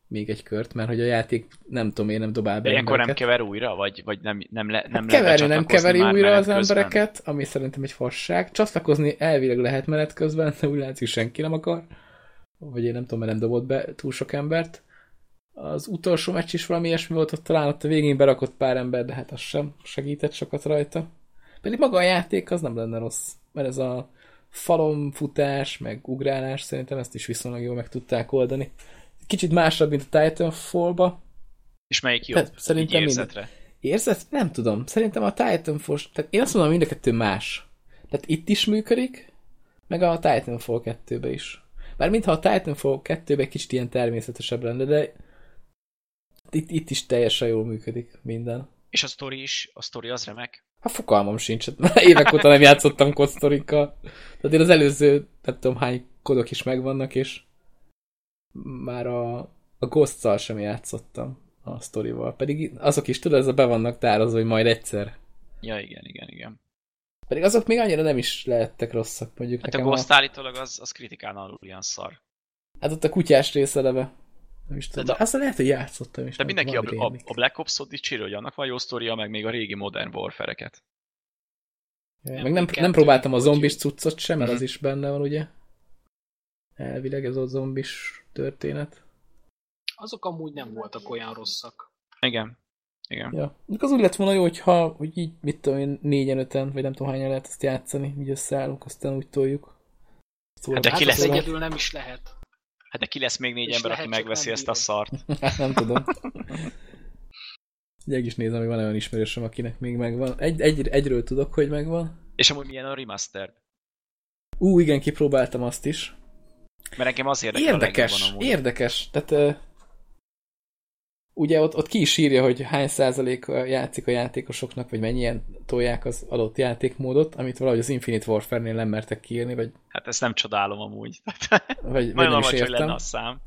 még egy kört, mert hogy a játék nem tudom, én nem dobál be De ilyenkor nem embereket. kever újra, vagy, vagy nem, nem, le, nem Hát lehet keverni nem keveri újra az közben? embereket, ami szerintem egy fasság. Csatlakozni elvileg lehet menet közben, de úgy látszik senki nem akar. Vagy én nem tudom, mert nem dobott be túl sok embert. Az utolsó meccs is valami ilyesmi volt, ott talán ott a végén berakott pár ember, de hát az sem segített sokat rajta. Pedig maga a játék az nem lenne rossz, mert ez a falon futás, meg ugrálás, szerintem ezt is viszonylag jól meg tudták oldani. Kicsit másabb, mint a Titanfall-ba, És melyik jobb? Tehát szerintem érzetre? Érzed? Nem tudom. Szerintem a Titanfall... Tehát én azt mondom, mind a kettő más. Tehát itt is működik, meg a Titanfall 2-be is. Bár mintha a Titanfall 2-be kicsit ilyen természetesebb lenne, de itt, itt is teljesen jól működik minden. És a sztori is, a sztori az remek. Hát fogalmam sincs, mert évek óta nem játszottam kodsztorikkal. Tehát én az előző, nem tudom hány kodok is megvannak, és már a, a Ghost-szal sem játszottam a sztorival. Pedig azok is, tudod, ez a be vannak tározva, hogy majd egyszer. Ja, igen, igen, igen. Pedig azok még annyira nem is lehettek rosszak, mondjuk Hát a nekem Ghost állítólag az, az kritikán alul ilyen szar. Hát ott a kutyás rész eleve. Nem is tudom. De- De aztán lehet, hogy játszottam is. De nem mindenki a, a, a Black Ops-ot dicsérő, hogy annak van jó sztoria, meg még a régi Modern Warfare-eket. Ja, Meg nem, kettő nem próbáltam a zombis cuccot sem, mert az Mhm. is benne van, ugye? Elvileg ez a zombis történet. Azok amúgy nem voltak olyan rosszak. Igen. Igen. Ja. Az úgy lett volna jó, hogyha hogy így, mit tudom én, négyen, öten, vagy nem tudom hányan lehet ezt játszani, így összeállunk, aztán úgy toljuk. Szóval Hát de Hát ki az lesz- egyedül nem is lehet. Hát de ki lesz még négy És ember, aki megveszi ezt a szart? Hát nem tudom. Egy is nézem, hogy van olyan ismerősöm, akinek még megvan. Egy, egy, egyről tudok, hogy megvan. És amúgy milyen a remastered? Ú, igen, kipróbáltam azt is. Mert engem az érdekel Érdekes, érdekes. Tehát ugye ott, ott ki is írja, hogy hány százalék játszik a játékosoknak, vagy mennyien tolják az adott játékmódot, amit valahogy az Infinite Warfare-nél nem mertek kiírni, vagy, Hát ezt nem csodálom amúgy. vagy, vagy nem is alacsony lenne értem. a szám.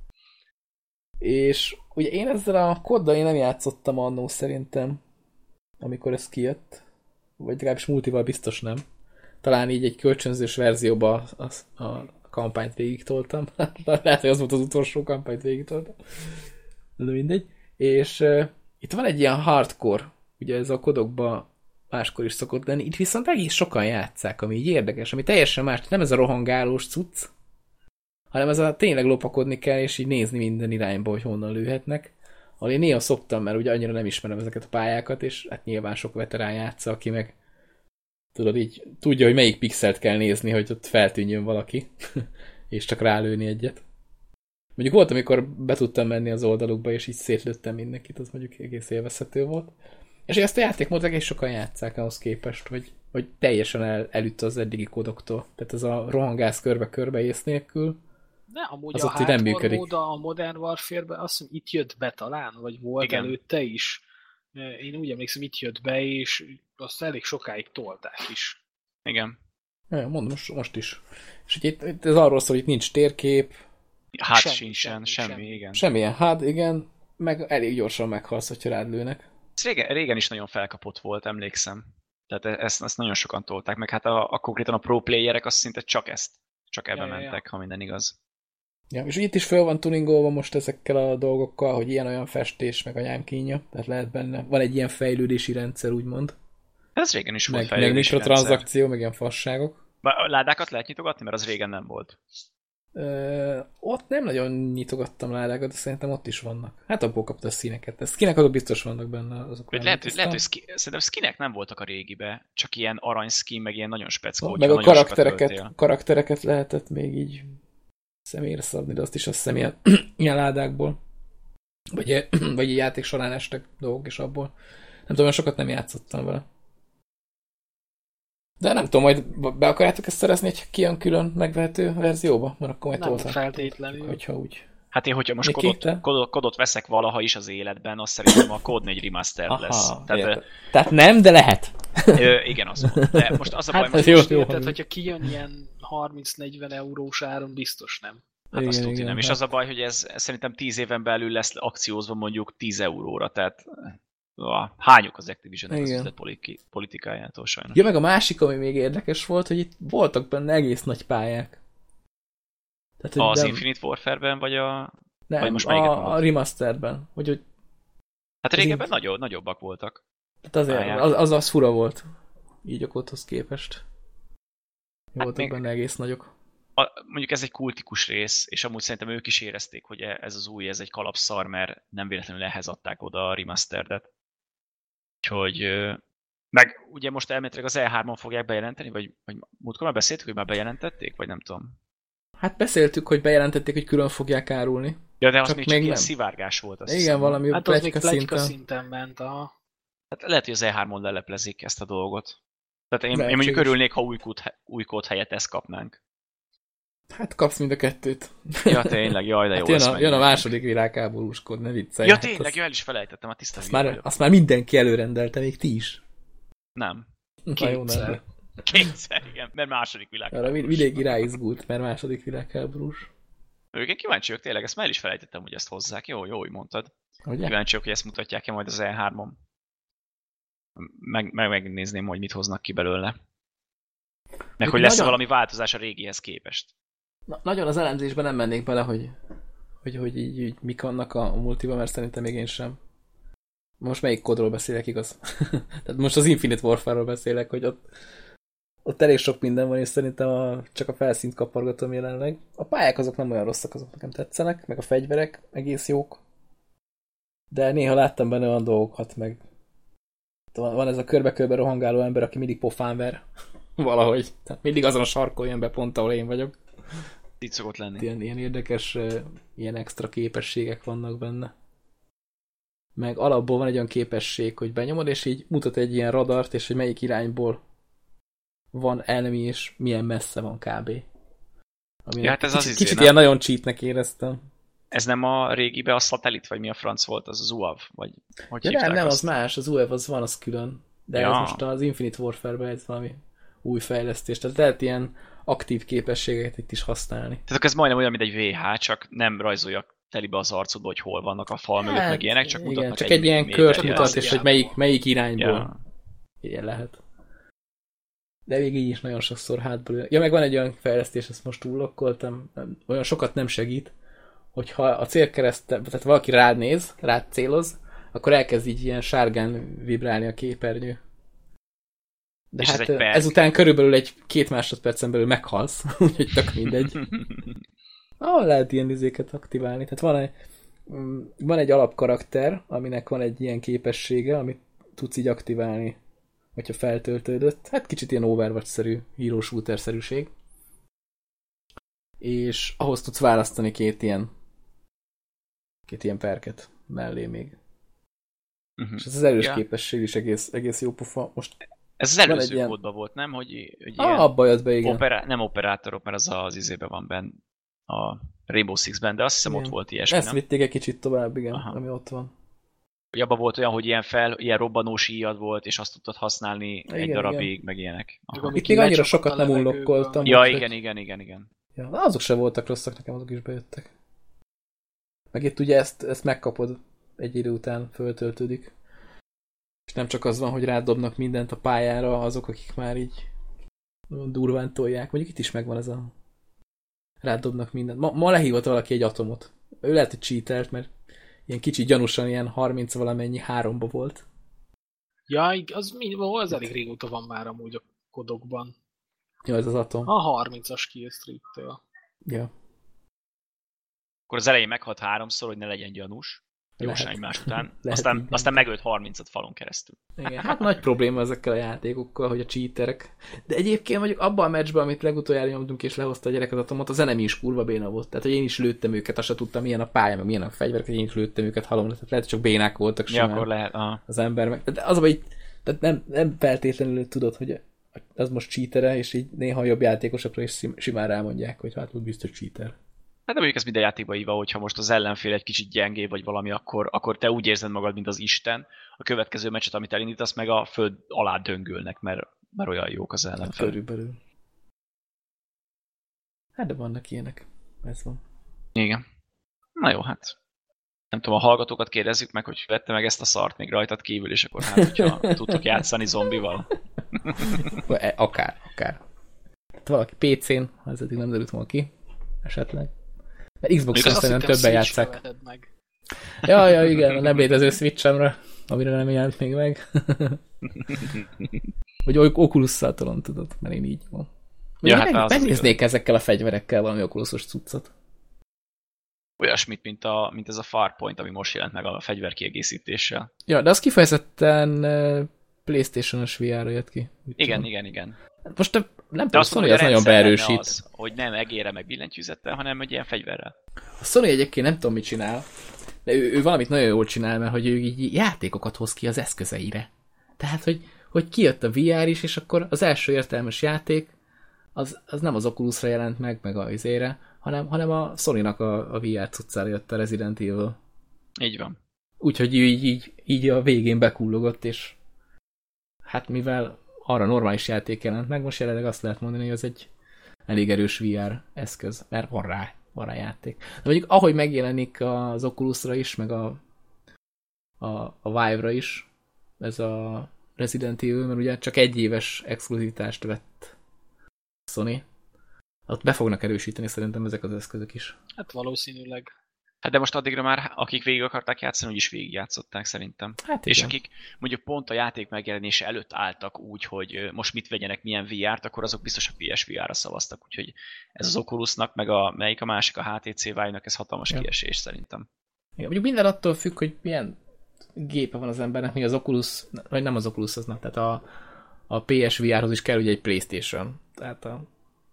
És ugye én ezzel a koddal én nem játszottam annó szerintem, amikor ez kijött. Vagy legalábbis multival biztos nem. Talán így egy kölcsönzős verzióba az, a kampányt végig toltam. Lehet, hogy az volt az utolsó kampányt végig toltam. De mindegy. És uh, itt van egy ilyen hardcore, ugye ez a kodokban máskor is szokott lenni, itt viszont egész sokan játszák, ami így érdekes, ami teljesen más, nem ez a rohangálós cucc, hanem ez a tényleg lopakodni kell, és így nézni minden irányba, hogy honnan lőhetnek. Ahol én néha szoktam, mert ugye annyira nem ismerem ezeket a pályákat, és hát nyilván sok veterán játsza, aki meg tudod így, tudja, hogy melyik pixelt kell nézni, hogy ott feltűnjön valaki, és csak rálőni egyet. Mondjuk volt, amikor be tudtam menni az oldalukba, és így szétlőttem mindenkit, az mondjuk egész élvezhető volt. És ezt a játékmódot egész sokan játszák ahhoz képest, hogy, hogy teljesen el, elütt az eddigi kódoktól. Tehát ez a rohangász körbe-körbe ész nélkül. De amúgy Az a ott nem működik. mód a Modern Warfare-ben azt hiszem itt jött be talán, vagy volt Igen. Igen. előtte is. Én úgy emlékszem, itt jött be, és azt elég sokáig tolták is. Igen. Ja, mondom, most, most is. És ugye itt, itt ez arról szól, hogy itt nincs térkép, Hát Semmi, sincsen, semmi, semmi, semmi. igen. semmilyen HUD, igen, meg elég gyorsan meghalsz, hogyha rád lőnek. Ez régen, régen is nagyon felkapott volt, emlékszem. Tehát e- ezt, ezt nagyon sokan tolták, meg hát a, a konkrétan a pro playerek azt szinte csak ezt, csak ebbe Ja, ja, ja. mentek, ha minden igaz. Ja, és itt is föl van tuningolva most ezekkel a dolgokkal, hogy ilyen-olyan festés, meg anyám kínja, tehát lehet benne, van egy ilyen fejlődési rendszer, úgymond. Ez régen is volt meg, meg fejlődési rendszer. mikrotranszakció, meg ilyen fasságok. A ládákat lehet nyitogatni, mert az régen nem volt. Ö, ott nem nagyon nyitogattam ládákat, de szerintem ott is vannak. Hát abból kapta a színeket. A skinek azok biztos vannak benne. Azok Vagy lehet, hogy, lehet, hogy szerintem skinek nem voltak a régibe, csak ilyen arany skin, meg ilyen nagyon speckó. meg hogyha a karaktereket, karaktereket lehetett még így személyre szabni, de azt is azt hiszem ilyen, ilyen ládákból. Vagy, vagy játék során estek dolgok is abból. Nem tudom, sokat nem játszottam vele. De nem tudom, majd be akarjátok ezt szerezni egy kijön külön megvehető verzióba? Mert akkor majd Nem toltam. feltétlenül. Hogyha úgy. Hát én, hogyha most Miki, kodot, te? kodot, kodot, veszek valaha is az életben, azt szerintem a Code 4 Remastered lesz. Aha, Tehát, Tehát, Tehát nem, de lehet. ö, igen, az. De most az a baj, Hát most jó, most jó érted, hangzik. hogyha kijön ilyen 30-40 eurós áron, biztos nem. Hát azt Igen, tudni igen, nem. És hát. az a baj, hogy ez, ez szerintem 10 éven belül lesz akciózva mondjuk 10 euróra, tehát ah, hányok az activision az üzlet politi- politikájától sajnos. Ja, meg a másik, ami még érdekes volt, hogy itt voltak benne egész nagy pályák. Tehát, hogy Az nem, Infinite Warfare-ben, vagy a... nem, vagy most a, a remasterben. Hogy, hogy Hát régebben Inf- nagyobb, nagyobbak voltak. tehát azért, Pályák. az, az, az fura volt. Így a kódhoz képest. Voltak még- benne egész nagyok. A, mondjuk ez egy kultikus rész, és amúgy szerintem ők is érezték, hogy e- ez az új, ez egy kalapszar, mert nem véletlenül ehhez adták oda a remasteredet. Úgyhogy, meg ugye most elméletileg az E3-on fogják bejelenteni, vagy, vagy múltkor már beszéltük, hogy már bejelentették, vagy nem tudom. Hát beszéltük, hogy bejelentették, hogy külön fogják árulni. Ja, de az Csak még még csak ilyen nem. szivárgás volt. Azt Igen, hiszem. valami Hát még pletyka szinten. szinten ment a... Hát lehet, hogy az E3-on leleplezik ezt a dolgot. Tehát én, én mondjuk örülnék, ha új kód, új kód helyett ezt kapnánk. Hát kapsz mind a kettőt. Ja, tényleg, jaj, de jó. Hát jön a, jön a második világháborús kód, ne viccelj. Ja, Hát tényleg, azt, ja, el is felejtettem, a tiszta azt, már, vagyok. azt már mindenki előrendelte, még ti is. Nem. Na jó, Kétszer. nem. Kétszer, igen, mert második Arra világháborús. vid- vidéki ráizgult, mert második világháborús. Ők kíváncsi vagyok, tényleg, ezt már el is felejtettem, hogy ezt hozzák. Jó, jó, hogy mondtad. Ugye? Kíváncsi vagyok, hogy ezt mutatják-e majd az E3-on. Meg, meg megnézném, hogy mit hoznak ki belőle. Meg hogy lesz nagyon- valami változás a régihez képest. Na, nagyon az elemzésben nem mennék bele, hogy, hogy, hogy így, így mik vannak a multiban, mert szerintem még én sem. Most melyik kódról beszélek, igaz? Tehát most az Infinite Warfare-ról beszélek, hogy ott, ott elég sok minden van, és szerintem a, csak a felszínt kapargatom jelenleg. A pályák azok nem olyan rosszak, azok nekem tetszenek, meg a fegyverek egész jók. De néha láttam benne olyan dolgokat, meg van ez a körbe-körbe rohangáló ember, aki mindig pofán ver. Valahogy. Tehát mindig azon a sarkon jön be pont, ahol én vagyok. Így szokott lenni. Ilyen, ilyen érdekes, ilyen extra képességek vannak benne. Meg alapból van egy olyan képesség, hogy benyomod, és így mutat egy ilyen radart, és hogy melyik irányból van enemy, és milyen messze van kb. Ami Ja, hát ez az kicsit, izé, kicsit nem? ilyen nagyon cheatnek éreztem. Ez nem a régibe a szatellit, vagy mi a franc volt, az az UAV? Vagy hogy Ja, nem, nem, azt? az más, az UEV az van, az külön. De Ja. ez most az Infinite Warfare-ben ez valami új fejlesztés. Tehát lehet ilyen aktív képességeket itt is használni. Tehát akkor ez majdnem olyan, mint egy VH, csak nem rajzolja telibe az arcodba, hogy hol vannak a fal mögött, meg ilyenek, csak Hát, igen, mutatnak csak egy, ilyen méterre. kört mutat, és ilyen hogy melyik, melyik irányból Ja. ilyen lehet. De még így is nagyon sokszor hátból. Ja, meg van egy olyan fejlesztés, ezt most túllokkoltam, olyan sokat nem segít, hogyha a célkereszt, tehát valaki rád néz, rád céloz, akkor elkezd így ilyen sárgán vibrálni a képernyő. De És ez hát egy perc. ezután körülbelül egy két másodpercen belül meghalsz, úgyhogy tök mindegy. Ah, lehet ilyen izéket aktiválni. Tehát van egy, mm, van egy alapkarakter, aminek van egy ilyen képessége, amit tudsz így aktiválni, hogyha feltöltődött. Hát kicsit ilyen Overwatch-szerű, hero shooter-szerűség. És ahhoz tudsz választani két ilyen két ilyen perket mellé még. Mhm. És ez az erős Ja. képesség is egész, egész jó pofa. Most Ez az előző ilyen- kódban volt, nem? Hogy, hogy ah, abba jött be, igen. operá- nem operátorok, mert az az izében van benne a Rainbow Six-ben, de azt hiszem Igen. ott volt ilyesmi, Ezt nem? vitték egy kicsit tovább, igen, Aha. ami ott van. Hogy abban volt olyan, hogy ilyen fel, ilyen robbanós íjad volt, és azt tudtad használni igen, egy Igen, darabig, meg ilyenek. Aha. Itt még annyira sokat nem unlokkoltam. Ja, igen, igen, igen, igen. Ja, na, azok se voltak rosszak, nekem azok is bejöttek. Meg itt ugye ezt, ezt megkapod egy idő után, föltöltődik. És nem csak az van, hogy rádobnak mindent a pályára azok, akik már így durván tolják. Mondjuk itt is megvan ez a rádobnak mindent. Ma, ma lehívott valaki egy atomot. Ő lehet, hogy cheatelt, mert ilyen kicsi gyanúsan ilyen 30 valamennyi háromba volt. Ja, az, mi, az elég régóta van már amúgy a kodokban. Jó, ez az atom. A 30-as Kill Street-től. Ja. Akkor az elején meghalt háromszor, hogy ne legyen gyanús. Gyorsan Lehet. egymás után. Lehet aztán, így, aztán megölt 30-at falon keresztül. Igen, hát nagy probléma ezekkel a játékokkal, hogy a cheaterek. De egyébként mondjuk abban a meccsben, amit legutoljára nyomtunk és lehozta a gyerek az atomot, az enemi is kurva béna volt. Tehát, hogy én is lőttem őket, azt se tudtam, milyen a pálya, meg milyen a fegyverek, hogy én is lőttem őket halomra. Tehát lehet, hogy csak bénák voltak Ja, simán akkor lehet. Az ember meg. De az baj, tehát nem, nem feltétlenül tudod, hogy az most cheatere, és így néha jobb játékosokra is sim- simán rámondják, hogy hát úgy biztos cheater. Hát de mondjuk ez minden játékban íva, hogyha most az ellenfél egy kicsit gyengébb vagy valami, akkor, akkor te úgy érzed magad, mint az Isten. A következő meccset, amit elindítasz, meg a föld alá döngülnek, mert, mert olyan jók az ellenfél. Körülbelül. Hát de vannak ilyenek. Ez van. Igen. Na jó, hát nem tudom, a hallgatókat kérdezzük meg, hogy vette meg ezt a szart még rajtad kívül, és akkor hát, hogyha tudtok játszani zombival. Akár, akár. Hát valaki PC-n, ha ez eddig nem derült volna ki, esetleg. Mert Xbox-on szerintem többen játszák. veted meg. Ja, ja, igen, a nem létező Switch-emre, amire nem jelent még meg. Vagy Oculus-szal tolom, tudod, mert én így van. Ja, hát meg, az megnéznék ezekkel a fegyverekkel valami Oculusos cuccot. Olyasmit, mint, a, mint ez a Farpoint, ami most jelent meg a fegyverkiegészítéssel. Ja, de az kifejezetten uh, Playstation-os VR-ra jött ki. Igen, tudom. igen, igen. Most te, nem tudom, azt Sony az a nagyon beerősít. Az, hogy nem egére meg billentyűzettel, hanem egy ilyen fegyverrel. A Sony egyébként nem tudom, mit csinál, de ő, ő valamit nagyon jól csinál, mert hogy ő így játékokat hoz ki az eszközeire. Tehát, hogy, hogy kijött a VR is, és akkor az első értelmes játék az, az nem az Oculusra jelent meg, meg a izére, hanem, hanem a Sony-nak a, a VR cuccára jött a Resident Evil. Így van. Úgyhogy így, így, így a végén bekullogott, és hát mivel arra normális játék jelent meg, most jelenleg azt lehet mondani, hogy az egy elég erős VR eszköz, mert van rá, van rá játék. De mondjuk ahogy megjelenik az Oculusra is, meg a, a, a Vive-ra is, ez a Resident Evil, mert ugye csak egy éves exkluzivitást vett Sony, ott be fognak erősíteni szerintem ezek az eszközök is. Hát valószínűleg. Hát de most addigra már, akik végig akarták játszani, úgyis végigjátszották szerintem. Hát És igen. akik mondjuk pont a játék megjelenése előtt álltak úgy, hogy most mit vegyenek, milyen VR-t, akkor azok biztos a PSVR-ra szavaztak. Úgyhogy ez az Oculusnak, meg a, melyik a másik, a HTC Vive-nak, ez hatalmas Ja. kiesés szerintem. Igen, mondjuk minden attól függ, hogy milyen gépe van az embernek, mi az Oculus, vagy nem az Oculus, az nem, tehát a, a PSVR-hoz is kell ugye egy Playstation. Tehát a,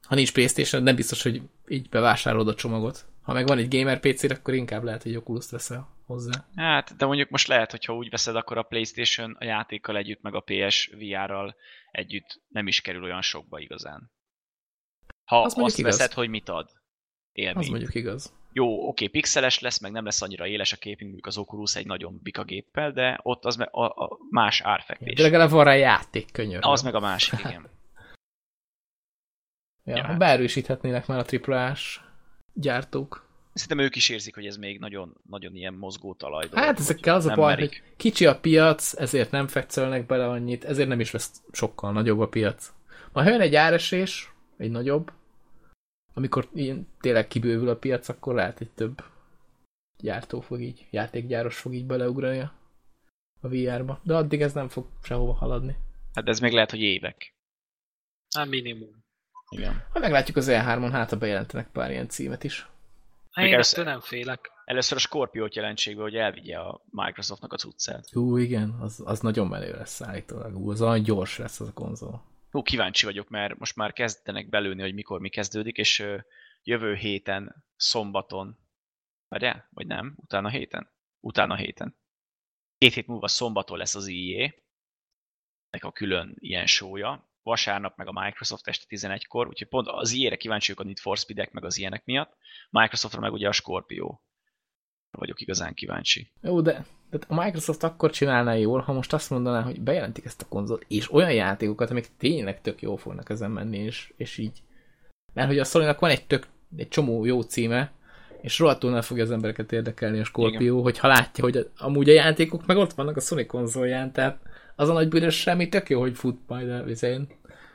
ha nincs Playstation, nem biztos, hogy így bevásárolod a csomagot. Ha meg van egy gamer pc akkor inkább lehet, hogy Oculus veszel hozzá. Hát, de mondjuk most lehet, hogyha úgy veszed, akkor a PlayStation a játékkal együtt, meg a PS VR-ral együtt nem is kerül olyan sokba igazán. Ha Az azt igaz. veszed, hogy mit ad. Élmény. Az mondjuk igaz. Jó, oké, pixeles lesz, meg nem lesz annyira éles a képünk, mondjuk az Oculus egy nagyon bika géppel, de ott az a, a más árfekvés. De legalább van rá játék, könyörű. Az meg a másik, igen. Ja, Ja, hát. beerősíthetnének már a AAA-s gyártók. Szerintem ők is érzik, hogy ez még nagyon, nagyon ilyen mozgó talaj. dolog, Hát ezekkel az a baj, merik. hogy kicsi a piac, ezért nem fekcelnek bele annyit, ezért nem is lesz sokkal nagyobb a piac. Ma ha jön egy áresés, egy nagyobb, amikor ilyen tényleg kibővül a piac, akkor lehet, hogy több gyártó fog így, játékgyáros fog így beleugrani a a VR-ba. De addig ez nem fog sehova haladni. Hát ez még lehet, hogy évek. Hát minimum. Igen. Ha meglátjuk az E3-on, hát bejelentenek pár ilyen címet is. Hát Én először- nem félek. Először a Scorpio-t jelentségbe, hogy elvigye a Microsoftnak a cuccát. Ú, igen, az, az nagyon menő lesz állítólag. Ú, az olyan gyors lesz az a konzol. Hú, kíváncsi vagyok, mert most már kezdenek belőni, hogy mikor mi kezdődik, és jövő héten, szombaton, várjál? Vagy nem? Utána héten? Utána héten. Két hét múlva szombaton lesz az IE, nek a külön ilyen sója. Vasárnap meg a Microsoft este 11-kor, úgyhogy pont az IE-re kíváncsi vagyok a Need for Speed-ek meg az ilyenek miatt. Microsoftra meg ugye a Scorpio. Vagyok igazán kíváncsi. Jó, de, de a Microsoft akkor csinálná jól, ha most azt mondaná, hogy bejelentik ezt a konzolt, és olyan játékokat, amik tényleg tök jó fognak ezen menni, és, és így. Mert hogy a sony van egy, tök, egy csomó jó címe, és rohadtul nem fogja az embereket érdekelni a Scorpio, Igen. hogyha látja, hogy a, amúgy a játékok meg ott vannak a Sony konzolján, tehát az a nagy bűnös semmi tök jó, hogy fut majd a vizén.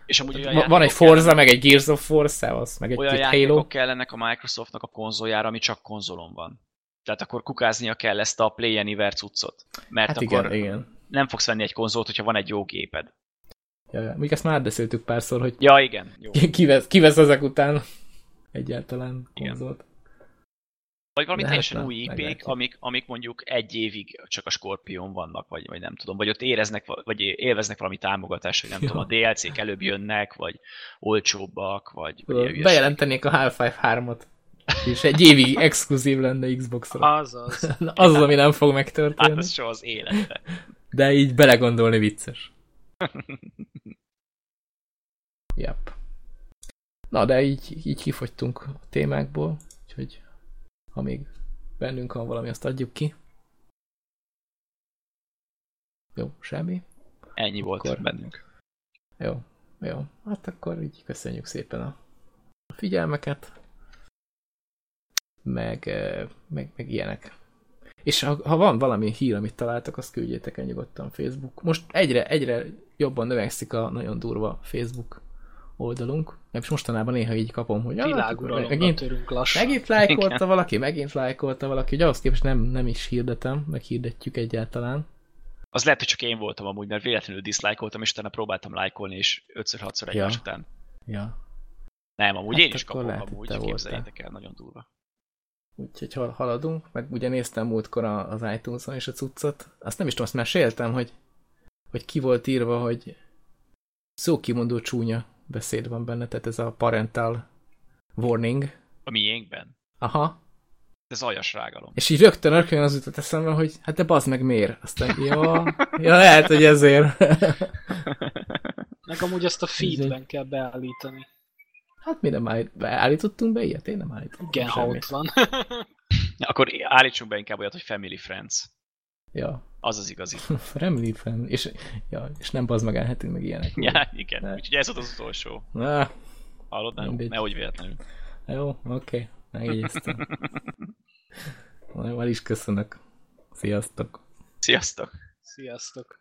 És amúgy olyan Va- Van egy Forza, meg egy Gears of War, szevasz, meg egy, olyan játékok Halo. kellenek a Microsoftnak a konzoljára, ami csak konzolon van. Tehát akkor kukáznia kell ezt a Play Anywhere cuccot. Mert Hát akkor igen, igen. nem fogsz venni egy konzolt, hogyha van egy jó géped. Ja, ja. Még ezt már beszéltük párszor, hogy Ja, igen. Jó. ki- kivesz, kivesz ezek után egyáltalán Igen. Vagy valami De teljesen hát új meglátjuk. amik, amik mondjuk egy évig csak a Scorpion vannak, vagy, vagy nem tudom, vagy ott éreznek, va- vagy élveznek valami támogatást, hogy nem Ja. tudom, a DLC-k előbb jönnek, vagy olcsóbbak, vagy, vagy. Bejelentenék a Half-Life 3-at, és egy évig exkluzív lenne Xbox-ra. Azaz. Na, Az az, ami nem fog Hát megtörténni. ez soha az életbe. De így belegondolni vicces. Yep. Na, de így, így kifogytunk a témákból, úgyhogy ha még bennünk van valami, azt adjuk ki. Jó, semmi? Ennyi volt Akkor- bennünk. Jó, jó. Hát akkor így köszönjük szépen a figyelmeket, meg, meg, meg ilyenek. És ha, ha van valami hír, amit találtak, azt küldjétek el nyugodtan Facebook. Most egyre, egyre jobban növekszik a nagyon durva Facebook oldalunk. Nem is mostanában néha így kapom, hogy ah, Világuralomra megint, törünk lassan. megint lájkolta valaki, megint lájkolta valaki, hogy ahhoz képest nem, nem is hirdetem, meg hirdetjük egyáltalán. Az lehet, hogy csak én voltam amúgy, mert véletlenül diszlájkoltam, és utána próbáltam lájkolni, és 5-6-szor egymás Ja. után. Ja. Nem, amúgy Hát én is kapom, lehet, amúgy, te képzeljétek el, nagyon durva. Úgyhogy hal- haladunk, meg ugye néztem múltkor az iTunes-on is a cuccot. Azt nem is tudom, azt meséltem, hogy, hogy ki volt írva, hogy szókimondó csúnya beszéd van benne, tehát ez a parental warning. A miénkben. Aha. Ez aljas rágalom. És így rögtön, rögtön az jutott eszembe, hogy hát de bazd meg miért? Aztán, jó, ja, lehet, hogy ezért. Meg amúgy ezt a feedben kell beállítani. hát mi nem állít, beállítottunk be ilyet? Én nem állítottam Igen, ha ott van. Akkor állítsunk be inkább olyat, hogy Family Friends. Ja, Az az igazi. Family friend. És, ja, és nem bazd meg elhetünk meg ilyenek. ja, igen. Ne. Úgyhogy ez volt az utolsó. Na, Hallod? Nem, Mindegy. nehogy véletlenül. Jó, oké, megjegyeztem. Na, jó, el is köszönök. Sziasztok! Sziasztok! Sziasztok.